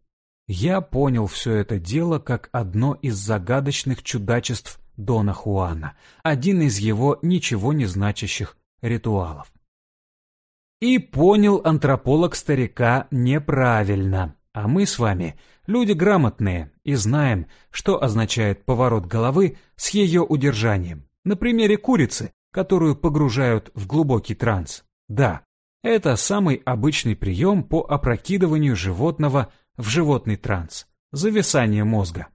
Я понял все это дело как одно из загадочных чудачеств Дона Хуана, один из его ничего не значащих ритуалов. И понял антрополог старика неправильно. А мы с вами люди грамотные и знаем, что означает поворот головы с ее удержанием. На примере курицы, которую погружают в глубокий транс. Да, это самый обычный прием по опрокидыванию животного в животный транс, зависание мозга.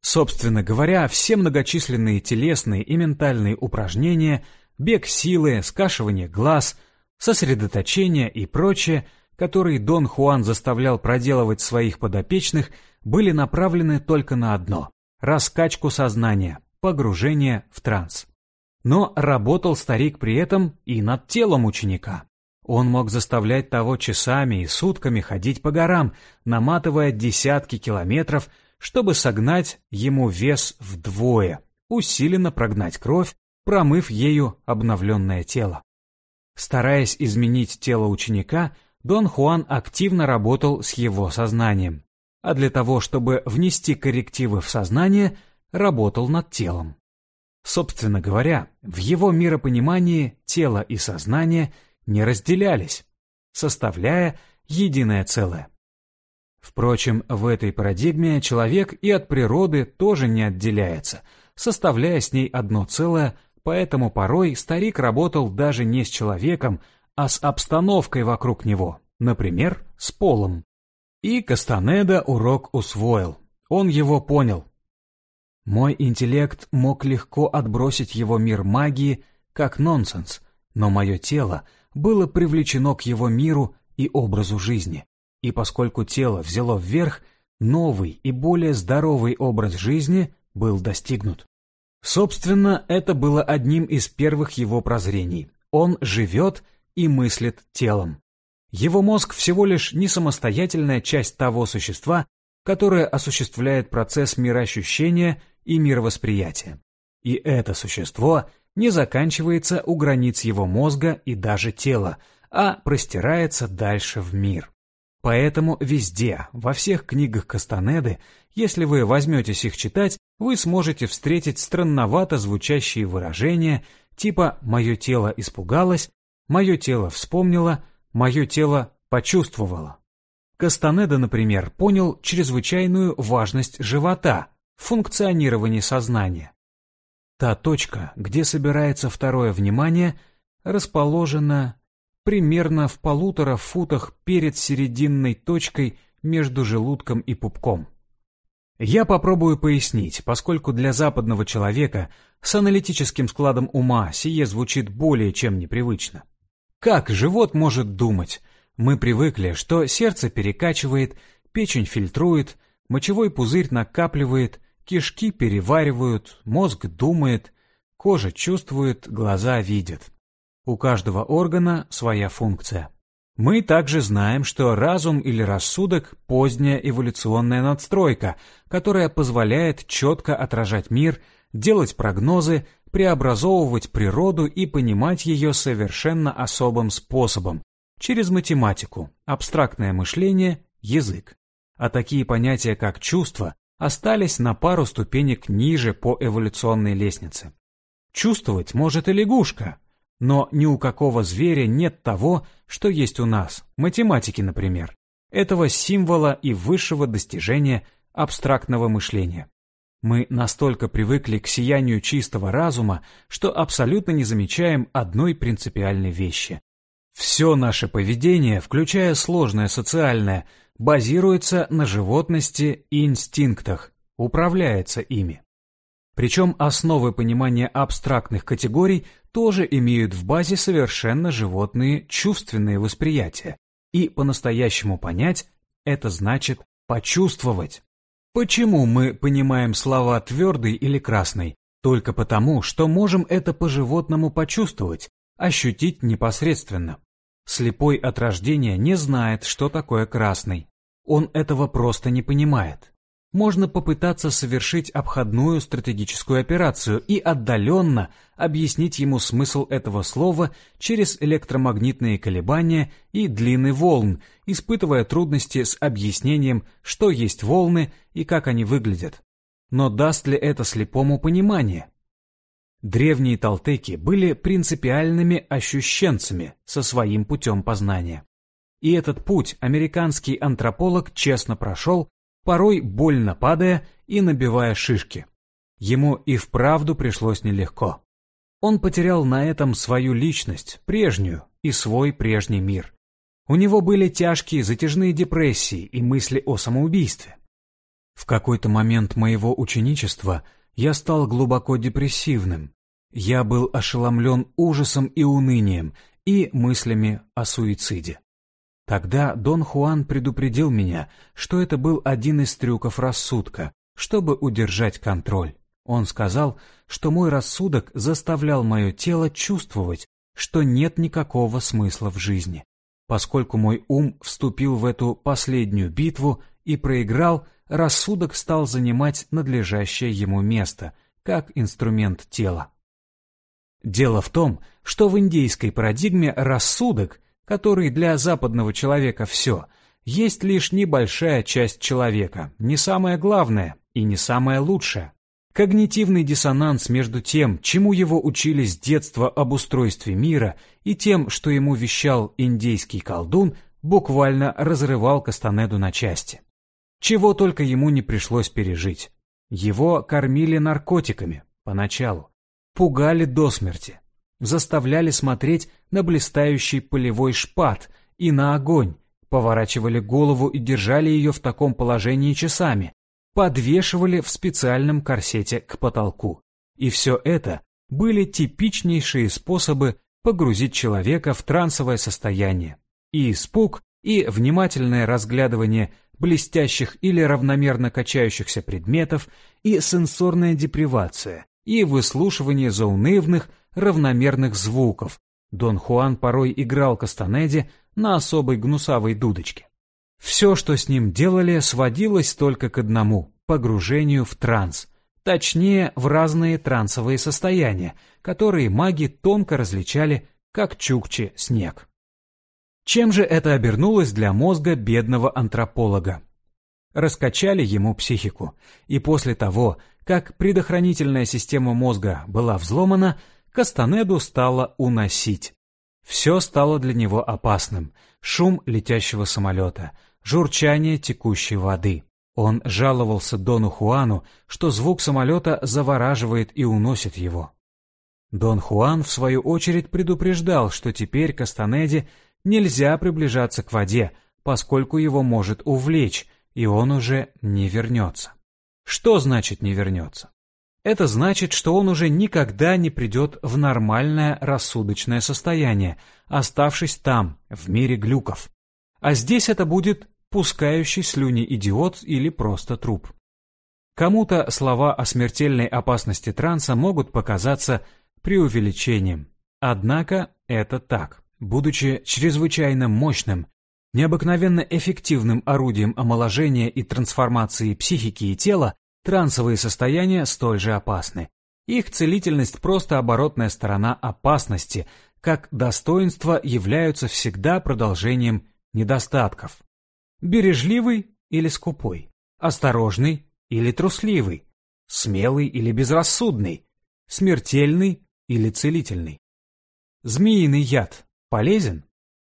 Собственно говоря, все многочисленные телесные и ментальные упражнения, бег силы, скашивание глаз, сосредоточение и прочее – которые Дон Хуан заставлял проделывать своих подопечных, были направлены только на одно – раскачку сознания, погружение в транс. Но работал старик при этом и над телом ученика. Он мог заставлять того часами и сутками ходить по горам, наматывая десятки километров, чтобы согнать ему вес вдвое, усиленно прогнать кровь, промыв ею обновленное тело. Стараясь изменить тело ученика, Дон Хуан активно работал с его сознанием, а для того, чтобы внести коррективы в сознание, работал над телом. Собственно говоря, в его миропонимании тело и сознание не разделялись, составляя единое целое. Впрочем, в этой парадигме человек и от природы тоже не отделяется, составляя с ней одно целое, поэтому порой старик работал даже не с человеком, а с обстановкой вокруг него, например, с полом. И Кастанеда урок усвоил. Он его понял. Мой интеллект мог легко отбросить его мир магии как нонсенс, но мое тело было привлечено к его миру и образу жизни. И поскольку тело взяло вверх, новый и более здоровый образ жизни был достигнут. Собственно, это было одним из первых его прозрений. Он живет и мыслит телом. Его мозг всего лишь не самостоятельная часть того существа, которое осуществляет процесс мироощущения и мировосприятия. И это существо не заканчивается у границ его мозга и даже тела, а простирается дальше в мир. Поэтому везде, во всех книгах Кастанеды, если вы возьметесь их читать, вы сможете встретить странновато звучащие выражения типа «моё тело испугалось», Мое тело вспомнило, мое тело почувствовало. Кастанеда, например, понял чрезвычайную важность живота в сознания. Та точка, где собирается второе внимание, расположена примерно в полутора футах перед серединной точкой между желудком и пупком. Я попробую пояснить, поскольку для западного человека с аналитическим складом ума сие звучит более чем непривычно. Как живот может думать? Мы привыкли, что сердце перекачивает, печень фильтрует, мочевой пузырь накапливает, кишки переваривают, мозг думает, кожа чувствует, глаза видят. У каждого органа своя функция. Мы также знаем, что разум или рассудок – поздняя эволюционная надстройка, которая позволяет четко отражать мир, делать прогнозы, преобразовывать природу и понимать ее совершенно особым способом, через математику, абстрактное мышление, язык. А такие понятия, как чувство, остались на пару ступенек ниже по эволюционной лестнице. Чувствовать может и лягушка, но ни у какого зверя нет того, что есть у нас, математики, например, этого символа и высшего достижения абстрактного мышления. Мы настолько привыкли к сиянию чистого разума, что абсолютно не замечаем одной принципиальной вещи. Все наше поведение, включая сложное социальное, базируется на животности и инстинктах, управляется ими. Причем основы понимания абстрактных категорий тоже имеют в базе совершенно животные чувственные восприятия. И по-настоящему понять – это значит почувствовать. Почему мы понимаем слова «твердый» или «красный»? Только потому, что можем это по-животному почувствовать, ощутить непосредственно. Слепой от рождения не знает, что такое красный. Он этого просто не понимает можно попытаться совершить обходную стратегическую операцию и отдаленно объяснить ему смысл этого слова через электромагнитные колебания и длины волн, испытывая трудности с объяснением, что есть волны и как они выглядят. Но даст ли это слепому понимание? Древние талтеки были принципиальными ощущенцами со своим путем познания. И этот путь американский антрополог честно прошел порой больно падая и набивая шишки. Ему и вправду пришлось нелегко. Он потерял на этом свою личность, прежнюю, и свой прежний мир. У него были тяжкие затяжные депрессии и мысли о самоубийстве. В какой-то момент моего ученичества я стал глубоко депрессивным. Я был ошеломлен ужасом и унынием и мыслями о суициде. Тогда Дон Хуан предупредил меня, что это был один из трюков рассудка, чтобы удержать контроль. Он сказал, что мой рассудок заставлял мое тело чувствовать, что нет никакого смысла в жизни. Поскольку мой ум вступил в эту последнюю битву и проиграл, рассудок стал занимать надлежащее ему место, как инструмент тела. Дело в том, что в индейской парадигме рассудок который для западного человека все, есть лишь небольшая часть человека, не самое главное и не самое лучшее. Когнитивный диссонанс между тем, чему его учили с детства об устройстве мира, и тем, что ему вещал индейский колдун, буквально разрывал Кастанеду на части. Чего только ему не пришлось пережить. Его кормили наркотиками, поначалу. Пугали до смерти заставляли смотреть на блистающий полевой шпат и на огонь, поворачивали голову и держали ее в таком положении часами, подвешивали в специальном корсете к потолку. И все это были типичнейшие способы погрузить человека в трансовое состояние. И испуг, и внимательное разглядывание блестящих или равномерно качающихся предметов, и сенсорная депривация, и выслушивание заунывных, равномерных звуков. Дон Хуан порой играл Кастанеде на особой гнусавой дудочке. Все, что с ним делали, сводилось только к одному — погружению в транс. Точнее, в разные трансовые состояния, которые маги тонко различали, как чукчи снег. Чем же это обернулось для мозга бедного антрополога? Раскачали ему психику, и после того, как предохранительная система мозга была взломана, Кастанеду стало уносить. Все стало для него опасным. Шум летящего самолета, журчание текущей воды, Он жаловался Дону Хуану, что звук самолета завораживает и уносит его. Дон Хуан, в свою очередь, предупреждал, что теперь Кастанеде нельзя приближаться к воде, поскольку его может увлечь, и он уже не вернется. Что значит не вернется? Это значит, что он уже никогда не придет в нормальное рассудочное состояние, оставшись там, в мире глюков. А здесь это будет пускающий слюни идиот или просто труп. Кому-то слова о смертельной опасности транса могут показаться преувеличением. Однако это так. Будучи чрезвычайно мощным, необыкновенно эффективным орудием омоложения и трансформации психики и тела, трансовые состояния столь же опасны. Их целительность просто оборотная сторона опасности, как достоинства являются всегда продолжением недостатков. Бережливый или скупой, осторожный или трусливый, смелый или безрассудный, смертельный или целительный. Змеиный яд полезен?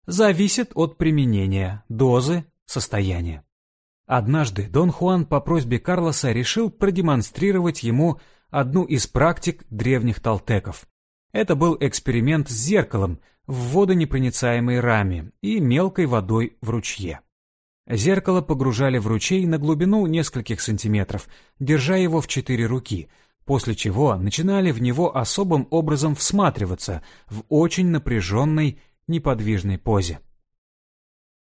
Зависит от применения, дозы, состояния. Однажды Дон Хуан по просьбе Карлоса решил продемонстрировать ему одну из практик древних толтеков. Это был эксперимент с зеркалом в водонепроницаемой раме и мелкой водой в ручье. Зеркало погружали в ручей на глубину нескольких сантиметров, держа его в четыре руки, после чего начинали в него особым образом всматриваться в очень напряженной, неподвижной позе.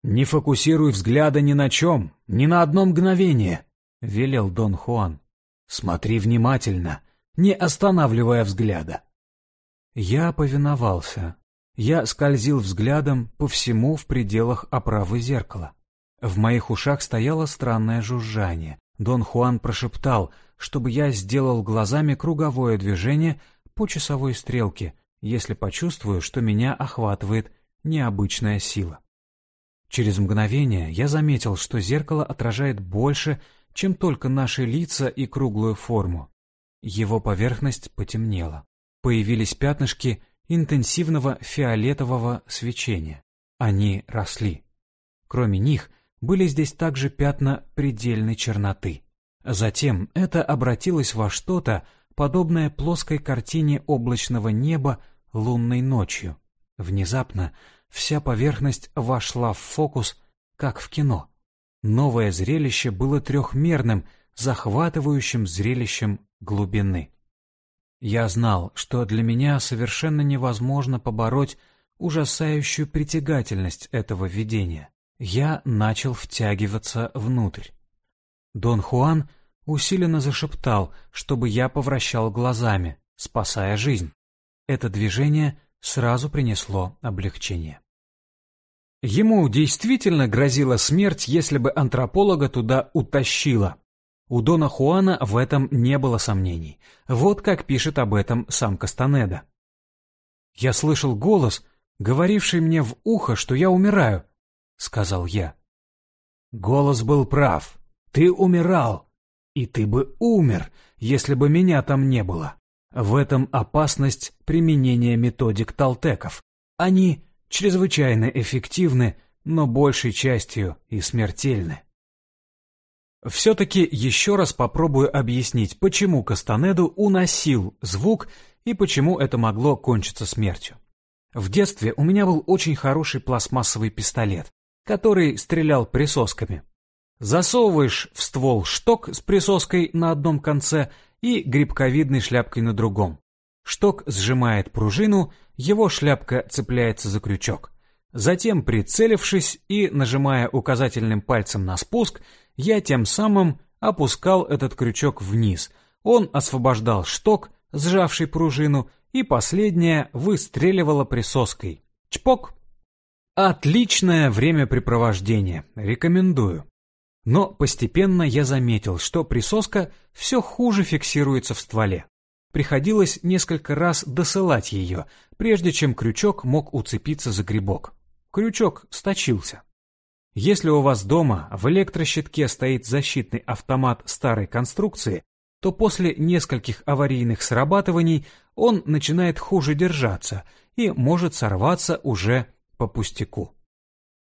«Не фокусируй взгляда ни на чем, ни на одно мгновение», — велел Дон Хуан. «Смотри внимательно, не останавливая взгляда». Я повиновался. Я скользил взглядом по всему в пределах оправы зеркала. В моих ушах стояло странное жужжание. Дон Хуан прошептал, чтобы я сделал глазами круговое движение по часовой стрелке, если почувствую, что меня охватывает необычная сила. Через мгновение я заметил, что зеркало отражает больше, чем только наши лица и круглую форму. Его поверхность потемнела. Появились пятнышки интенсивного фиолетового свечения. Они росли. Кроме них — были здесь также пятна предельной черноты. Затем это обратилось во что-то, подобное плоской картине облачного неба лунной ночью. Внезапно вся поверхность вошла в фокус, как в кино. Новое зрелище было трехмерным, захватывающим зрелищем глубины. Я знал, что для меня совершенно невозможно побороть ужасающую притягательность этого видения. Я начал втягиваться внутрь. Дон Хуан усиленно зашептал, чтобы я повращал глазами, спасая жизнь. Это движение сразу принесло облегчение. Ему действительно грозила смерть, если бы антрополога туда утащило. У Дона Хуана в этом не было сомнений. Вот как пишет об этом сам Кастанеда. «Я слышал голос, говоривший мне в ухо, что я умираю, — сказал я. Голос был прав. Ты умирал. И ты бы умер, если бы меня там не было. В этом опасность применения методик толтеков. Они чрезвычайно эффективны, но большей частью и смертельны. Все-таки еще раз попробую объяснить, почему Кастанеду уносил звук и почему это могло кончиться смертью. В детстве у меня был очень хороший пластмассовый пистолет, который стрелял присосками. Засовываешь в ствол шток с присоской на одном конце и грибковидной шляпкой на другом. Шток сжимает пружину, его шляпка цепляется за крючок. Затем, прицелившись и нажимая указательным пальцем на спуск, я тем самым опускал этот крючок вниз. Он освобождал шток, сжавший пружину, и последняя выстреливала присоской. Чпок! Отличное времяпрепровождение, рекомендую. Но постепенно я заметил, что присоска все хуже фиксируется в стволе. Приходилось несколько раз досылать ее, прежде чем крючок мог уцепиться за грибок. Крючок сточился. Если у вас дома в электрощитке стоит защитный автомат старой конструкции, то после нескольких аварийных срабатываний он начинает хуже держаться и может сорваться уже по пустяку.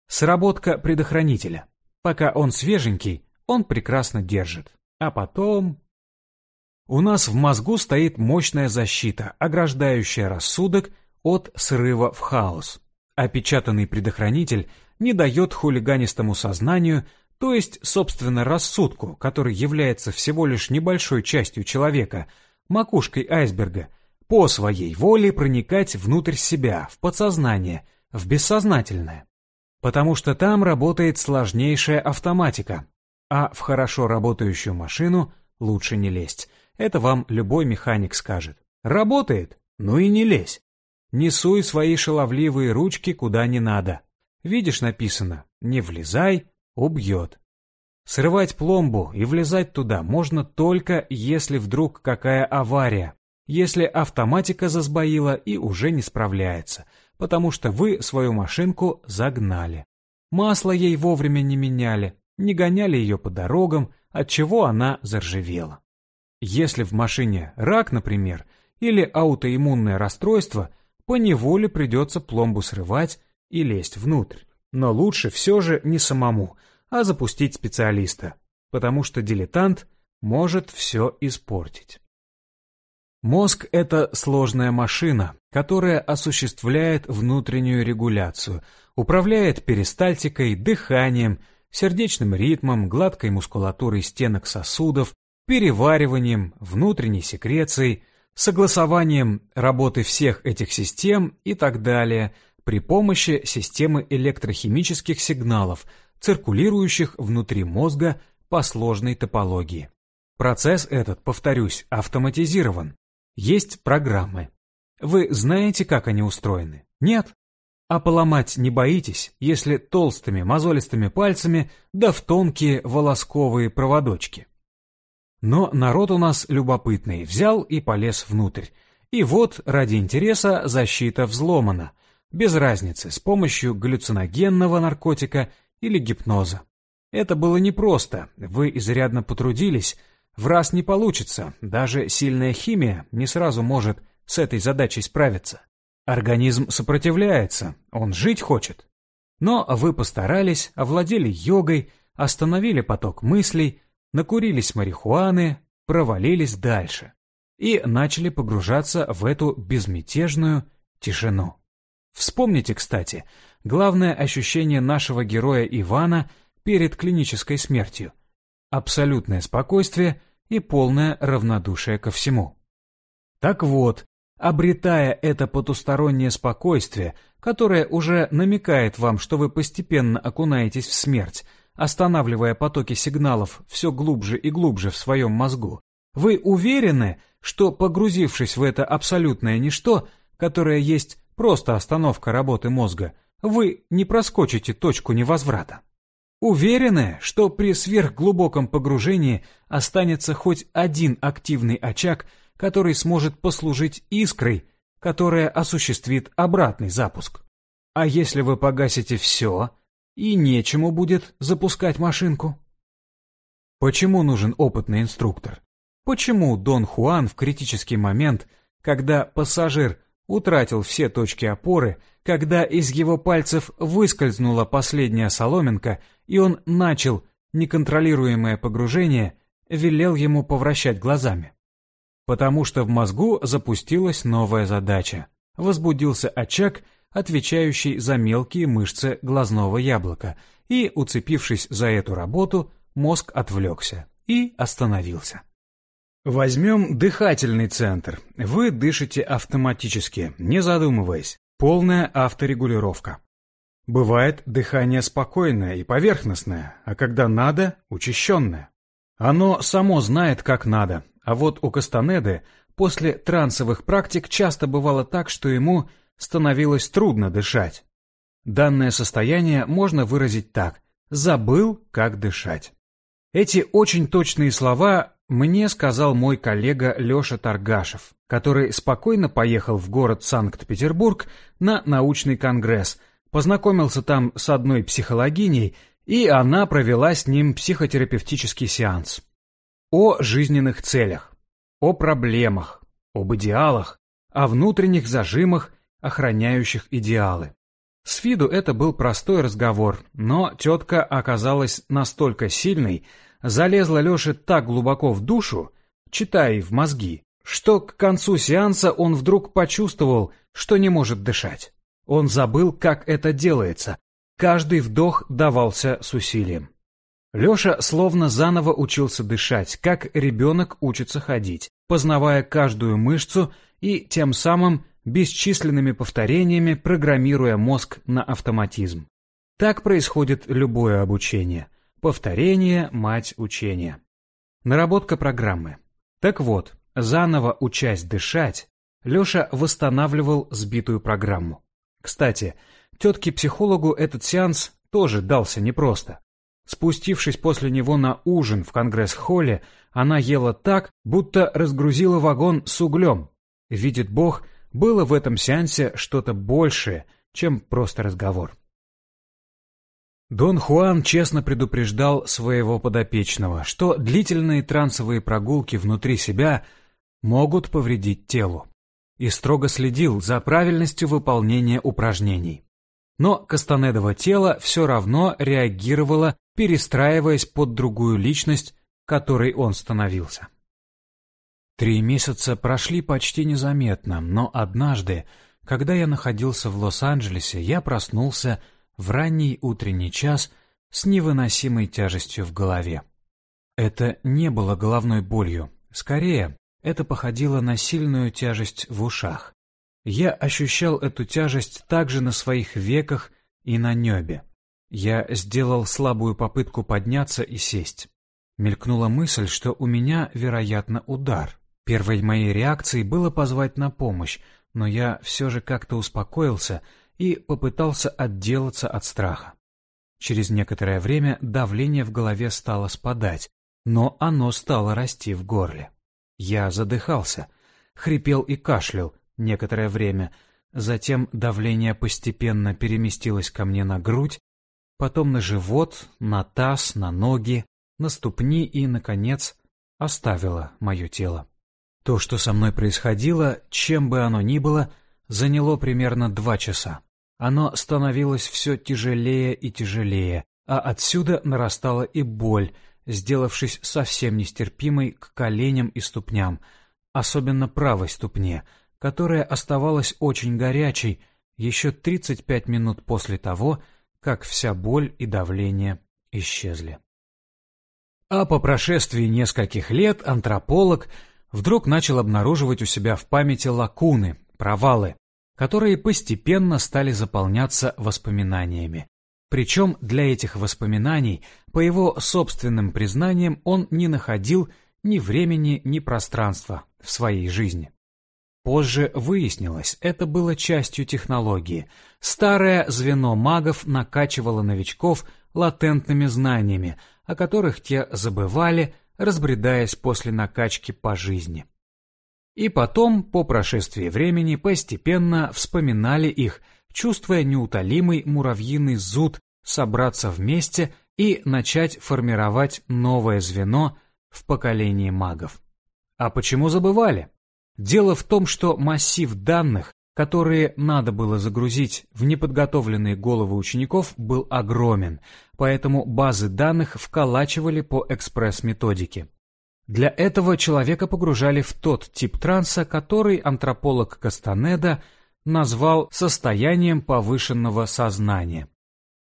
Сработка предохранителя. Пока он свеженький, он прекрасно держит. А потом... У нас в мозгу стоит мощная защита, ограждающая рассудок от срыва в хаос. Опечатанный предохранитель не дает хулиганистому сознанию, то есть, собственно, рассудку, который является всего лишь небольшой частью человека, макушкой айсберга, по своей воле проникать внутрь себя, в подсознание, в бессознательное. Потому что там работает сложнейшая автоматика, а в хорошо работающую машину лучше не лезть. Это вам любой механик скажет. Работает? Ну и не лезь. Не суй свои шаловливые ручки куда не надо. Видишь, написано «не влезай, убьет». Срывать пломбу и влезать туда можно только, если вдруг какая авария, если автоматика засбоила и уже не справляется, потому что вы свою машинку загнали. Масло ей вовремя не меняли, не гоняли ее по дорогам, отчего она заржавела. Если в машине рак, например, или аутоиммунное расстройство, по неволе придется пломбу срывать и лезть внутрь. Но лучше все же не самому, а запустить специалиста, потому что дилетант может все испортить. Мозг – это сложная машина, которая осуществляет внутреннюю регуляцию, управляет перистальтикой, дыханием, сердечным ритмом, гладкой мускулатурой стенок сосудов, перевариванием, внутренней секрецией, согласованием работы всех этих систем и так далее при помощи системы электрохимических сигналов, циркулирующих внутри мозга по сложной топологии. Процесс этот, повторюсь, автоматизирован. Есть программы. Вы знаете, как они устроены? Нет? А поломать не боитесь, если толстыми мозолистыми пальцами да в тонкие волосковые проводочки. Но народ у нас любопытный, взял и полез внутрь. И вот, ради интереса, защита взломана. Без разницы, с помощью галлюциногенного наркотика или гипноза. Это было непросто, вы изрядно потрудились. В раз не получится, даже сильная химия не сразу может с этой задачей справиться. Организм сопротивляется, он жить хочет. Но вы постарались, овладели йогой, остановили поток мыслей, накурились марихуаны, провалились дальше и начали погружаться в эту безмятежную тишину. Вспомните, кстати, главное ощущение нашего героя Ивана перед клинической смертью – абсолютное спокойствие и полное равнодушие ко всему. Так вот, обретая это потустороннее спокойствие, которое уже намекает вам, что вы постепенно окунаетесь в смерть, останавливая потоки сигналов все глубже и глубже в своем мозгу, вы уверены, что, погрузившись в это абсолютное ничто, которое есть просто остановка работы мозга, вы не проскочите точку невозврата? Уверены, что при сверхглубоком погружении останется хоть один активный очаг, который сможет послужить искрой, которая осуществит обратный запуск? А если вы погасите все, и нечему будет запускать машинку. Почему нужен опытный инструктор? Почему Дон Хуан в критический момент, когда пассажир утратил все точки опоры, когда из его пальцев выскользнула последняя соломинка, и он начал неконтролируемое погружение, велел ему повращать глазами? Потому что в мозгу запустилась новая задача. Возбудился очаг, отвечающий за мелкие мышцы глазного яблока, и, уцепившись за эту работу, мозг отвлекся и остановился. Возьмем дыхательный центр. Вы дышите автоматически, не задумываясь. Полная авторегулировка. Бывает дыхание спокойное и поверхностное, а когда надо – учащенное. Оно само знает, как надо, а вот у Кастанеды после трансовых практик часто бывало так, что ему становилось трудно дышать. Данное состояние можно выразить так «забыл, как дышать». Эти очень точные слова мне сказал мой коллега Леша Таргашев, который спокойно поехал в город Санкт-Петербург на научный конгресс, познакомился там с одной психологиней, и она провела с ним психотерапевтический сеанс. О жизненных целях, о проблемах, об идеалах, о внутренних зажимах охраняющих идеалы. С виду это был простой разговор, но тетка оказалась настолько сильной, залезла Леше так глубоко в душу, читая в мозги, что к концу сеанса он вдруг почувствовал, что не может дышать. Он забыл, как это делается. Каждый вдох давался с усилием. Леша словно заново учился дышать, как ребенок учится ходить, познавая каждую мышцу и тем самым бесчисленными повторениями программируя мозг на автоматизм. Так происходит любое обучение. Повторение – мать учения. Наработка программы. Так вот, заново учась дышать, Леша восстанавливал сбитую программу. Кстати, тетке-психологу этот сеанс тоже дался непросто. Спустившись после него на ужин в Конгресс-холле, она ела так, будто разгрузила вагон с углем. Видит Бог, было в этом сеансе что-то большее, чем просто разговор. Дон Хуан честно предупреждал своего подопечного, что длительные трансовые прогулки внутри себя могут повредить телу, и строго следил за правильностью выполнения упражнений. Но Кастанедово тело все равно реагировало, перестраиваясь под другую личность, которой он становился. Три месяца прошли почти незаметно, но однажды, когда я находился в Лос-Анджелесе, я проснулся в ранний утренний час с невыносимой тяжестью в голове. Это не было головной болью, скорее, это походило на сильную тяжесть в ушах. Я ощущал эту тяжесть также на своих веках и на небе. Я сделал слабую попытку подняться и сесть. Мелькнула мысль, что у меня, вероятно, удар. Первой моей реакцией было позвать на помощь, но я все же как-то успокоился и попытался отделаться от страха. Через некоторое время давление в голове стало спадать, но оно стало расти в горле. Я задыхался, хрипел и кашлял некоторое время, затем давление постепенно переместилось ко мне на грудь, потом на живот, на таз, на ноги, на ступни и, наконец, оставило мое тело. То, что со мной происходило, чем бы оно ни было, заняло примерно два часа. Оно становилось все тяжелее и тяжелее, а отсюда нарастала и боль, сделавшись совсем нестерпимой к коленям и ступням, особенно правой ступне, которая оставалась очень горячей еще 35 минут после того, как вся боль и давление исчезли. А по прошествии нескольких лет антрополог вдруг начал обнаруживать у себя в памяти лакуны, провалы, которые постепенно стали заполняться воспоминаниями. Причем для этих воспоминаний, по его собственным признаниям, он не находил ни времени, ни пространства в своей жизни. Позже выяснилось, это было частью технологии. Старое звено магов накачивало новичков латентными знаниями, о которых те забывали, разбредаясь после накачки по жизни. И потом, по прошествии времени, постепенно вспоминали их, чувствуя неутолимый муравьиный зуд собраться вместе и начать формировать новое звено в поколении магов. А почему забывали? Дело в том, что массив данных, которые надо было загрузить в неподготовленные головы учеников, был огромен, поэтому базы данных вколачивали по экспресс-методике. Для этого человека погружали в тот тип транса, который антрополог Кастанеда назвал состоянием повышенного сознания.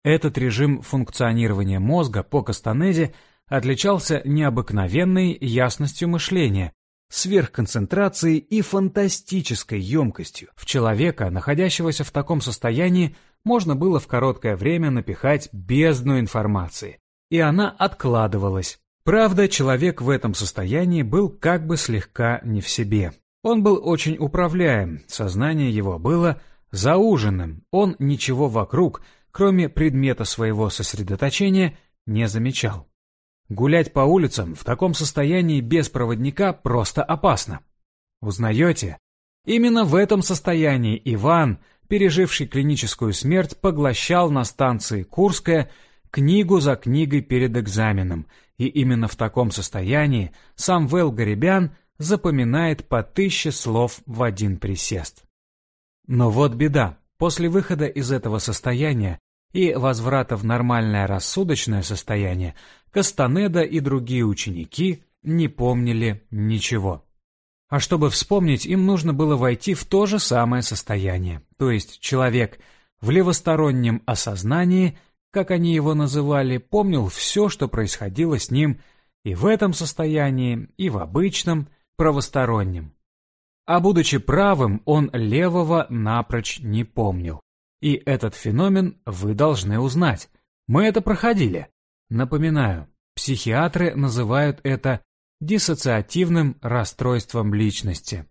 Этот режим функционирования мозга по Кастанеде отличался необыкновенной ясностью мышления, сверхконцентрацией и фантастической емкостью. В человека, находящегося в таком состоянии, можно было в короткое время напихать бездну информации, и она откладывалась. Правда, человек в этом состоянии был как бы слегка не в себе. Он был очень управляем, сознание его было зауженным, он ничего вокруг, кроме предмета своего сосредоточения, не замечал. Гулять по улицам в таком состоянии без проводника просто опасно. Узнаете? Именно в этом состоянии Иван, переживший клиническую смерть, поглощал на станции Курская книгу за книгой перед экзаменом, и именно в таком состоянии сам Вэл Горебян запоминает по тысяче слов в один присест. Но вот беда. После выхода из этого состояния и возврата в нормальное рассудочное состояние Кастанеда и другие ученики не помнили ничего. А чтобы вспомнить, им нужно было войти в то же самое состояние, то есть человек в левостороннем осознании, как они его называли, помнил все, что происходило с ним и в этом состоянии, и в обычном, правостороннем. А будучи правым, он левого напрочь не помнил. И этот феномен вы должны узнать. Мы это проходили. Напоминаю, психиатры называют это диссоциативным расстройством личности.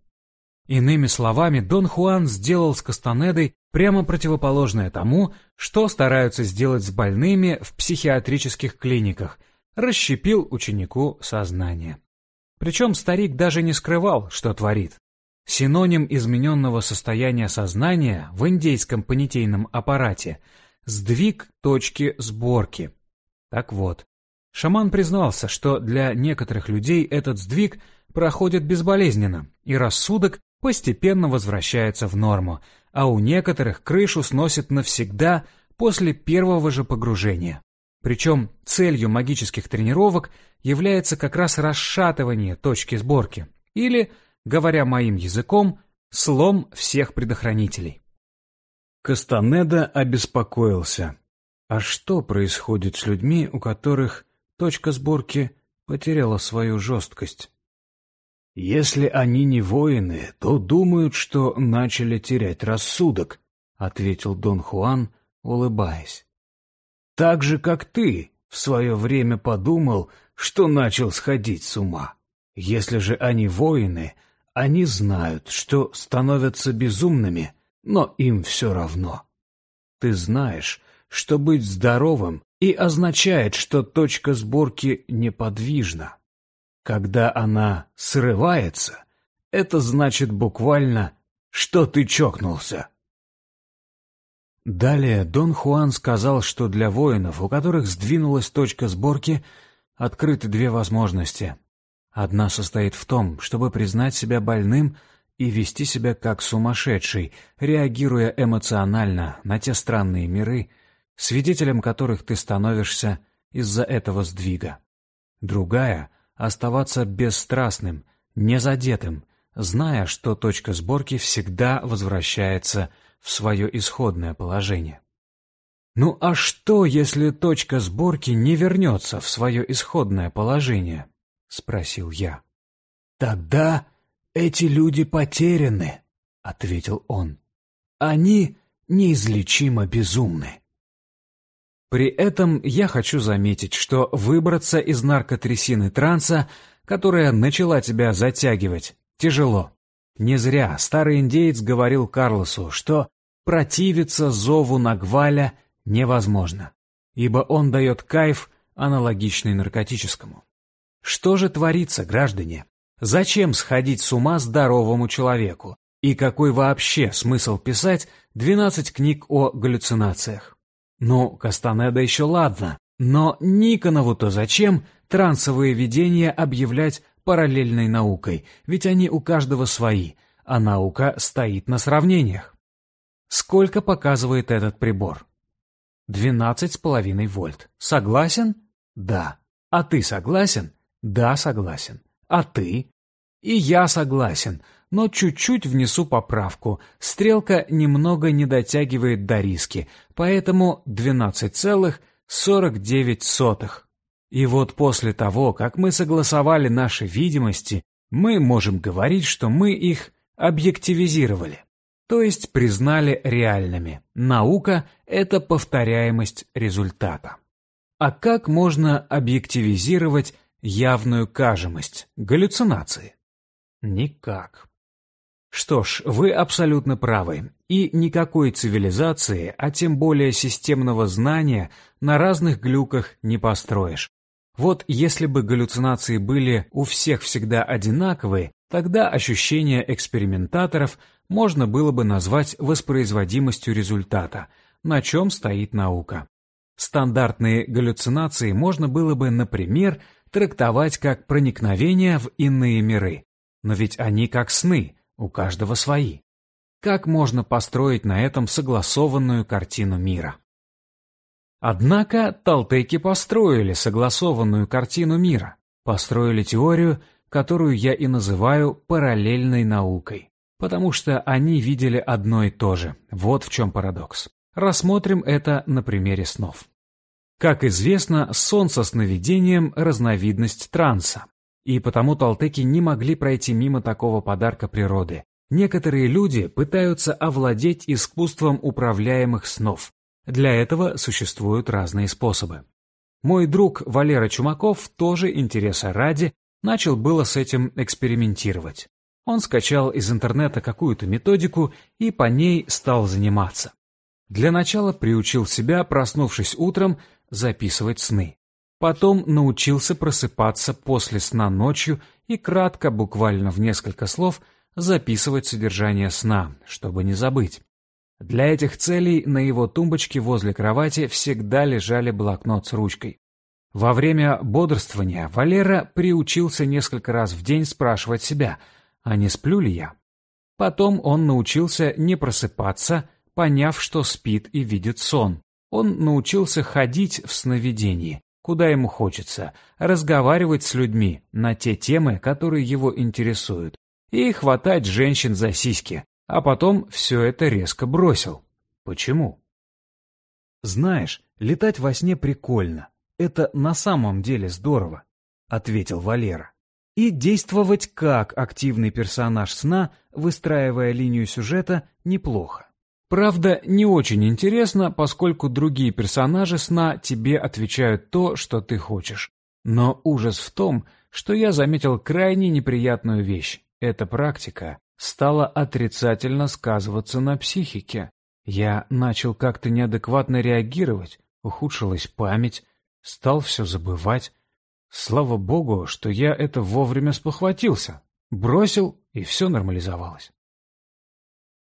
Иными словами, Дон Хуан сделал с Кастанедой прямо противоположное тому, что стараются сделать с больными в психиатрических клиниках, расщепил ученику сознание. Причем старик даже не скрывал, что творит. Синоним измененного состояния сознания в индейском понятийном аппарате – сдвиг точки сборки. Так вот, шаман признался, что для некоторых людей этот сдвиг проходит безболезненно, и рассудок постепенно возвращается в норму, а у некоторых крышу сносит навсегда после первого же погружения. Причем целью магических тренировок является как раз расшатывание точки сборки или – говоря моим языком, слом всех предохранителей. Кастанеда обеспокоился. А что происходит с людьми, у которых точка сборки потеряла свою жесткость? «Если они не воины, то думают, что начали терять рассудок», — ответил Дон Хуан, улыбаясь. «Так же, как ты в свое время подумал, что начал сходить с ума. Если же они воины, они знают, что становятся безумными, но им все равно. Ты знаешь, что быть здоровым и означает, что точка сборки неподвижна. Когда она срывается, это значит буквально, что ты чокнулся. Далее Дон Хуан сказал, что для воинов, у которых сдвинулась точка сборки, открыты две возможности. Одна состоит в том, чтобы признать себя больным и вести себя как сумасшедший, реагируя эмоционально на те странные миры, свидетелем которых ты становишься из-за этого сдвига. Другая — оставаться бесстрастным, незадетым, зная, что точка сборки всегда возвращается в свое исходное положение. Ну а что, если точка сборки не вернется в свое исходное положение? — спросил я. «Тогда эти люди потеряны», — ответил он. «Они неизлечимо безумны». При этом я хочу заметить, что выбраться из наркотрясины транса, которая начала тебя затягивать, тяжело. Не зря старый индеец говорил Карлосу, что противиться зову Нагваля невозможно, ибо он дает кайф, аналогичный наркотическому. Что же творится, граждане? Зачем сходить с ума здоровому человеку? И какой вообще смысл писать 12 книг о галлюцинациях? Ну, Кастанеда еще ладно, но Никонову-то зачем трансовые видения объявлять параллельной наукой, ведь они у каждого свои, а наука стоит на сравнениях. Сколько показывает этот прибор? 12,5 вольт. Согласен? Да. А ты согласен? Да, согласен. А ты? И я согласен, но чуть-чуть внесу поправку. Стрелка немного не дотягивает до риски, поэтому 12,49. И вот после того, как мы согласовали наши видимости, мы можем говорить, что мы их объективизировали, то есть признали реальными. Наука — это повторяемость результата. А как можно объективизировать явную кажемость, галлюцинации? Никак. Что ж, вы абсолютно правы, и никакой цивилизации, а тем более системного знания, на разных глюках не построишь. Вот если бы галлюцинации были у всех всегда одинаковые, тогда ощущения экспериментаторов можно было бы назвать воспроизводимостью результата, на чем стоит наука. Стандартные галлюцинации можно было бы, например, трактовать как проникновение в иные миры. Но ведь они как сны, у каждого свои. как можно построить на этом согласованную картину мира. Однако Талтеки построили согласованную картину мира, построили теорию, которую я и называю параллельной наукой, потому что они видели одно и то же. Вот в чем парадокс. Рассмотрим это на примере снов. Как известно, сон со сновидением – разновидность транса. И потому талтеки не могли пройти мимо такого подарка природы. Некоторые люди пытаются овладеть искусством управляемых снов. Для этого существуют разные способы. Мой друг Валера Чумаков тоже интереса ради начал было с этим экспериментировать. Он скачал из интернета какую-то методику и по ней стал заниматься. Для начала приучил себя, проснувшись утром, записывать сны. Потом научился просыпаться после сна ночью и кратко, буквально в несколько слов, записывать содержание сна, чтобы не забыть. Для этих целей на его тумбочке возле кровати всегда лежали блокнот с ручкой. Во время бодрствования Валера приучился несколько раз в день спрашивать себя, а не сплю ли я. Потом он научился не просыпаться, поняв, что спит и видит сон. Он научился ходить в сновидении, куда ему хочется, разговаривать с людьми на те темы, которые его интересуют, и хватать женщин за сиськи, а потом все это резко бросил. Почему? Знаешь, летать во сне прикольно. Это на самом деле здорово, ответил Валера. И действовать как активный персонаж сна, выстраивая линию сюжета, неплохо. Правда, не очень интересно, поскольку другие персонажи сна тебе отвечают то, что ты хочешь. Но ужас в том, что я заметил крайне неприятную вещь. Эта практика стала отрицательно сказываться на психике. Я начал как-то неадекватно реагировать, ухудшилась память, стал все забывать. Слава богу, что я это вовремя спохватился. Бросил, и все нормализовалось.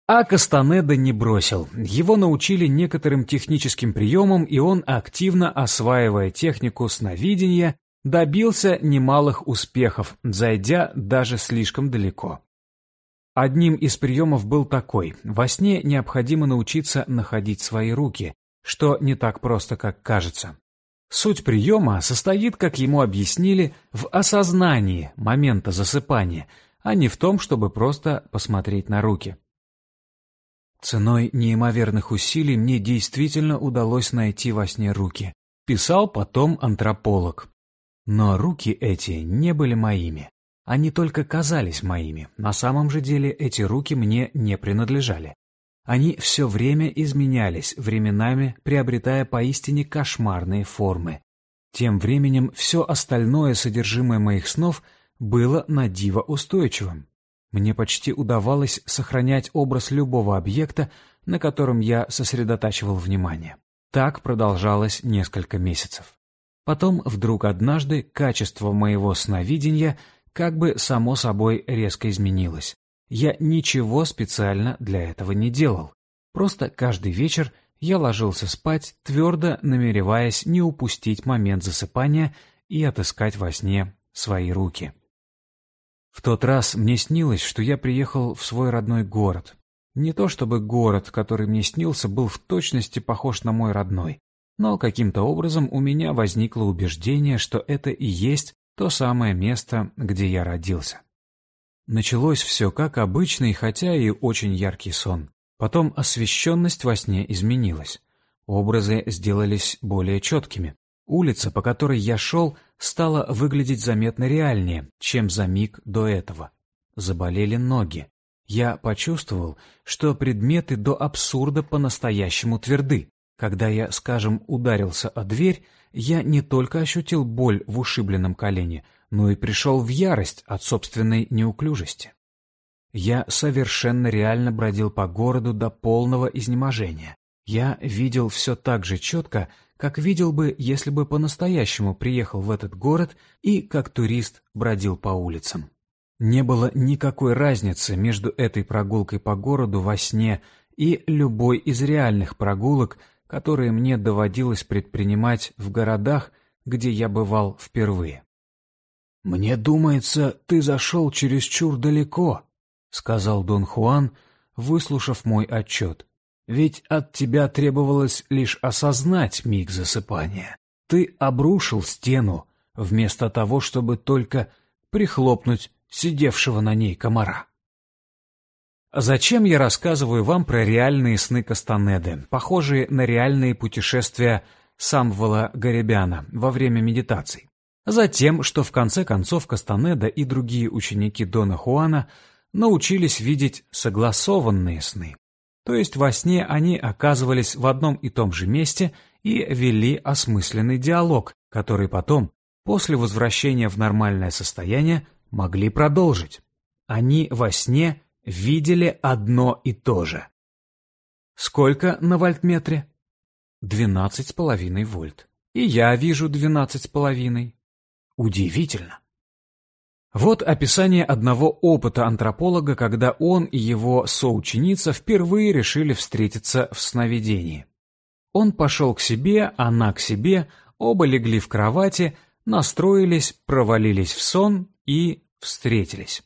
А Кастанеда не бросил. Его научили некоторым техническим приемам, и он, активно осваивая технику сновидения, добился немалых успехов, зайдя даже слишком далеко. Одним из приемов был такой. Во сне необходимо научиться находить свои руки, что не так просто, как кажется. Суть приема состоит, как ему объяснили, в осознании момента засыпания, а не в том, чтобы просто посмотреть на руки. Ценой неимоверных усилий мне действительно удалось найти во сне руки. Писал потом антрополог. Но руки эти не были моими. Они только казались моими. На самом же деле эти руки мне не принадлежали. Они все время изменялись, временами приобретая поистине кошмарные формы. Тем временем все остальное содержимое моих снов было на диво устойчивым. Мне почти удавалось сохранять образ любого объекта, на котором я сосредотачивал внимание. Так продолжалось несколько месяцев. Потом вдруг однажды качество моего сновидения как бы само собой резко изменилось. Я ничего специально для этого не делал. Просто каждый вечер я ложился спать, твердо намереваясь не упустить момент засыпания и отыскать во сне свои руки. В тот раз мне снилось, что я приехал в свой родной город. Не то чтобы город, который мне снился, был в точности похож на мой родной, но каким-то образом у меня возникло убеждение, что это и есть то самое место, где я родился. Началось все как обычный, хотя и очень яркий сон. Потом освещенность во сне изменилась. Образы сделались более четкими. Улица, по которой я шел, стала выглядеть заметно реальнее, чем за миг до этого. Заболели ноги. Я почувствовал, что предметы до абсурда по-настоящему тверды. Когда я, скажем, ударился о дверь, я не только ощутил боль в ушибленном колене, но и пришел в ярость от собственной неуклюжести. Я совершенно реально бродил по городу до полного изнеможения. Я видел все так же четко, как видел бы, если бы по-настоящему приехал в этот город и, как турист, бродил по улицам. Не было никакой разницы между этой прогулкой по городу во сне и любой из реальных прогулок, которые мне доводилось предпринимать в городах, где я бывал впервые. «Мне думается, ты зашел чересчур далеко», — сказал Дон Хуан, выслушав мой отчет. «Ведь от тебя требовалось лишь осознать миг засыпания. Ты обрушил стену, вместо того, чтобы только прихлопнуть сидевшего на ней комара». Зачем я рассказываю вам про реальные сны Кастанеды, похожие на реальные путешествия Самвола Гаребяна во время медитаций? Затем, что в конце концов Кастанеда и другие ученики Дона Хуана научились видеть согласованные сны. То есть во сне они оказывались в одном и том же месте и вели осмысленный диалог, который потом, после возвращения в нормальное состояние, могли продолжить. Они во сне видели одно и то же. Сколько на вольтметре? Двенадцать с половиной вольт. И я вижу двенадцать с половиной. Удивительно. Вот описание одного опыта антрополога, когда он и его соученица впервые решили встретиться в сновидении. Он пошел к себе, она к себе, оба легли в кровати, настроились, провалились в сон и встретились.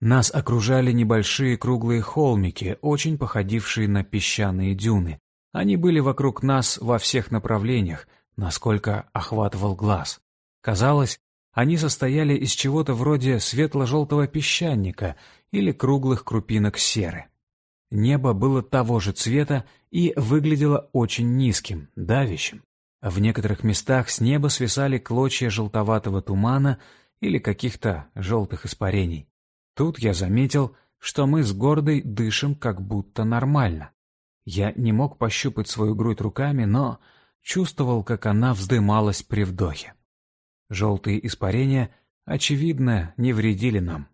Нас окружали небольшие круглые холмики, очень походившие на песчаные дюны. Они были вокруг нас во всех направлениях, насколько охватывал глаз. Казалось, они состояли из чего-то вроде светло-желтого песчаника или круглых крупинок серы. Небо было того же цвета и выглядело очень низким, давящим. В некоторых местах с неба свисали клочья желтоватого тумана или каких-то желтых испарений. Тут я заметил, что мы с Гордой дышим как будто нормально. Я не мог пощупать свою грудь руками, но чувствовал, как она вздымалась при вдохе. Желтые испарения, очевидно, не вредили нам.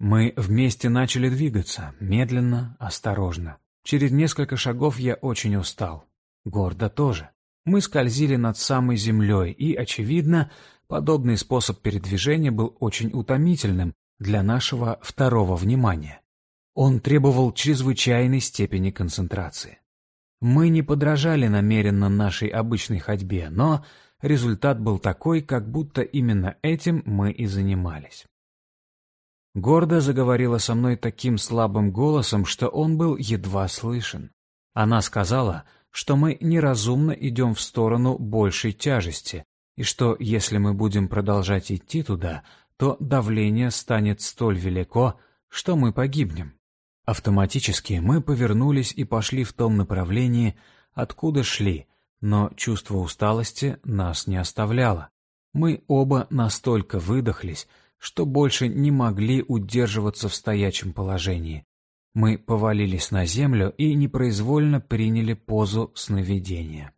Мы вместе начали двигаться, медленно, осторожно. Через несколько шагов я очень устал. Гордо тоже. Мы скользили над самой землей, и, очевидно, подобный способ передвижения был очень утомительным, для нашего второго внимания. Он требовал чрезвычайной степени концентрации. Мы не подражали намеренно нашей обычной ходьбе, но результат был такой, как будто именно этим мы и занимались. Гордо заговорила со мной таким слабым голосом, что он был едва слышен. Она сказала, что мы неразумно идем в сторону большей тяжести, и что если мы будем продолжать идти туда, то давление станет столь велико, что мы погибнем. Автоматически мы повернулись и пошли в том направлении, откуда шли, но чувство усталости нас не оставляло. Мы оба настолько выдохлись, что больше не могли удерживаться в стоячем положении. Мы повалились на землю и непроизвольно приняли позу сновидения.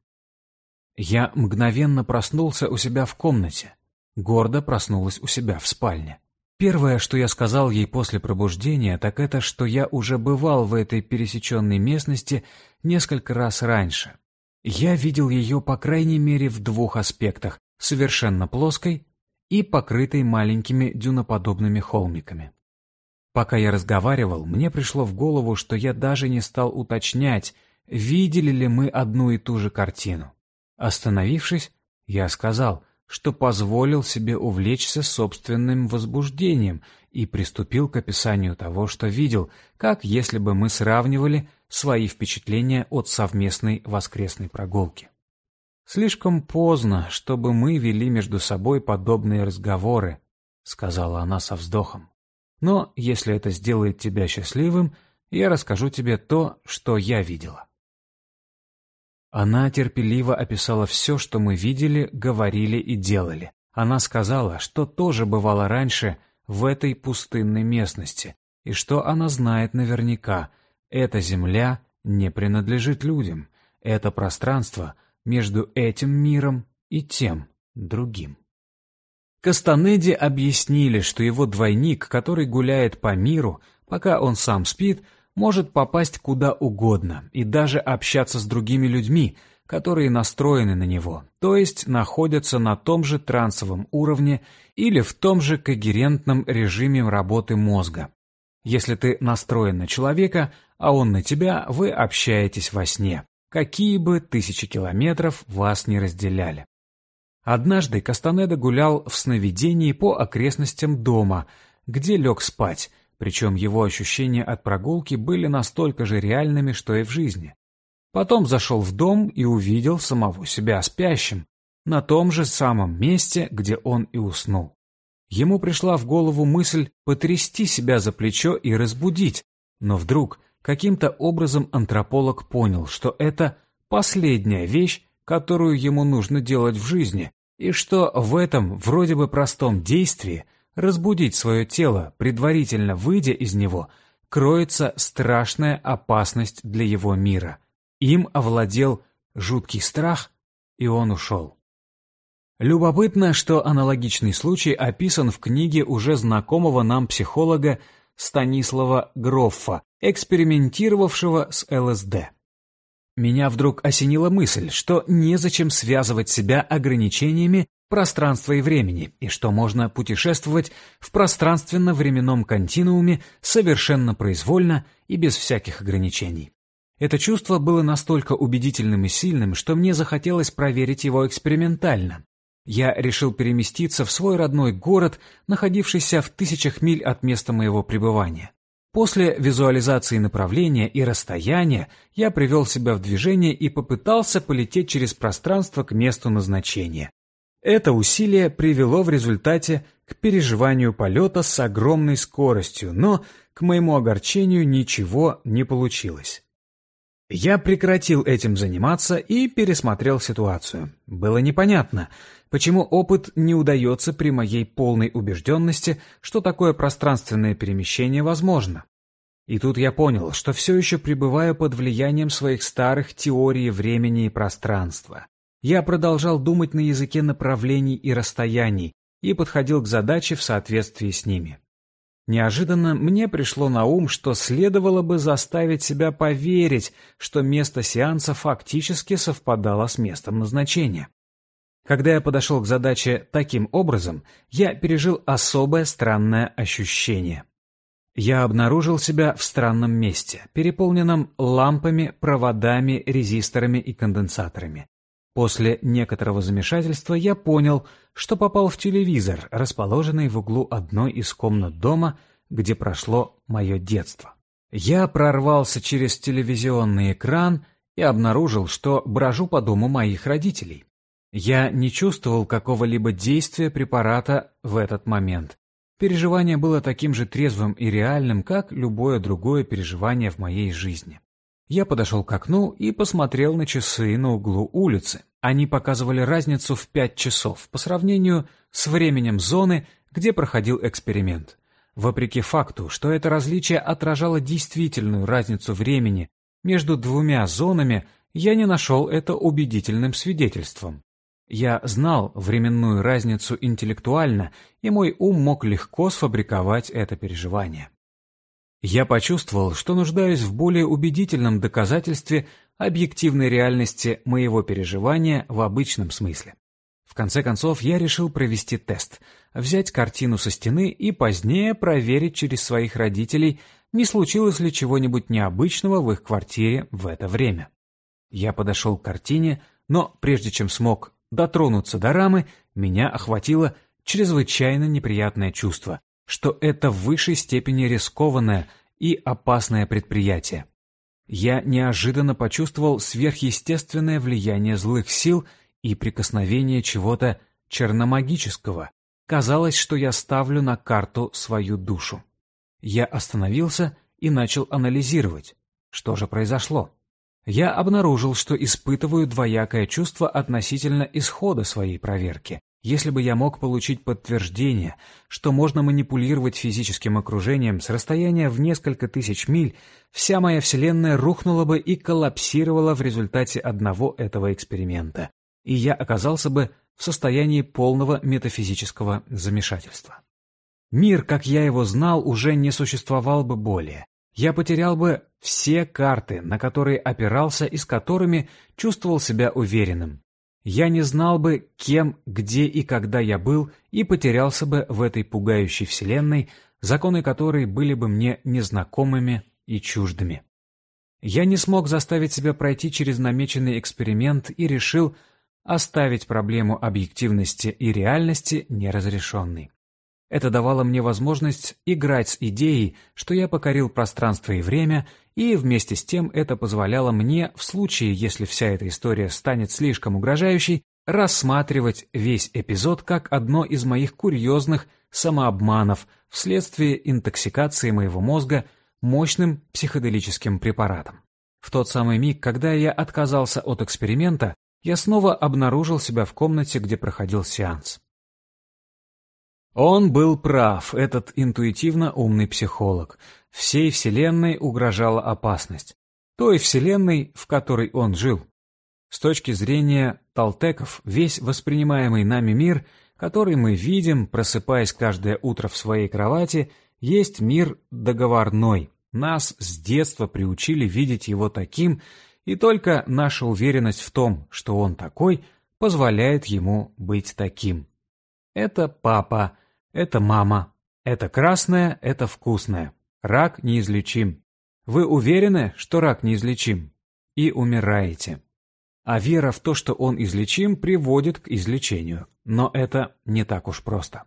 Я мгновенно проснулся у себя в комнате гордо проснулась у себя в спальне. Первое, что я сказал ей после пробуждения, так это, что я уже бывал в этой пересеченной местности несколько раз раньше. Я видел ее, по крайней мере, в двух аспектах – совершенно плоской и покрытой маленькими дюноподобными холмиками. Пока я разговаривал, мне пришло в голову, что я даже не стал уточнять, видели ли мы одну и ту же картину. Остановившись, я сказал – что позволил себе увлечься собственным возбуждением и приступил к описанию того, что видел, как если бы мы сравнивали свои впечатления от совместной воскресной прогулки. «Слишком поздно, чтобы мы вели между собой подобные разговоры», — сказала она со вздохом. «Но если это сделает тебя счастливым, я расскажу тебе то, что я видела». Она терпеливо описала все, что мы видели, говорили и делали. Она сказала, что тоже бывало раньше в этой пустынной местности, и что она знает наверняка, эта земля не принадлежит людям, это пространство между этим миром и тем другим. Кастанеди объяснили, что его двойник, который гуляет по миру, пока он сам спит, может попасть куда угодно и даже общаться с другими людьми, которые настроены на него, то есть находятся на том же трансовом уровне или в том же когерентном режиме работы мозга. Если ты настроен на человека, а он на тебя, вы общаетесь во сне, какие бы тысячи километров вас не разделяли. Однажды Кастанеда гулял в сновидении по окрестностям дома, где лег спать, причем его ощущения от прогулки были настолько же реальными, что и в жизни. Потом зашел в дом и увидел самого себя спящим, на том же самом месте, где он и уснул. Ему пришла в голову мысль потрясти себя за плечо и разбудить, но вдруг каким-то образом антрополог понял, что это последняя вещь, которую ему нужно делать в жизни, и что в этом вроде бы простом действии разбудить свое тело, предварительно выйдя из него, кроется страшная опасность для его мира. Им овладел жуткий страх, и он ушел. Любопытно, что аналогичный случай описан в книге уже знакомого нам психолога Станислава Гроффа, экспериментировавшего с ЛСД. Меня вдруг осенила мысль, что незачем связывать себя ограничениями пространства и времени, и что можно путешествовать в пространственно-временном континууме совершенно произвольно и без всяких ограничений. Это чувство было настолько убедительным и сильным, что мне захотелось проверить его экспериментально. Я решил переместиться в свой родной город, находившийся в тысячах миль от места моего пребывания. После визуализации направления и расстояния я привел себя в движение и попытался полететь через пространство к месту назначения. Это усилие привело в результате к переживанию полета с огромной скоростью, но, к моему огорчению, ничего не получилось. Я прекратил этим заниматься и пересмотрел ситуацию. Было непонятно, почему опыт не удается при моей полной убежденности, что такое пространственное перемещение возможно. И тут я понял, что все еще пребываю под влиянием своих старых теорий времени и пространства. Я продолжал думать на языке направлений и расстояний и подходил к задаче в соответствии с ними. Неожиданно мне пришло на ум, что следовало бы заставить себя поверить, что место сеанса фактически совпадало с местом назначения. Когда я подошел к задаче таким образом, я пережил особое странное ощущение. Я обнаружил себя в странном месте, переполненном лампами, проводами, резисторами и конденсаторами. После некоторого замешательства я понял, что попал в телевизор, расположенный в углу одной из комнат дома, где прошло мое детство. Я прорвался через телевизионный экран и обнаружил, что брожу по дому моих родителей. Я не чувствовал какого-либо действия препарата в этот момент. Переживание было таким же трезвым и реальным, как любое другое переживание в моей жизни. Я подошел к окну и посмотрел на часы на углу улицы. Они показывали разницу в пять часов по сравнению с временем зоны, где проходил эксперимент. Вопреки факту, что это различие отражало действительную разницу времени между двумя зонами, я не нашел это убедительным свидетельством. Я знал временную разницу интеллектуально, и мой ум мог легко сфабриковать это переживание. Я почувствовал, что нуждаюсь в более убедительном доказательстве объективной реальности моего переживания в обычном смысле. В конце концов, я решил провести тест, взять картину со стены и позднее проверить через своих родителей, не случилось ли чего-нибудь необычного в их квартире в это время. Я подошел к картине, но прежде чем смог дотронуться до рамы, меня охватило чрезвычайно неприятное чувство что это в высшей степени рискованное и опасное предприятие. Я неожиданно почувствовал сверхъестественное влияние злых сил и прикосновение чего-то черномагического. Казалось, что я ставлю на карту свою душу. Я остановился и начал анализировать, что же произошло. Я обнаружил, что испытываю двоякое чувство относительно исхода своей проверки. Если бы я мог получить подтверждение, что можно манипулировать физическим окружением с расстояния в несколько тысяч миль, вся моя Вселенная рухнула бы и коллапсировала в результате одного этого эксперимента, и я оказался бы в состоянии полного метафизического замешательства. Мир, как я его знал, уже не существовал бы более. Я потерял бы все карты, на которые опирался и с которыми чувствовал себя уверенным я не знал бы, кем, где и когда я был, и потерялся бы в этой пугающей вселенной, законы которой были бы мне незнакомыми и чуждыми. Я не смог заставить себя пройти через намеченный эксперимент и решил оставить проблему объективности и реальности неразрешенной. Это давало мне возможность играть с идеей, что я покорил пространство и время, и вместе с тем это позволяло мне, в случае, если вся эта история станет слишком угрожающей, рассматривать весь эпизод как одно из моих курьезных самообманов вследствие интоксикации моего мозга мощным психоделическим препаратом. В тот самый миг, когда я отказался от эксперимента, я снова обнаружил себя в комнате, где проходил сеанс. Он был прав, этот интуитивно умный психолог. Всей Вселенной угрожала опасность. Той Вселенной, в которой он жил. С точки зрения Талтеков, весь воспринимаемый нами мир, который мы видим, просыпаясь каждое утро в своей кровати, есть мир договорной. Нас с детства приучили видеть его таким, и только наша уверенность в том, что он такой, позволяет ему быть таким. Это папа, это мама. Это красное, это вкусное. Рак неизлечим. Вы уверены, что рак неизлечим? И умираете. А вера в то, что он излечим, приводит к излечению. Но это не так уж просто.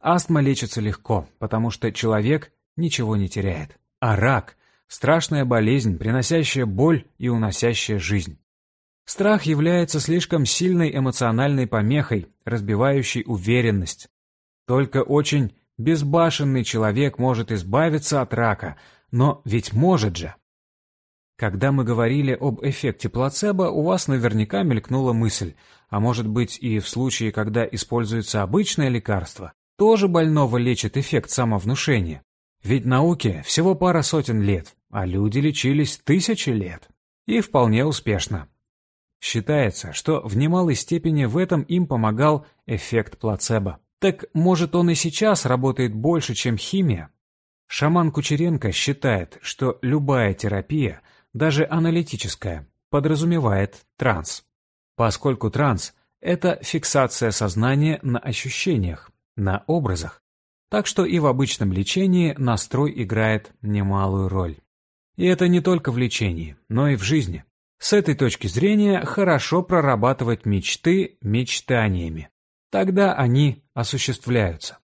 Астма лечится легко, потому что человек ничего не теряет. А рак – страшная болезнь, приносящая боль и уносящая жизнь. Страх является слишком сильной эмоциональной помехой, разбивающей уверенность, только очень безбашенный человек может избавиться от рака, но ведь может же. Когда мы говорили об эффекте плацебо, у вас наверняка мелькнула мысль, а может быть и в случае, когда используется обычное лекарство, тоже больного лечит эффект самовнушения. Ведь науке всего пара сотен лет, а люди лечились тысячи лет. И вполне успешно. Считается, что в немалой степени в этом им помогал эффект плацебо. Так может он и сейчас работает больше, чем химия? Шаман Кучеренко считает, что любая терапия, даже аналитическая, подразумевает транс. Поскольку транс – это фиксация сознания на ощущениях, на образах. Так что и в обычном лечении настрой играет немалую роль. И это не только в лечении, но и в жизни. С этой точки зрения хорошо прорабатывать мечты мечтаниями. Тогда они осуществляются.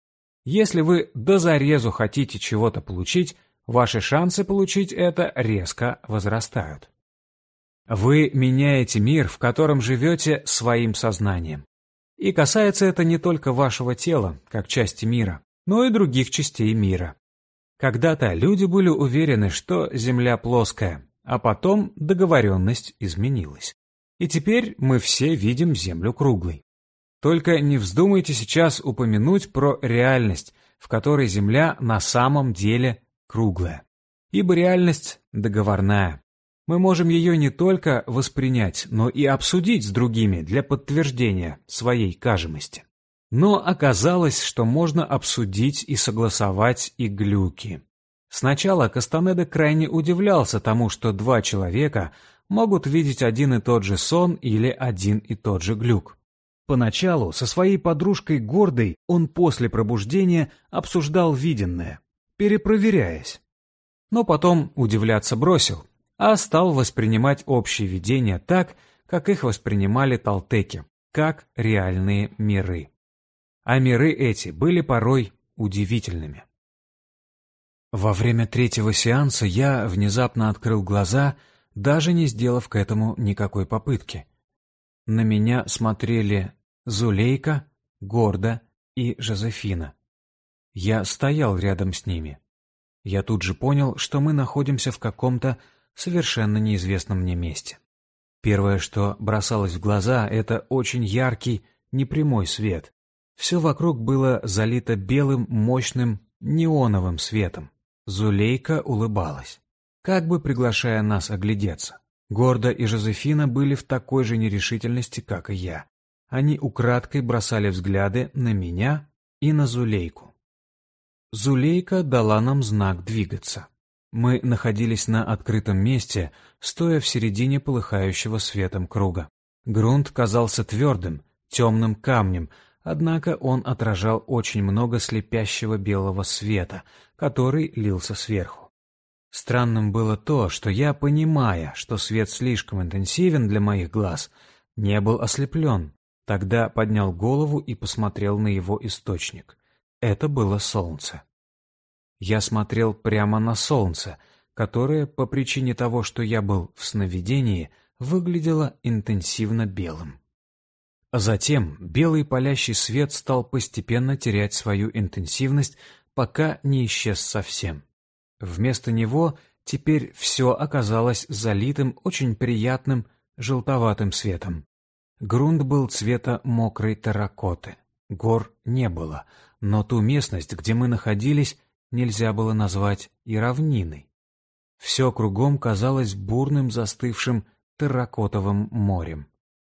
Если вы до зарезу хотите чего-то получить, ваши шансы получить это резко возрастают. Вы меняете мир, в котором живете своим сознанием. И касается это не только вашего тела, как части мира, но и других частей мира. Когда-то люди были уверены, что Земля плоская, а потом договоренность изменилась. И теперь мы все видим Землю круглой. Только не вздумайте сейчас упомянуть про реальность, в которой Земля на самом деле круглая. Ибо реальность договорная. Мы можем ее не только воспринять, но и обсудить с другими для подтверждения своей кажемости. Но оказалось, что можно обсудить и согласовать и глюки. Сначала Кастанеда крайне удивлялся тому, что два человека могут видеть один и тот же сон или один и тот же глюк. Поначалу со своей подружкой Гордой он после пробуждения обсуждал виденное, перепроверяясь. Но потом удивляться бросил, а стал воспринимать общие видения так, как их воспринимали талтеки, как реальные миры. А миры эти были порой удивительными. Во время третьего сеанса я внезапно открыл глаза, даже не сделав к этому никакой попытки. На меня смотрели Зулейка, Горда и Жозефина. Я стоял рядом с ними. Я тут же понял, что мы находимся в каком-то совершенно неизвестном мне месте. Первое, что бросалось в глаза, это очень яркий, непрямой свет. Все вокруг было залито белым, мощным, неоновым светом. Зулейка улыбалась, как бы приглашая нас оглядеться. Горда и Жозефина были в такой же нерешительности, как и я. Они украдкой бросали взгляды на меня и на Зулейку. Зулейка дала нам знак двигаться. Мы находились на открытом месте, стоя в середине полыхающего светом круга. Грунт казался твердым, темным камнем, однако он отражал очень много слепящего белого света, который лился сверху. Странным было то, что я, понимая, что свет слишком интенсивен для моих глаз, не был ослеплен. Тогда поднял голову и посмотрел на его источник. Это было солнце. Я смотрел прямо на солнце, которое, по причине того, что я был в сновидении, выглядело интенсивно белым. А затем белый палящий свет стал постепенно терять свою интенсивность, пока не исчез совсем. Вместо него теперь все оказалось залитым очень приятным желтоватым светом. Грунт был цвета мокрой терракоты. Гор не было, но ту местность, где мы находились, нельзя было назвать и равниной. Все кругом казалось бурным застывшим терракотовым морем.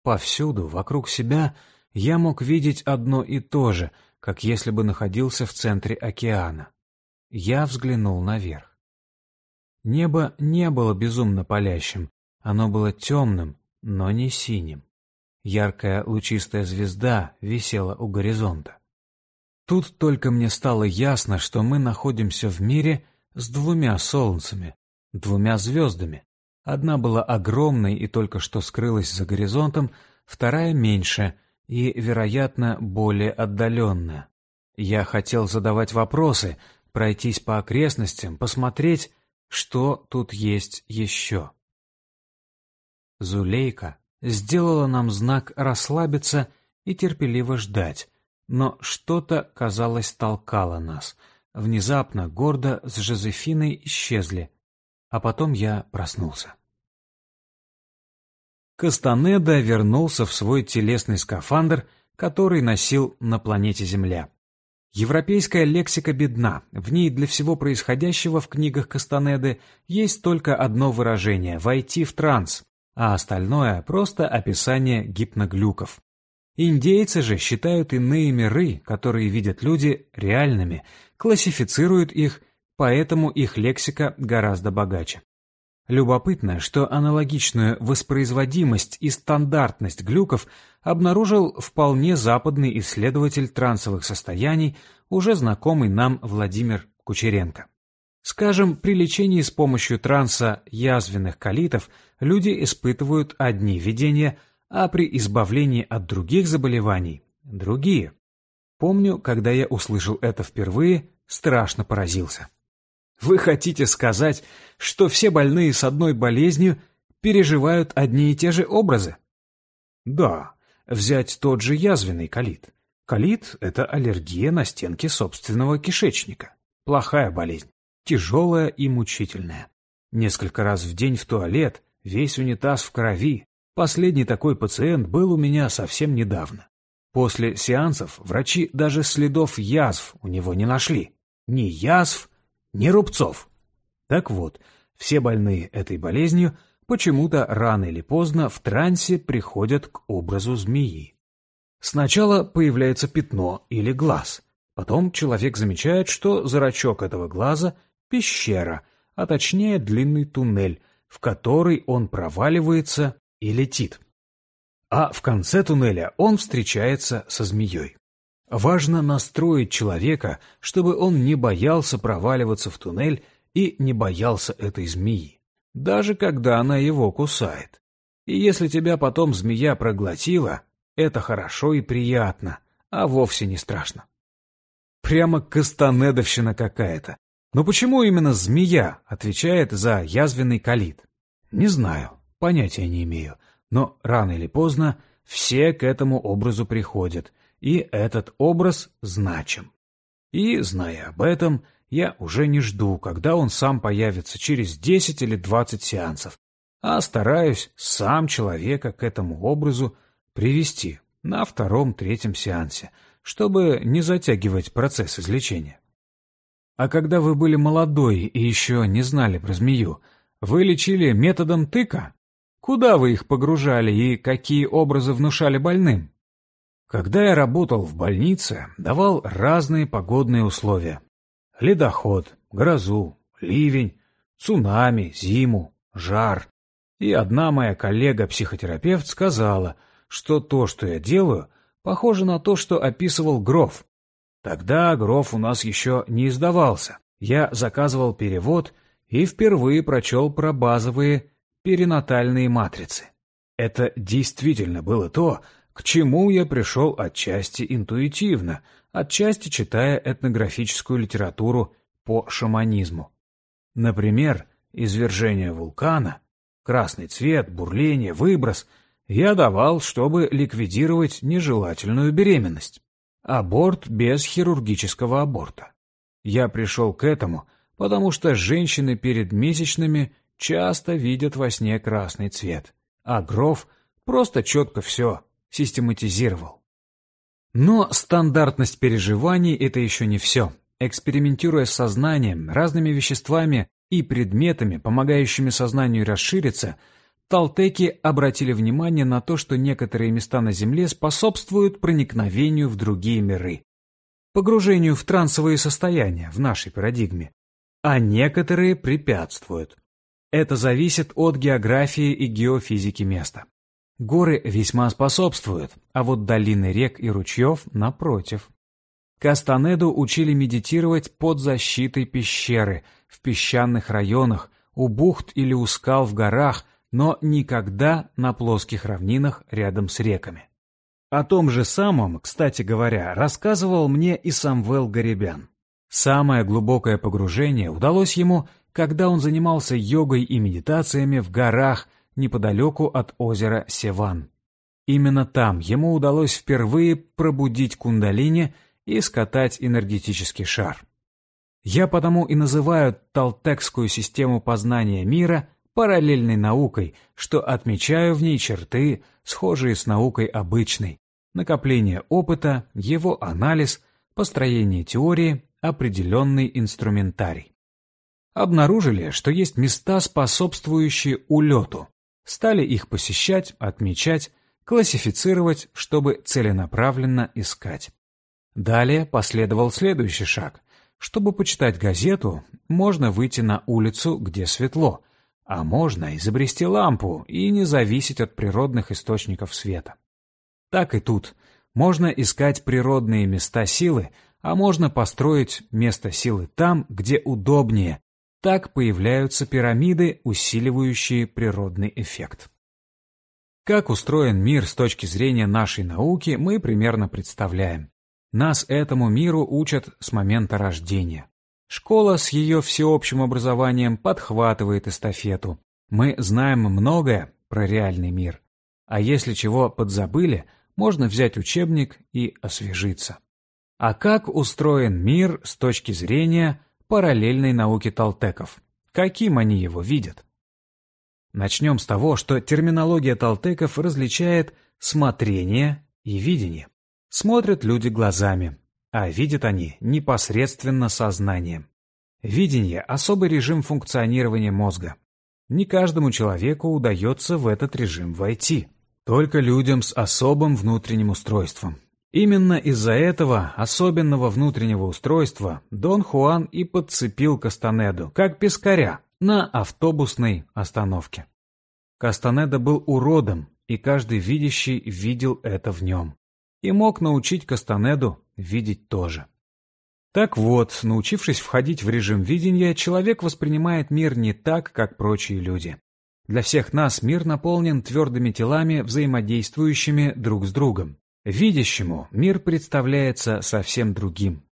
Повсюду, вокруг себя, я мог видеть одно и то же, как если бы находился в центре океана. Я взглянул наверх. Небо не было безумно палящим, оно было темным, но не синим. Яркая лучистая звезда висела у горизонта. Тут только мне стало ясно, что мы находимся в мире с двумя солнцами, двумя звездами. Одна была огромной и только что скрылась за горизонтом, вторая меньше и, вероятно, более отдаленная. Я хотел задавать вопросы, пройтись по окрестностям, посмотреть, что тут есть еще. Зулейка сделала нам знак расслабиться и терпеливо ждать, но что-то, казалось, толкало нас. Внезапно гордо с Жозефиной исчезли, а потом я проснулся. Кастанеда вернулся в свой телесный скафандр, который носил на планете Земля. Европейская лексика бедна, в ней для всего происходящего в книгах Кастанеды есть только одно выражение – «войти в транс», а остальное – просто описание гипноглюков. Индейцы же считают иные миры, которые видят люди, реальными, классифицируют их, поэтому их лексика гораздо богаче. Любопытно, что аналогичную воспроизводимость и стандартность глюков обнаружил вполне западный исследователь трансовых состояний, уже знакомый нам Владимир Кучеренко. Скажем, при лечении с помощью транса язвенных колитов люди испытывают одни видения, а при избавлении от других заболеваний – другие. Помню, когда я услышал это впервые, страшно поразился. Вы хотите сказать, что все больные с одной болезнью переживают одни и те же образы? Да, взять тот же язвенный колит. Колит – это аллергия на стенки собственного кишечника. Плохая болезнь тяжелая и мучительная. Несколько раз в день в туалет, весь унитаз в крови. Последний такой пациент был у меня совсем недавно. После сеансов врачи даже следов язв у него не нашли. Ни язв, ни рубцов. Так вот, все больные этой болезнью почему-то рано или поздно в трансе приходят к образу змеи. Сначала появляется пятно или глаз. Потом человек замечает, что зрачок этого глаза пещера, а точнее длинный туннель, в который он проваливается и летит. А в конце туннеля он встречается со змеей. Важно настроить человека, чтобы он не боялся проваливаться в туннель и не боялся этой змеи, даже когда она его кусает. И если тебя потом змея проглотила, это хорошо и приятно, а вовсе не страшно. Прямо кастанедовщина какая-то. Но почему именно змея отвечает за язвенный колит? Не знаю, понятия не имею. Но рано или поздно все к этому образу приходят, и этот образ значим. И, зная об этом, я уже не жду, когда он сам появится через 10 или 20 сеансов, а стараюсь сам человека к этому образу привести на втором-третьем сеансе, чтобы не затягивать процесс излечения. А когда вы были молодой и еще не знали про змею, вы лечили методом тыка? Куда вы их погружали и какие образы внушали больным? Когда я работал в больнице, давал разные погодные условия. Ледоход, грозу, ливень, цунами, зиму, жар. И одна моя коллега-психотерапевт сказала, что то, что я делаю, похоже на то, что описывал Гроф. Тогда Гроф у нас еще не издавался. Я заказывал перевод и впервые прочел про базовые перинатальные матрицы. Это действительно было то, к чему я пришел отчасти интуитивно, отчасти читая этнографическую литературу по шаманизму. Например, извержение вулкана, красный цвет, бурление, выброс я давал, чтобы ликвидировать нежелательную беременность. Аборт без хирургического аборта. Я пришел к этому, потому что женщины перед месячными часто видят во сне красный цвет, а Гров просто четко все систематизировал. Но стандартность переживаний – это еще не все. Экспериментируя с сознанием, разными веществами и предметами, помогающими сознанию расшириться, Талтеки обратили внимание на то, что некоторые места на Земле способствуют проникновению в другие миры, погружению в трансовые состояния в нашей парадигме, а некоторые препятствуют. Это зависит от географии и геофизики места. Горы весьма способствуют, а вот долины рек и ручьев напротив. Кастанеду учили медитировать под защитой пещеры, в песчаных районах, у бухт или у скал в горах, но никогда на плоских равнинах рядом с реками. О том же самом, кстати говоря, рассказывал мне и Самвел Гарибян. Самое глубокое погружение удалось ему, когда он занимался йогой и медитациями в горах неподалеку от озера Севан. Именно там ему удалось впервые пробудить кундалини и скатать энергетический шар. Я потому и называю Талтекскую систему познания мира параллельной наукой, что отмечаю в ней черты, схожие с наукой обычной, накопление опыта, его анализ, построение теории, определенный инструментарий. Обнаружили, что есть места, способствующие улету, стали их посещать, отмечать, классифицировать, чтобы целенаправленно искать. Далее последовал следующий шаг. Чтобы почитать газету, можно выйти на улицу, где светло, а можно изобрести лампу и не зависеть от природных источников света. Так и тут. Можно искать природные места силы, а можно построить место силы там, где удобнее, так появляются пирамиды, усиливающие природный эффект. Как устроен мир с точки зрения нашей науки, мы примерно представляем. Нас этому миру учат с момента рождения. Школа с ее всеобщим образованием подхватывает эстафету. Мы знаем многое про реальный мир. А если чего подзабыли, можно взять учебник и освежиться. А как устроен мир с точки зрения параллельной науки толтеков. Каким они его видят? Начнем с того, что терминология толтеков различает смотрение и видение. Смотрят люди глазами, а видят они непосредственно сознанием. Видение – особый режим функционирования мозга. Не каждому человеку удается в этот режим войти. Только людям с особым внутренним устройством, Именно из-за этого особенного внутреннего устройства Дон Хуан и подцепил Кастанеду, как пескаря, на автобусной остановке. Кастанеда был уродом, и каждый видящий видел это в нем. И мог научить Кастанеду видеть тоже. Так вот, научившись входить в режим видения, человек воспринимает мир не так, как прочие люди. Для всех нас мир наполнен твердыми телами, взаимодействующими друг с другом. Видящему мир представляется совсем другим.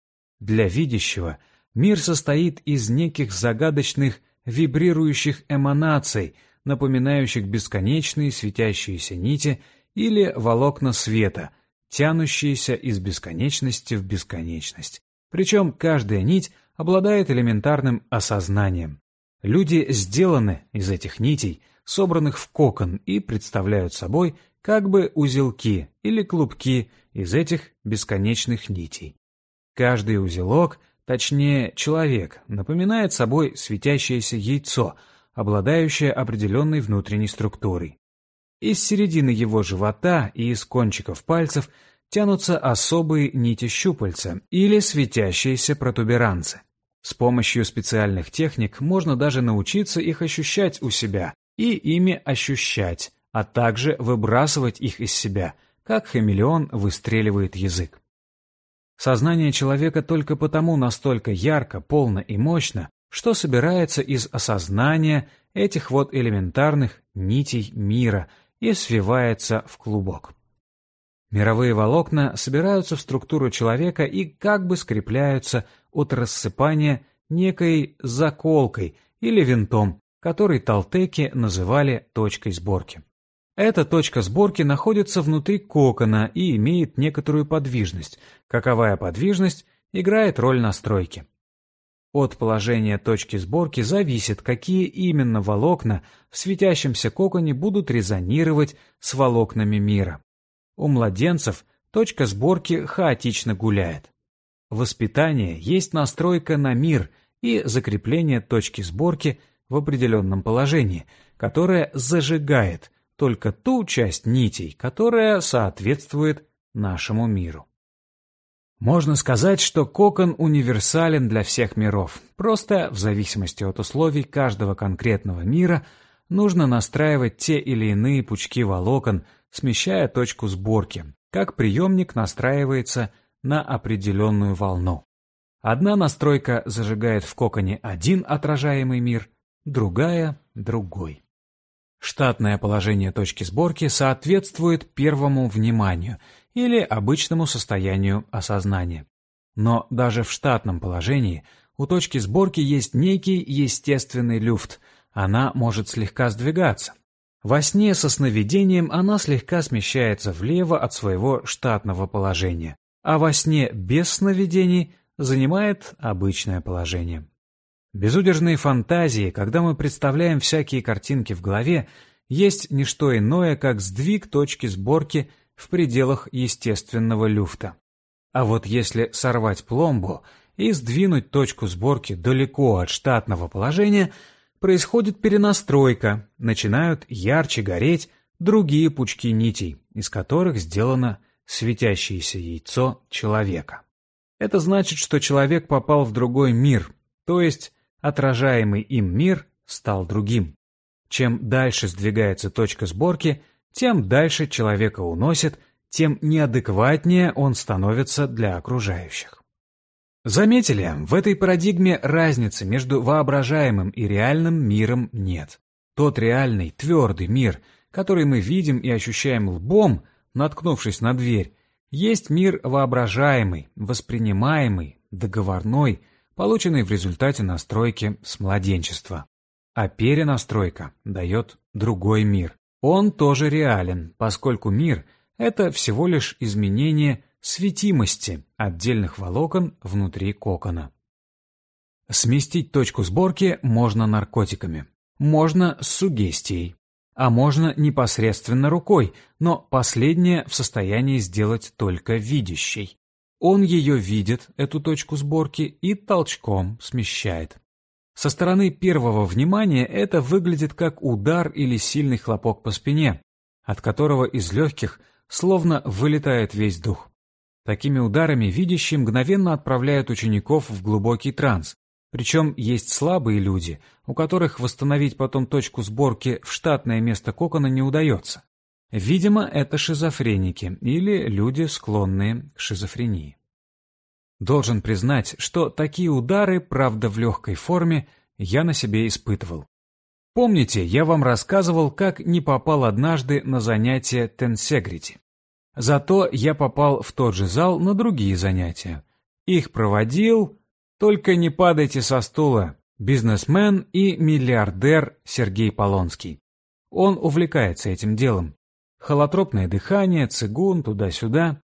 Для видящего мир состоит из неких загадочных вибрирующих эманаций, напоминающих бесконечные светящиеся нити или волокна света, тянущиеся из бесконечности в бесконечность. Причем каждая нить обладает элементарным осознанием. Люди сделаны из этих нитей, собранных в кокон, и представляют собой как бы узелки или клубки из этих бесконечных нитей. Каждый узелок, точнее человек, напоминает собой светящееся яйцо, обладающее определенной внутренней структурой. Из середины его живота и из кончиков пальцев тянутся особые нити щупальца или светящиеся протуберанцы. С помощью специальных техник можно даже научиться их ощущать у себя и ими ощущать, а также выбрасывать их из себя, как хамелеон выстреливает язык. Сознание человека только потому настолько ярко, полно и мощно, что собирается из осознания этих вот элементарных нитей мира и свивается в клубок. Мировые волокна собираются в структуру человека и как бы скрепляются от рассыпания некой заколкой или винтом, который толтеки называли точкой сборки. Эта точка сборки находится внутри кокона и имеет некоторую подвижность. Каковая подвижность играет роль настройки. От положения точки сборки зависит, какие именно волокна в светящемся коконе будут резонировать с волокнами мира. У младенцев точка сборки хаотично гуляет. Воспитание есть настройка на мир и закрепление точки сборки в определенном положении, которое зажигает только ту часть нитей, которая соответствует нашему миру. Можно сказать, что кокон универсален для всех миров. Просто в зависимости от условий каждого конкретного мира нужно настраивать те или иные пучки волокон, смещая точку сборки, как приемник настраивается на определенную волну. Одна настройка зажигает в коконе один отражаемый мир, другая — другой. Штатное положение точки сборки соответствует первому вниманию или обычному состоянию осознания. Но даже в штатном положении у точки сборки есть некий естественный люфт, она может слегка сдвигаться. Во сне со сновидением она слегка смещается влево от своего штатного положения, а во сне без сновидений занимает обычное положение. Безудержные фантазии, когда мы представляем всякие картинки в голове, есть не что иное, как сдвиг точки сборки в пределах естественного люфта. А вот если сорвать пломбу и сдвинуть точку сборки далеко от штатного положения, происходит перенастройка, начинают ярче гореть другие пучки нитей, из которых сделано светящееся яйцо человека. Это значит, что человек попал в другой мир, то есть отражаемый им мир стал другим. Чем дальше сдвигается точка сборки, тем дальше человека уносит, тем неадекватнее он становится для окружающих. Заметили, в этой парадигме разницы между воображаемым и реальным миром нет. Тот реальный, твердый мир, который мы видим и ощущаем лбом, наткнувшись на дверь, есть мир воображаемый, воспринимаемый, договорной, полученный в результате настройки с младенчества. А перенастройка дает другой мир. Он тоже реален, поскольку мир — это всего лишь изменение светимости отдельных волокон внутри кокона. Сместить точку сборки можно наркотиками, можно с сугестией, а можно непосредственно рукой, но последнее в состоянии сделать только видящий. Он ее видит, эту точку сборки, и толчком смещает. Со стороны первого внимания это выглядит как удар или сильный хлопок по спине, от которого из легких словно вылетает весь дух. Такими ударами видящие мгновенно отправляют учеников в глубокий транс, причем есть слабые люди, у которых восстановить потом точку сборки в штатное место кокона не удается. Видимо, это шизофреники или люди, склонные к шизофрении. Должен признать, что такие удары, правда в легкой форме, я на себе испытывал. Помните, я вам рассказывал, как не попал однажды на занятия Тенсегрити. Зато я попал в тот же зал на другие занятия. Их проводил, только не падайте со стула, бизнесмен и миллиардер Сергей Полонский. Он увлекается этим делом. Холотропное дыхание, цигун, туда-сюда.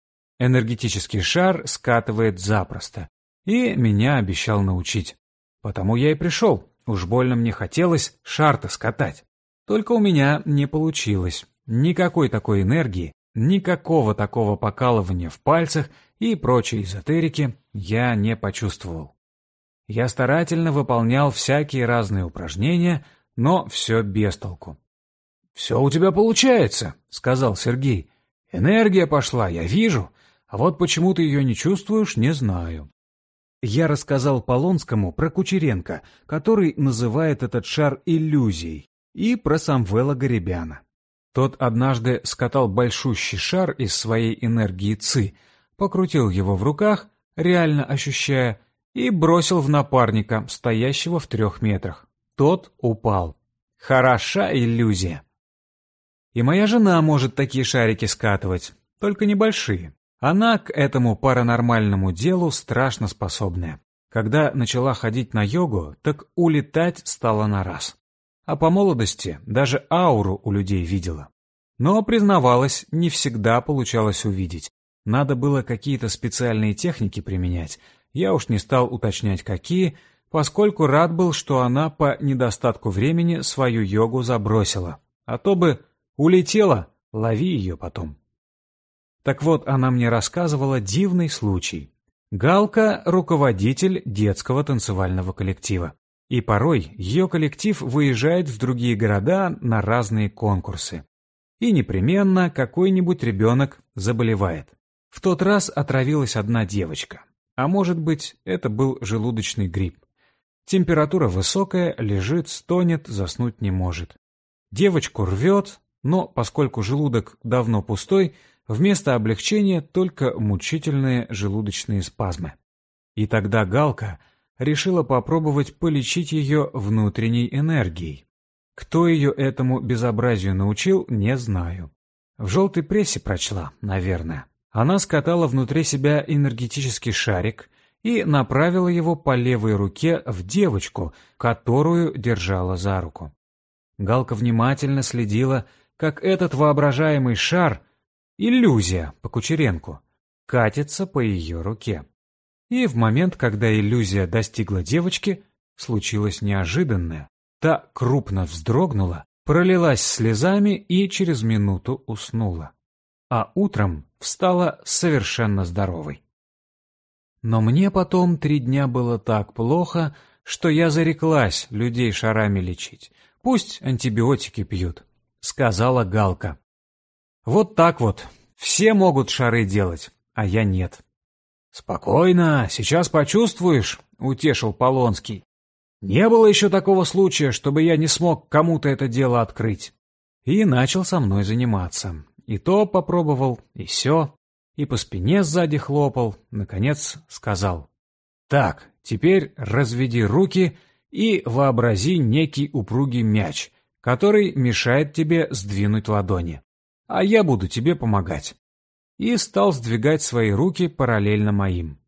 Энергетический шар скатывает запросто. И меня обещал научить. Потому я и пришел. Уж больно мне хотелось шар-то скатать. Только у меня не получилось. Никакой такой энергии, никакого такого покалывания в пальцах и прочей эзотерики я не почувствовал. Я старательно выполнял всякие разные упражнения, но все без толку. «Все у тебя получается», — сказал Сергей. «Энергия пошла, я вижу. А вот почему ты ее не чувствуешь, не знаю». Я рассказал Полонскому про Кучеренко, который называет этот шар иллюзией, и про Самвела Горебяна. Тот однажды скатал большущий шар из своей энергии ЦИ, покрутил его в руках, реально ощущая, и бросил в напарника, стоящего в трех метрах. Тот упал. Хороша иллюзия. И моя жена может такие шарики скатывать. только небольшие. Она к этому паранормальному делу страшно способная. Когда начала ходить на йогу, так улетать стала на раз. А по молодости даже ауру у людей видела. Но, признавалась, не всегда получалось увидеть. Надо было какие-то специальные техники применять. Я уж не стал уточнять, какие, поскольку рад был, что она по недостатку времени свою йогу забросила. А то бы улетела, лови ее потом. Так вот, она мне рассказывала дивный случай. Галка — руководитель детского танцевального коллектива. И порой ее коллектив выезжает в другие города на разные конкурсы. И непременно какой-нибудь ребенок заболевает. В тот раз отравилась одна девочка. А может быть, это был желудочный грипп. Температура высокая, лежит, стонет, заснуть не может. Девочку рвет, но поскольку желудок давно пустой, Вместо облегчения только мучительные желудочные спазмы. И тогда Галка решила попробовать полечить ее внутренней энергией. Кто ее этому безобразию научил, не знаю. В желтой прессе прочла, наверное. Она скатала внутри себя энергетический шарик и направила его по левой руке в девочку, которую держала за руку. Галка внимательно следила, как этот воображаемый шар Иллюзия по Кучеренку катится по ее руке. И в момент, когда иллюзия достигла девочки, случилось неожиданное. Та крупно вздрогнула, пролилась слезами и через минуту уснула. А утром встала совершенно здоровой. Но мне потом три дня было так плохо, что я зареклась людей шарами лечить. Пусть антибиотики пьют, — сказала Галка. Вот так вот. Все могут шары делать, а я нет. «Спокойно, сейчас почувствуешь», — утешил Полонский. «Не было еще такого случая, чтобы я не смог кому-то это дело открыть». И начал со мной заниматься. И то попробовал, и все, и по спине сзади хлопал, наконец сказал. «Так, теперь разведи руки и вообрази некий упругий мяч, который мешает тебе сдвинуть ладони а я буду тебе помогать». И стал сдвигать свои руки параллельно моим.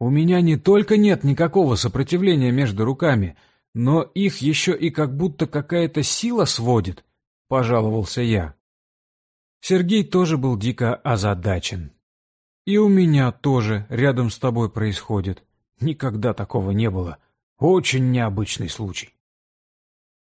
У меня не только нет никакого сопротивления между руками, но их еще и как будто какая-то сила сводит, — пожаловался я. Сергей тоже был дико озадачен. И у меня тоже рядом с тобой происходит. Никогда такого не было. Очень необычный случай.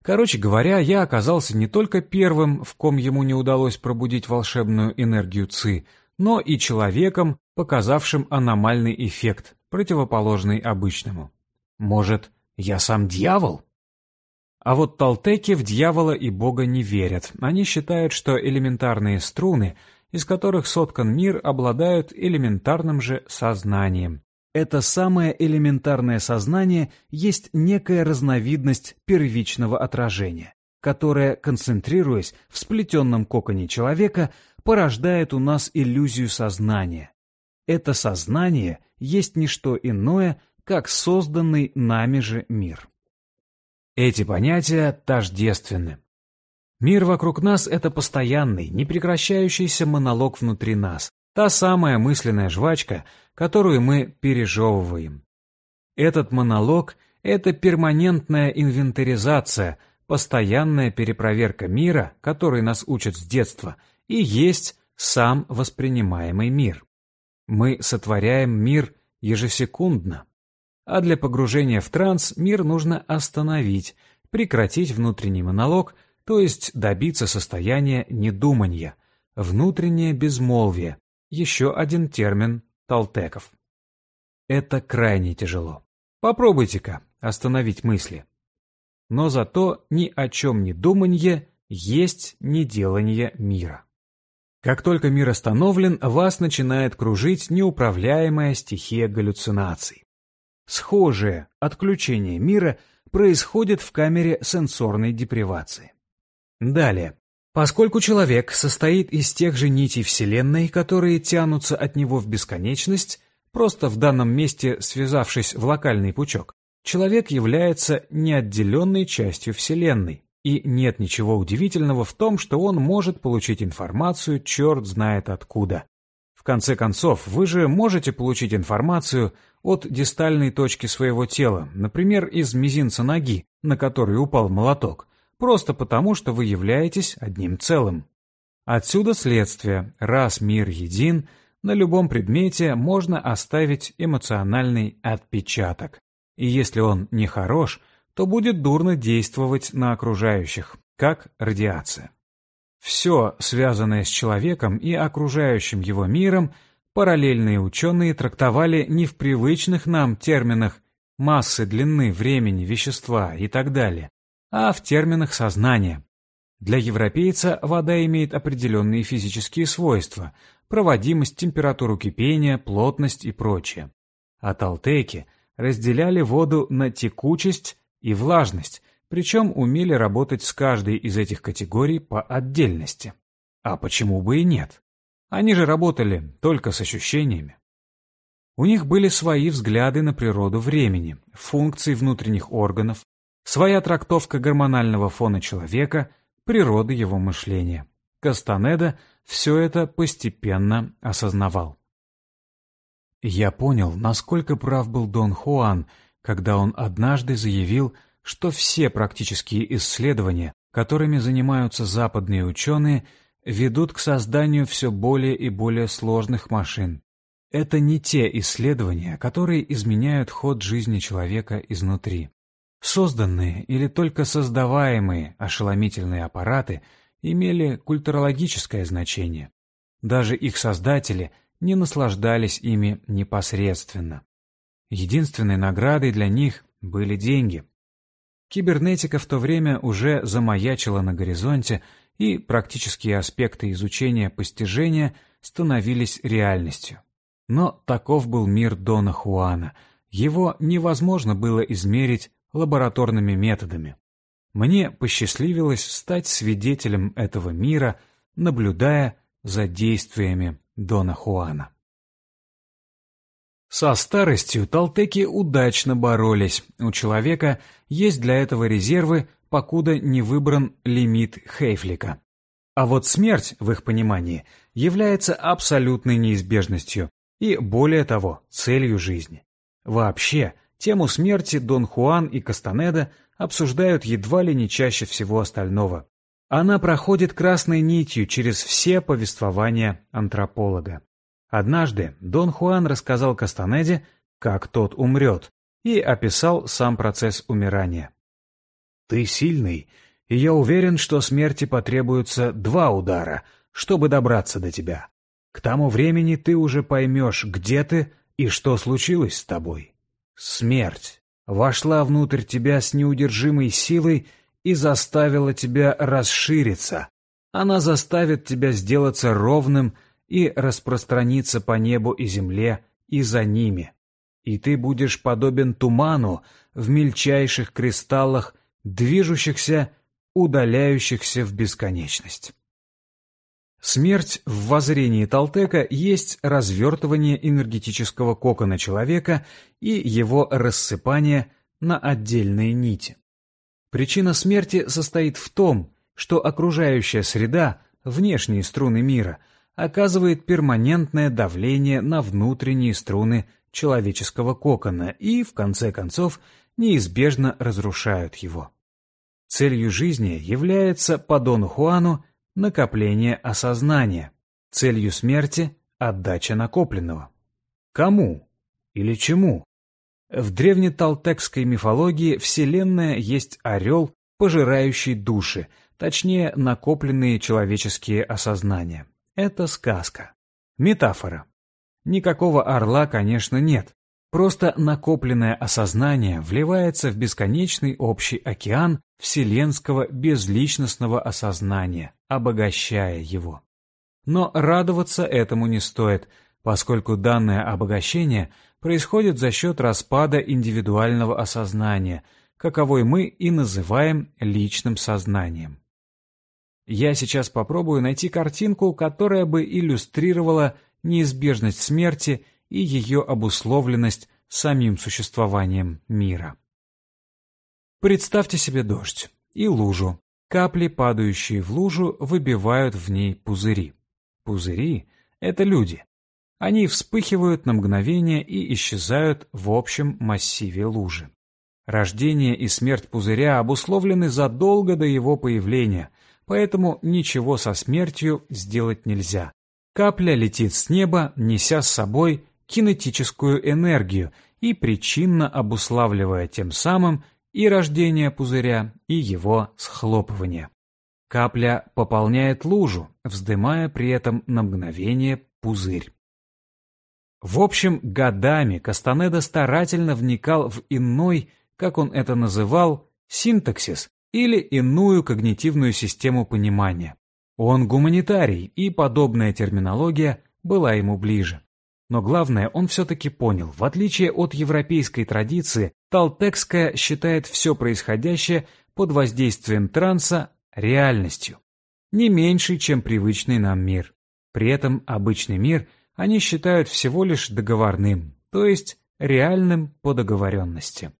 Короче говоря, я оказался не только первым, в ком ему не удалось пробудить волшебную энергию ЦИ, но и человеком, показавшим аномальный эффект, противоположный обычному. Может, я сам дьявол? А вот толтеки в дьявола и бога не верят. Они считают, что элементарные струны, из которых соткан мир, обладают элементарным же сознанием. Это самое элементарное сознание есть некая разновидность первичного отражения, которое, концентрируясь в сплетенном коконе человека, порождает у нас иллюзию сознания. Это сознание есть не что иное, как созданный нами же мир. Эти понятия тождественны. Мир вокруг нас — это постоянный, непрекращающийся монолог внутри нас, Та самая мысленная жвачка, которую мы пережевываем. Этот монолог — это перманентная инвентаризация, постоянная перепроверка мира, который нас учат с детства, и есть сам воспринимаемый мир. Мы сотворяем мир ежесекундно. А для погружения в транс мир нужно остановить, прекратить внутренний монолог, то есть добиться состояния недумания, внутреннее безмолвие, еще один термин толтеков. Это крайне тяжело. Попробуйте-ка остановить мысли. Но зато ни о чем не думанье есть неделанье мира. Как только мир остановлен, вас начинает кружить неуправляемая стихия галлюцинаций. Схожее отключение мира происходит в камере сенсорной депривации. Далее. Поскольку человек состоит из тех же нитей Вселенной, которые тянутся от него в бесконечность, просто в данном месте связавшись в локальный пучок, человек является неотделенной частью Вселенной, И нет ничего удивительного в том, что он может получить информацию черт знает откуда. В конце концов, вы же можете получить информацию от дистальной точки своего тела, например, из мизинца ноги, на который упал молоток, просто потому, что вы являетесь одним целым. Отсюда следствие, раз мир един, на любом предмете можно оставить эмоциональный отпечаток. И если он не хорош, то будет дурно действовать на окружающих, как радиация. Все, связанное с человеком и окружающим его миром, параллельные ученые трактовали не в привычных нам терминах массы, длины, времени, вещества и так далее, а в терминах сознания. Для европейца вода имеет определенные физические свойства – проводимость, температуру кипения, плотность и прочее. А талтеки разделяли воду на текучесть и влажность, причем умели работать с каждой из этих категорий по отдельности. А почему бы и нет? Они же работали только с ощущениями. У них были свои взгляды на природу времени, функции внутренних органов, своя трактовка гормонального фона человека, природы его мышления. Кастанеда все это постепенно осознавал. Я понял, насколько прав был Дон Хуан, когда он однажды заявил, что все практические исследования, которыми занимаются западные ученые, ведут к созданию все более и более сложных машин. Это не те исследования, которые изменяют ход жизни человека изнутри. Созданные или только создаваемые ошеломительные аппараты имели культурологическое значение. Даже их создатели не наслаждались ими непосредственно. Единственной наградой для них были деньги. Кибернетика в то время уже замаячила на горизонте, и практические аспекты изучения постижения становились реальностью. Но таков был мир Дона Хуана. Его невозможно было измерить лабораторными методами. Мне посчастливилось стать свидетелем этого мира, наблюдая за действиями Дона Хуана. Со старостью талтеки удачно боролись. У человека есть для этого резервы, покуда не выбран лимит Хейфлика. А вот смерть, в их понимании, является абсолютной неизбежностью и, более того, целью жизни. Вообще, тему смерти Дон Хуан и Кастанеда обсуждают едва ли не чаще всего остального. Она проходит красной нитью через все повествования антрополога. Однажды Дон Хуан рассказал Кастанеде, как тот умрет, и описал сам процесс умирания. «Ты сильный, и я уверен, что смерти потребуется два удара, чтобы добраться до тебя. К тому времени ты уже поймешь, где ты и что случилось с тобой. Смерть вошла внутрь тебя с неудержимой силой и заставила тебя расшириться. Она заставит тебя сделаться ровным, и распространится по небу и земле и за ними. И ты будешь подобен туману в мельчайших кристаллах, движущихся, удаляющихся в бесконечность. Смерть в воззрении Талтека есть развертывание энергетического кокона человека и его рассыпание на отдельные нити. Причина смерти состоит в том, что окружающая среда, внешние струны мира – оказывает перманентное давление на внутренние струны человеческого кокона и, в конце концов, неизбежно разрушают его. Целью жизни является, по Дону Хуану, накопление осознания, целью смерти – отдача накопленного. Кому или чему? В древнеталтекской мифологии Вселенная есть орел, пожирающий души, точнее, накопленные человеческие осознания. Это сказка. Метафора. Никакого орла, конечно, нет. Просто накопленное осознание вливается в бесконечный общий океан вселенского безличностного осознания, обогащая его. Но радоваться этому не стоит, поскольку данное обогащение происходит за счет распада индивидуального осознания, каковой мы и называем личным сознанием. Я сейчас попробую найти картинку, которая бы иллюстрировала неизбежность смерти и ее обусловленность самим существованием мира. Представьте себе дождь и лужу, Капли, падающие в лужу, выбивают в ней пузыри. Пузыри — это люди. Они вспыхивают на мгновение и исчезают в общем массиве лужи. Рождение и смерть пузыря обусловлены задолго до его появления, поэтому ничего со смертью сделать нельзя. Капля летит с неба, неся с собой кинетическую энергию и причинно обуславливая тем самым и рождение пузыря, и его схлопывание. Капля пополняет лужу, вздымая при этом на мгновение пузырь. В общем, годами Кастанеда старательно вникал в иной, как он это называл, синтаксис или иную когнитивную систему понимания. Он гуманитарий, и подобная терминология была ему ближе. Но главное, он все-таки понял, в отличие от европейской традиции, Талтекская считает все происходящее под воздействием транса реальностью, не меньшей, чем привычный нам мир. При этом обычный мир они считают всего лишь договорным, то есть реальным по договоренности.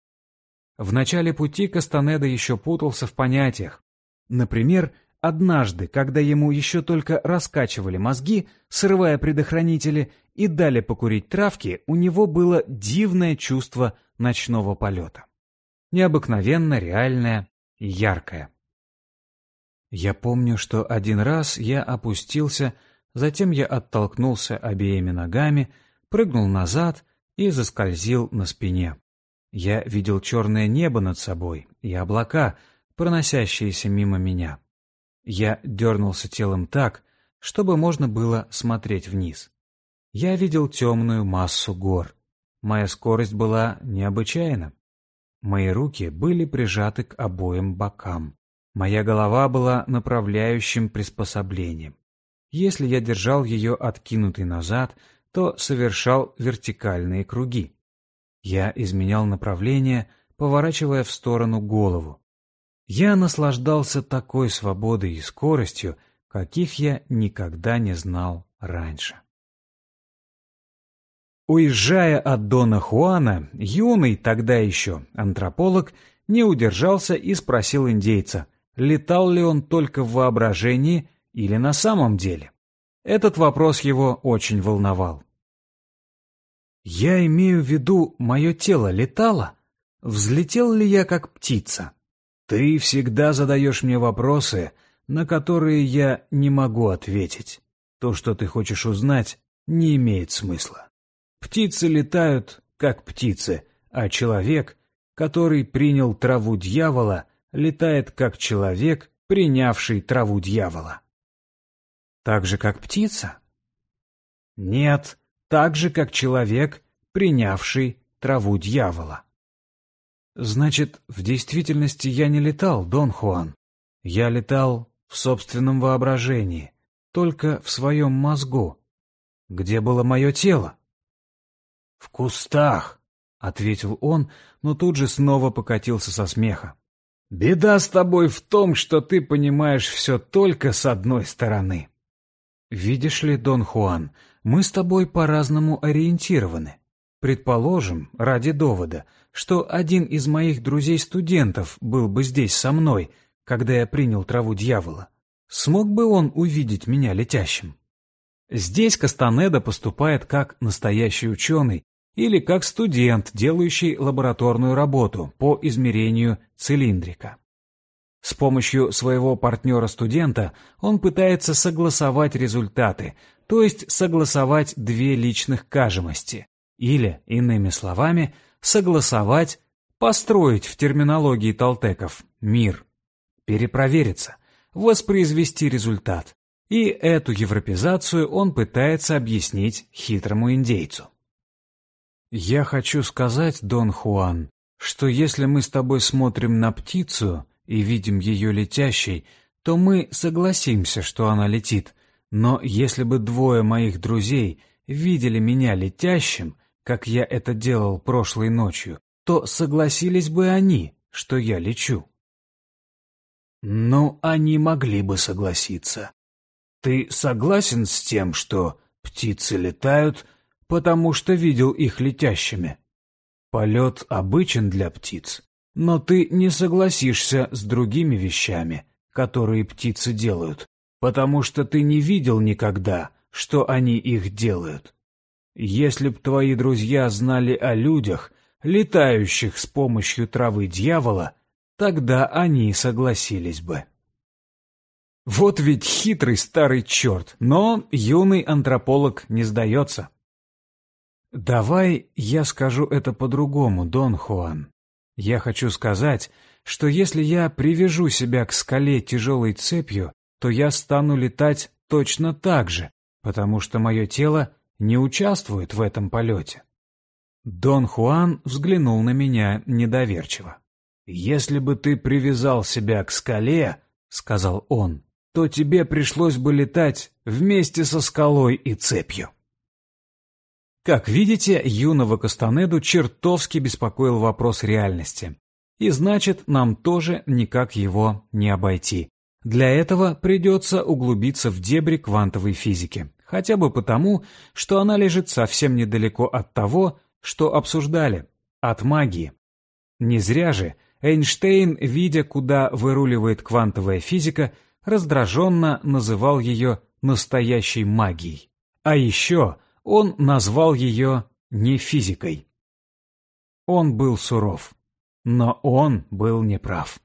В начале пути Кастанеда еще путался в понятиях. Например, однажды, когда ему еще только раскачивали мозги, срывая предохранители, и дали покурить травки, у него было дивное чувство ночного полета. Необыкновенно реальное яркое. Я помню, что один раз я опустился, затем я оттолкнулся обеими ногами, прыгнул назад и заскользил на спине. Я видел черное небо над собой и облака, проносящиеся мимо меня. Я дернулся телом так, чтобы можно было смотреть вниз. Я видел темную массу гор. Моя скорость была необычайна. Мои руки были прижаты к обоим бокам. Моя голова была направляющим приспособлением. Если я держал ее откинутой назад, то совершал вертикальные круги. Я изменял направление, поворачивая в сторону голову. Я наслаждался такой свободой и скоростью, каких я никогда не знал раньше. Уезжая от Дона Хуана, юный тогда еще антрополог не удержался и спросил индейца, летал ли он только в воображении или на самом деле. Этот вопрос его очень волновал. Я имею в виду, мое тело летало? Взлетел ли я как птица? Ты всегда задаешь мне вопросы, на которые я не могу ответить. То, что ты хочешь узнать, не имеет смысла. Птицы летают, как птицы, а человек, который принял траву дьявола, летает как человек, принявший траву дьявола. Так же, как птица? Нет, так же, как человек, принявший траву дьявола. Значит, в действительности я не летал, Дон Хуан. Я летал в собственном воображении, только в своем мозгу. Где было мое тело? В кустах, — ответил он, но тут же снова покатился со смеха. «Беда с тобой в том, что ты понимаешь все только с одной стороны». «Видишь ли, Дон Хуан, мы с тобой по-разному ориентированы. Предположим, ради довода, что один из моих друзей-студентов был бы здесь со мной, когда я принял траву дьявола. Смог бы он увидеть меня летящим? Здесь Кастанеда поступает как настоящий ученый или как студент, делающий лабораторную работу по измерению цилиндрика. С помощью своего партнера-студента он пытается согласовать результаты, то есть согласовать две личных кажемости, или, иными словами, согласовать, построить в терминологии толтеков мир, перепровериться, воспроизвести результат. И эту европезацию он пытается объяснить хитрому индейцу. «Я хочу сказать, Дон Хуан, что если мы с тобой смотрим на птицу и видим ее летящей, то мы согласимся, что она летит, но если бы двое моих друзей видели меня летящим, как я это делал прошлой ночью, то согласились бы они, что я лечу. Ну, они могли бы согласиться. Ты согласен с тем, что птицы летают, потому что видел их летящими? Полет обычен для птиц, но ты не согласишься с другими вещами, которые птицы делают, потому что ты не видел никогда, что они их делают. Если б твои друзья знали о людях, летающих с помощью травы дьявола, тогда они согласились бы. Вот ведь хитрый старый черт, но юный антрополог не сдается. Давай я скажу это по-другому, Дон Хуан. Я хочу сказать, что если я привяжу себя к скале тяжелой цепью, то я стану летать точно так же, потому что мое тело не участвует в этом полете. Дон Хуан взглянул на меня недоверчиво. «Если бы ты привязал себя к скале, — сказал он, — то тебе пришлось бы летать вместе со скалой и цепью». Как видите, юного Кастанеду чертовски беспокоил вопрос реальности. И значит, нам тоже никак его не обойти. Для этого придется углубиться в дебри квантовой физики. Хотя бы потому, что она лежит совсем недалеко от того, что обсуждали, от магии. Не зря же Эйнштейн, видя, куда выруливает квантовая физика, раздраженно называл ее настоящей магией. А еще он назвал ее не физикой. Он был суров, но он был неправ.